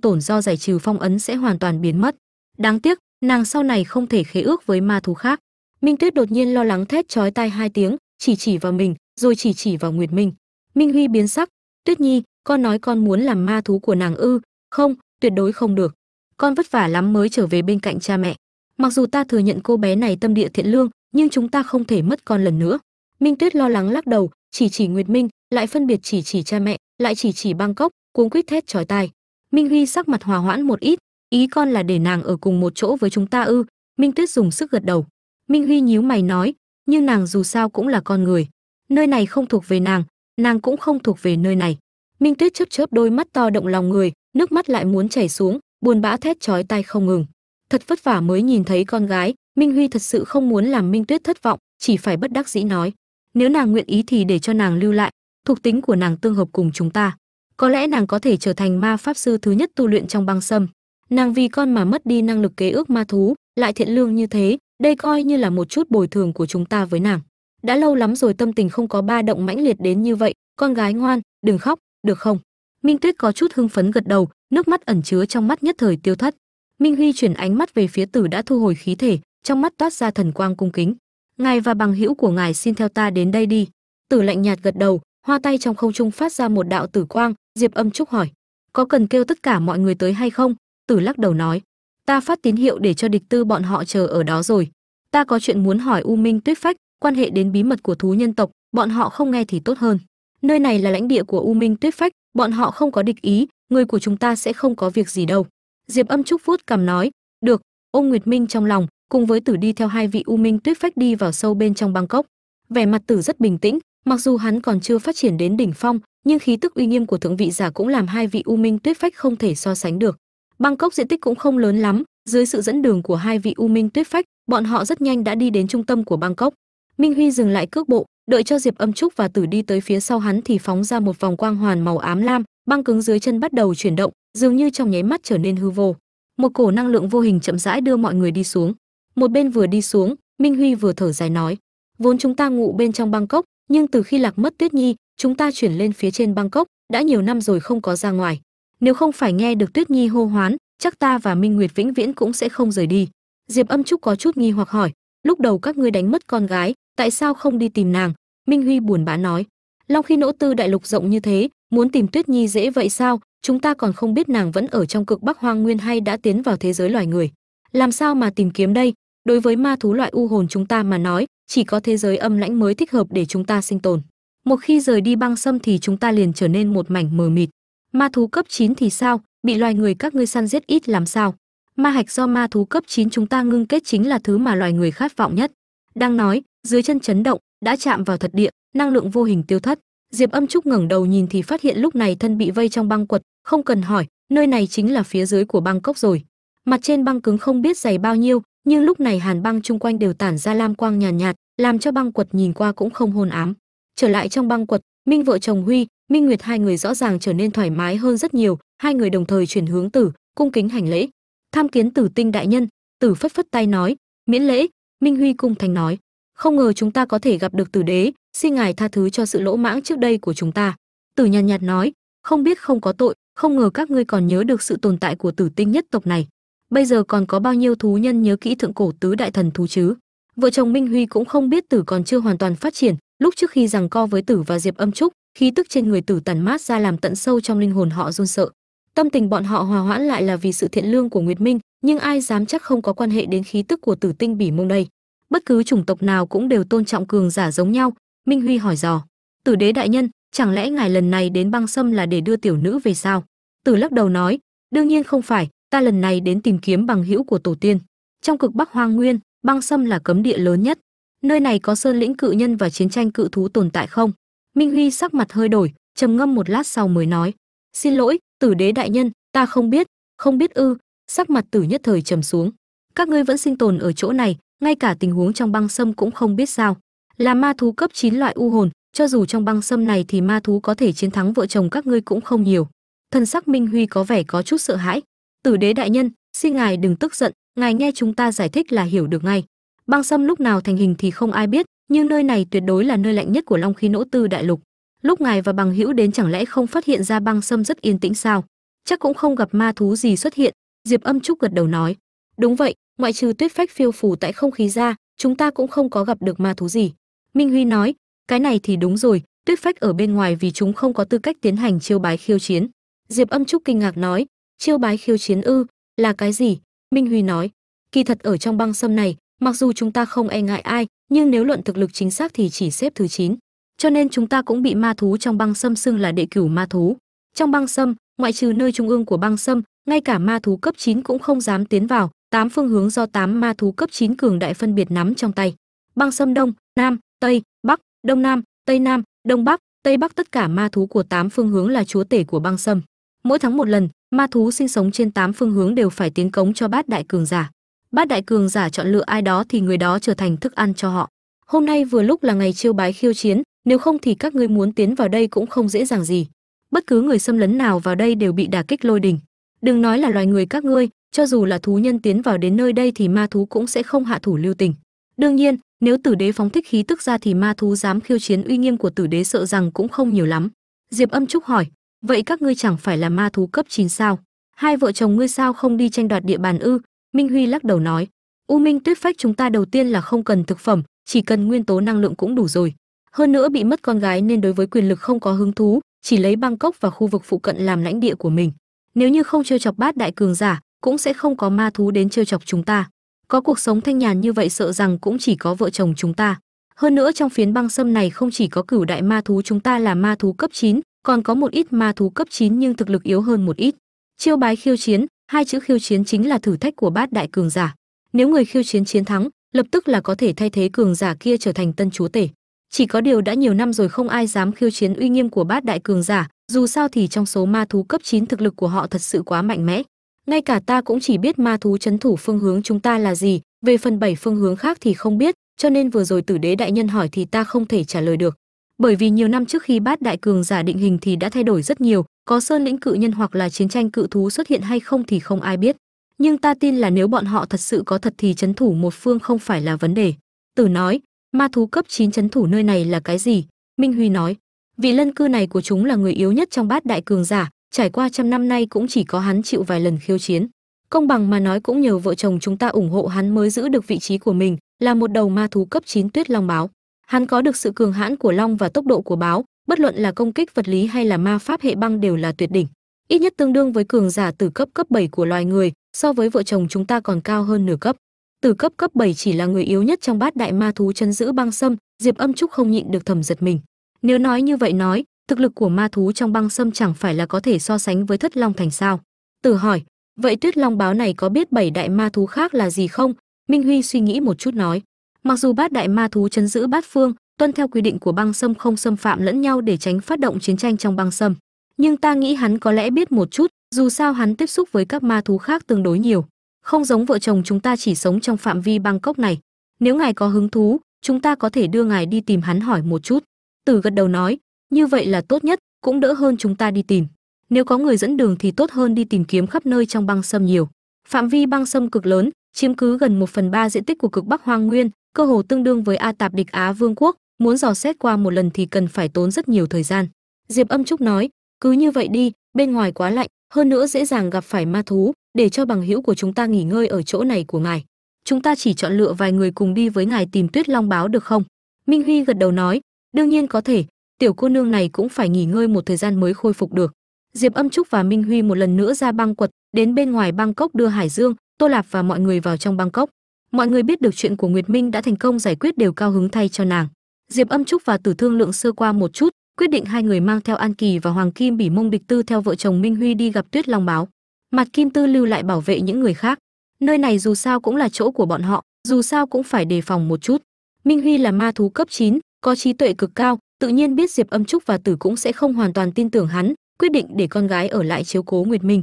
tổn do giải trừ phong ấn sẽ hoàn toàn biến mất. Đáng tiếc, nàng sau này không thể khế ước với ma thú khác. Minh tuyết đột nhiên lo lắng thét chói tai hai tiếng, chỉ chỉ vào mình, rồi chỉ chỉ vào nguyệt minh. Minh huy biến sắc, tuyết nhi, con nói con muốn làm ma thú của nàng ư? Không, tuyệt đối không được. Con vất vả lắm mới trở về bên cạnh cha mẹ. Mặc dù ta thừa nhận cô bé này tâm địa thiện lương nhưng chúng ta không thể mất con lần nữa. Minh tuyết lo lắng lắc đầu, chỉ chỉ nguyệt minh, lại phân biệt chỉ chỉ cha mẹ, lại chỉ chỉ bangkok, cuống quýt thét chói tai. Minh huy sắc mặt hòa hoãn một ít, ý con là để nàng ở cùng một chỗ với chúng ta ư? Minh tuyết dùng sức gật đầu. Minh huy nhíu mày nói, nhưng nàng dù sao cũng là con người. Nơi này không thuộc về nàng nàng cũng không thuộc về nơi này. Minh tuyết chớp chớp đôi mắt to động lòng người, nước mắt lại muốn chảy xuống, buồn bã thét chói tai không ngừng. Thật vất vả mới nhìn thấy con gái minh huy thật sự không muốn làm minh tuyết thất vọng, chỉ phải bất đắc dĩ nói, nếu nàng nguyện ý thì để cho nàng lưu lại, thuộc tính của nàng tương hợp cùng chúng ta. Có lẽ nàng có thể trở thành ma pháp sư thứ nhất tu luyện trong băng sâm. Nàng vì con mà mất đi năng lực kế ước ma thú, lại thiện lương như thế, đây coi như là một chút bồi thường của chúng ta với nàng. Đã lâu lắm rồi tâm tình không có ba động mãnh liệt đến như vậy, con gái ngoan, đừng khóc, được không? Minh tuyết có chút hưng phấn gật đầu, nước mắt ẩn chứa trong mắt nhất thời tiêu thất. Minh huy chuyển ánh mắt về phía tử đã thu hồi khí thể trong mắt toát ra thần quang cung kính. Ngài và bằng hữu của ngài xin theo ta đến đây đi. Tử lạnh nhạt gật đầu, hoa tay trong không trung phát ra một đạo tử quang, diệp âm trúc hỏi, có cần kêu tất cả mọi người tới hay không? Tử lắc đầu nói, ta phát tín hiệu để cho địch tư bọn họ chờ ở đó rồi. Ta có chuyện muốn hỏi u minh tuyết phách, quan hệ đến bí mật của thú nhân tộc, bọn họ không nghe thì tốt hơn. Nơi này là lãnh địa của u minh tuyết phách, bọn họ không có địch ý, người của chúng ta sẽ không có việc gì đâu. Diệp âm trúc vuốt cằm nói, được ông nguyệt minh trong lòng cùng với tử đi theo hai vị u minh tuyết phách đi vào sâu bên trong bangkok. Vẻ mặt tử rất bình tĩnh, mặc dù hắn còn chưa phát triển đến đỉnh phong, nhưng khí tức uy nghiêm của thượng vị giả cũng làm hai vị u minh tuyết phách không thể so sánh được. Bangkok diện tích cũng không lớn lắm, dưới sự dẫn đường của hai vị u minh tuyết phách, bọn họ rất nhanh đã đi đến trung tâm của bangkok. Minh huy dừng lại cước bộ, đợi cho diệp âm trúc và tử đi tới phía sau hắn thì phóng ra một vòng quang hoàn màu ám lam, băng cứng dưới chân bắt đầu chuyển động, dường như trong nháy mắt trở nên hư vô. Một cổ năng lượng vô hình chậm rãi đưa mọi người đi xuống một bên vừa đi xuống, minh huy vừa thở dài nói, vốn chúng ta ngụ bên trong bangkok, nhưng từ khi lạc mất tuyết nhi, chúng ta chuyển lên phía trên bangkok, đã nhiều năm rồi không có ra ngoài. Nếu không phải nghe được tuyết nhi hô hoán, chắc ta và minh nguyệt vĩnh viễn cũng sẽ không rời đi. Diệp âm trúc có chút nghi hoặc hỏi, lúc đầu các ngươi đánh mất con gái, tại sao không đi tìm nàng? Minh huy buồn bã nói, long khi nỗ tư đại lục rộng như thế, muốn tìm tuyết nhi dễ vậy sao? Chúng ta còn không biết nàng vẫn ở trong cực bắc hoang nguyên hay đã tiến vào thế giới loài người. Làm sao mà tìm kiếm đây? Đối với ma thú loại u hồn chúng ta mà nói, chỉ có thế giới âm lãnh mới thích hợp để chúng ta sinh tồn. Một khi rời đi băng sâm thì chúng ta liền trở nên một mảnh mờ mịt. Ma thú cấp 9 thì sao? Bị loài người các ngươi săn giết ít làm sao? Ma hạch do ma thú cấp 9 chúng ta ngưng kết chính là thứ mà loài người khát vọng nhất. Đang nói, dưới chân chấn động, đã chạm vào thật địa, năng lượng vô hình tiêu thất. Diệp âm trúc ngẩng đầu nhìn thì phát hiện lúc này thân bị vây trong băng quật, không cần hỏi, nơi này chính là phía dưới của băng cốc rồi. Mặt trên băng cứng không biết dày bao nhiêu nhưng lúc này hàn băng chung quanh đều tản ra lam quang nhàn nhạt, nhạt làm cho băng quật nhìn qua cũng không hôn ám. Trở lại trong băng quật minh vợ chồng huy minh nguyệt hai người rõ ràng trở nên thoải mái hơn rất nhiều hai người đồng thời chuyển hướng tử cung kính hành lễ. Tham kiến tử tinh đại nhân tử phất phất tay nói miễn lễ. Minh huy cung thành nói không ngờ chúng ta có thể gặp được tử đế xin ngài tha thứ cho sự lỗ mãng trước đây của chúng ta. Tử nhàn nhạt, nhạt nói không biết không có tội không ngờ các ngươi còn nhớ được sự tồn tại của tử tinh nhất tộc này bây giờ còn có bao nhiêu thú nhân nhớ kỹ thượng cổ tứ đại thần thú chứ? Vợ chồng minh huy cũng không biết tử còn chưa hoàn toàn phát triển, lúc trước khi rằng co với tử và diệp âm trúc, khí tức trên người tử tàn mát ra làm tận sâu trong linh hồn họ run sợ. Tâm tình bọn họ hòa hoãn lại là vì sự thiện lương của nguyệt minh, nhưng ai dám chắc không có quan hệ đến khí tức của tử tinh bỉ mông đây. Bất cứ chủng tộc nào cũng đều tôn trọng cường giả giống nhau, minh huy hỏi dò. Tử đế đại nhân, chẳng lẽ ngài lần này đến băng sâm là để đưa tiểu nữ về sao? Tử lắc đầu nói, đương nhiên không phải ta lần này đến tìm kiếm bằng hữu của tổ tiên. Trong cực bắc hoang nguyên, băng sâm là cấm địa lớn nhất. Nơi này có sơn lĩnh cự nhân và chiến tranh cự thú tồn tại không? Minh huy sắc mặt hơi đổi, trầm ngâm một lát sau mới nói. Xin lỗi, tử đế đại nhân, ta không biết không biết ư. Sắc mặt tử nhất thời trầm xuống. Các ngươi vẫn sinh tồn ở chỗ này, ngay cả tình huống trong băng sâm cũng không biết sao. Là ma thú cấp 9 loại u hồn, cho dù trong băng sâm này thì ma thú có thể chiến thắng vợ chồng các ngươi cũng không nhiều. Thân sắc minh huy có vẻ có chút sợ hãi tử đế đại nhân, xin ngài đừng tức giận, ngài nghe chúng ta giải thích là hiểu được ngay. Băng sâm lúc nào thành hình thì không ai biết, nhưng nơi này tuyệt đối là nơi lạnh nhất của long khí nỗ tư đại lục. Lúc ngài và bằng hữu đến chẳng lẽ không phát hiện ra băng sâm rất yên tĩnh sao? Chắc cũng không gặp ma thú gì xuất hiện, diệp âm trúc gật đầu nói. Đúng vậy, ngoại trừ tuyết phách phiêu phù tại không khí ra, chúng ta cũng không có gặp được ma thú gì. Minh huy nói, cái này thì đúng rồi, tuyết phách ở bên ngoài vì chúng không có tư cách tiến hành chiêu bái khiêu chiến. Diệp âm trúc kinh ngạc nói chiêu bái khiêu chiến ư, là cái gì? Minh huy nói. Kỳ thật ở trong băng sâm này, mặc dù chúng ta không e ngại ai, nhưng nếu luận thực lực chính xác thì chỉ xếp thứ 9. cho nên chúng ta cũng bị ma thú trong băng sâm xưng là đệ cửu ma thú. Trong băng sâm ngoại trừ nơi trung ương của băng sâm ngay cả ma thú cấp 9 cũng không dám tiến vào, tám phương hướng do tám ma thú cấp 9 cường đại phân biệt nắm trong tay. Băng sâm đông, nam, tây, bắc, đông nam, tây nam, đông bắc, tây bắc tất cả ma thú của tám phương hướng là chúa tể của băng sâm mỗi tháng một lần ma thú sinh sống trên tám phương hướng đều phải tiến cống cho bát đại cường giả. Bát đại cường giả chọn lựa ai đó thì người đó trở thành thức ăn cho họ. Hôm nay vừa lúc là ngày chiêu bái khiêu chiến, nếu không thì các ngươi muốn tiến vào đây cũng không dễ dàng gì. Bất cứ người xâm lấn nào vào đây đều bị đả kích lôi đình. Đừng nói là loài người các ngươi, cho dù là thú nhân tiến vào đến nơi đây thì ma thú cũng sẽ không hạ thủ lưu tình. Đương nhiên, nếu tử đế phóng thích khí tức ra thì ma thú dám khiêu chiến uy nghiêm của tử đế sợ rằng cũng không nhiều lắm. Diệp âm trúc hỏi vậy các ngươi chẳng phải là ma thú cấp 9 sao? Hai vợ chồng ngươi sao không đi tranh đoạt địa bàn ư? Minh huy lắc đầu nói. U minh tuyết phách chúng ta đầu tiên là không cần thực phẩm chỉ cần nguyên tố năng lượng cũng đủ rồi. Hơn nữa bị mất con gái nên đối với quyền lực không có hứng thú chỉ lấy bangkok và khu vực phụ cận làm lãnh địa của mình. Nếu như không trêu chọc bát đại cường giả cũng sẽ không có ma thú đến trêu chọc chúng ta. Có cuộc sống thanh nhàn như vậy sợ rằng cũng chỉ có vợ chồng chúng ta. Hơn nữa trong phiến băng sâm này không chỉ có cửu đại ma thú chúng ta là ma thú cấp 9, còn có một ít ma thú cấp 9 nhưng thực lực yếu hơn một ít. Chiêu bái khiêu chiến, hai chữ khiêu chiến chính là thử thách của bát đại cường giả. Nếu người khiêu chiến chiến thắng, lập tức là có thể thay thế cường giả kia trở thành tân chúa tể. Chỉ có điều đã nhiều năm rồi không ai dám khiêu chiến uy nghiêm của bát đại cường giả, dù sao thì trong số ma thú cấp 9 thực lực của họ thật sự quá mạnh mẽ. Ngay cả ta cũng chỉ biết ma thú chấn thủ phương hướng chúng ta là gì, về phần bảy phương hướng khác thì không biết, cho nên vừa rồi tử đế đại nhân hỏi thì ta không thể trả lời được bởi vì nhiều năm trước khi bát đại cường giả định hình thì đã thay đổi rất nhiều, có sơn lĩnh cự nhân hoặc là chiến tranh cự thú xuất hiện hay không thì không ai biết. Nhưng ta tin là nếu bọn họ thật sự có thật thì chấn thủ một phương không phải là vấn đề. Tử nói, ma thú cấp 9 chấn thủ nơi này là cái gì? Minh huy nói, vị lân cư này của chúng là người yếu nhất trong bát đại cường giả, trải qua trăm năm nay cũng chỉ có hắn chịu vài lần khiêu chiến. Công bằng mà nói cũng nhờ vợ chồng chúng ta ủng hộ hắn mới giữ được vị trí của mình, là một đầu ma thú cấp 9 tuyết long báo hắn có được sự cường hãn của long và tốc độ của báo, bất luận là công kích vật lý hay là ma pháp hệ băng đều là tuyệt đỉnh. Ít nhất tương đương với cường giả từ cấp cấp 7 của loài người, so với vợ chồng chúng ta còn cao hơn nửa cấp. Từ cấp cấp 7 chỉ là người yếu nhất trong bát đại ma thú chân giữ băng sâm, diệp âm trúc không nhịn được thầm giật mình. Nếu nói như vậy nói, thực lực của ma thú trong băng sâm chẳng phải là có thể so sánh với thất long thành sao? Tử hỏi, vậy tuyết long báo này có biết bảy đại ma thú khác là gì không? Minh huy suy nghĩ một chút nói mặc dù bát đại ma thú chấn giữ bát phương, tuân theo quy định của băng sâm không xâm phạm lẫn nhau để tránh phát động chiến tranh trong băng sâm. Nhưng ta nghĩ hắn có lẽ biết một chút, dù sao hắn tiếp xúc với các ma thú khác tương đối nhiều. Không giống vợ chồng chúng ta chỉ sống trong phạm vi bangkok này. Nếu ngài có hứng thú, chúng ta có thể đưa ngài đi tìm hắn hỏi một chút. Tử gật đầu nói, như vậy là tốt nhất, cũng đỡ hơn chúng ta đi tìm. Nếu có người dẫn đường thì tốt hơn đi tìm kiếm khắp nơi trong băng sâm nhiều. Phạm vi băng sâm cực lớn, chiếm cứ gần một phần ba diện tích của cực bắc hoang nguyên cơ hồ tương đương với a tạp địch á vương quốc, muốn dò xét qua một lần thì cần phải tốn rất nhiều thời gian. Diệp âm trúc nói, cứ như vậy đi, bên ngoài quá lạnh, hơn nữa dễ dàng gặp phải ma thú, để cho bằng hữu của chúng ta nghỉ ngơi ở chỗ này của ngài. Chúng ta chỉ chọn lựa vài người cùng đi với ngài tìm tuyết long báo được không? Minh huy gật đầu nói, đương nhiên có thể, tiểu cô nương này cũng phải nghỉ ngơi một thời gian mới khôi phục được. Diệp âm trúc và minh huy một lần nữa ra băng quật, đến bên ngoài bangkok đưa hải dương, tô lạp và mọi người vào trong bangkok mọi người biết được chuyện của nguyệt minh đã thành công giải quyết đều cao hứng thay cho nàng. Diệp âm trúc và tử thương lượng sơ qua một chút quyết định hai người mang theo an kỳ và hoàng kim bỉ mông địch tư theo vợ chồng minh huy đi gặp tuyết long báo. Mặt kim tư lưu lại bảo vệ những người khác. Nơi này dù sao cũng là chỗ của bọn họ dù sao cũng phải đề phòng một chút. Minh huy là ma thú cấp 9, có trí tuệ cực cao tự nhiên biết diệp âm trúc và tử cũng sẽ không hoàn toàn tin tưởng hắn quyết định để con gái ở lại chiếu cố nguyệt minh.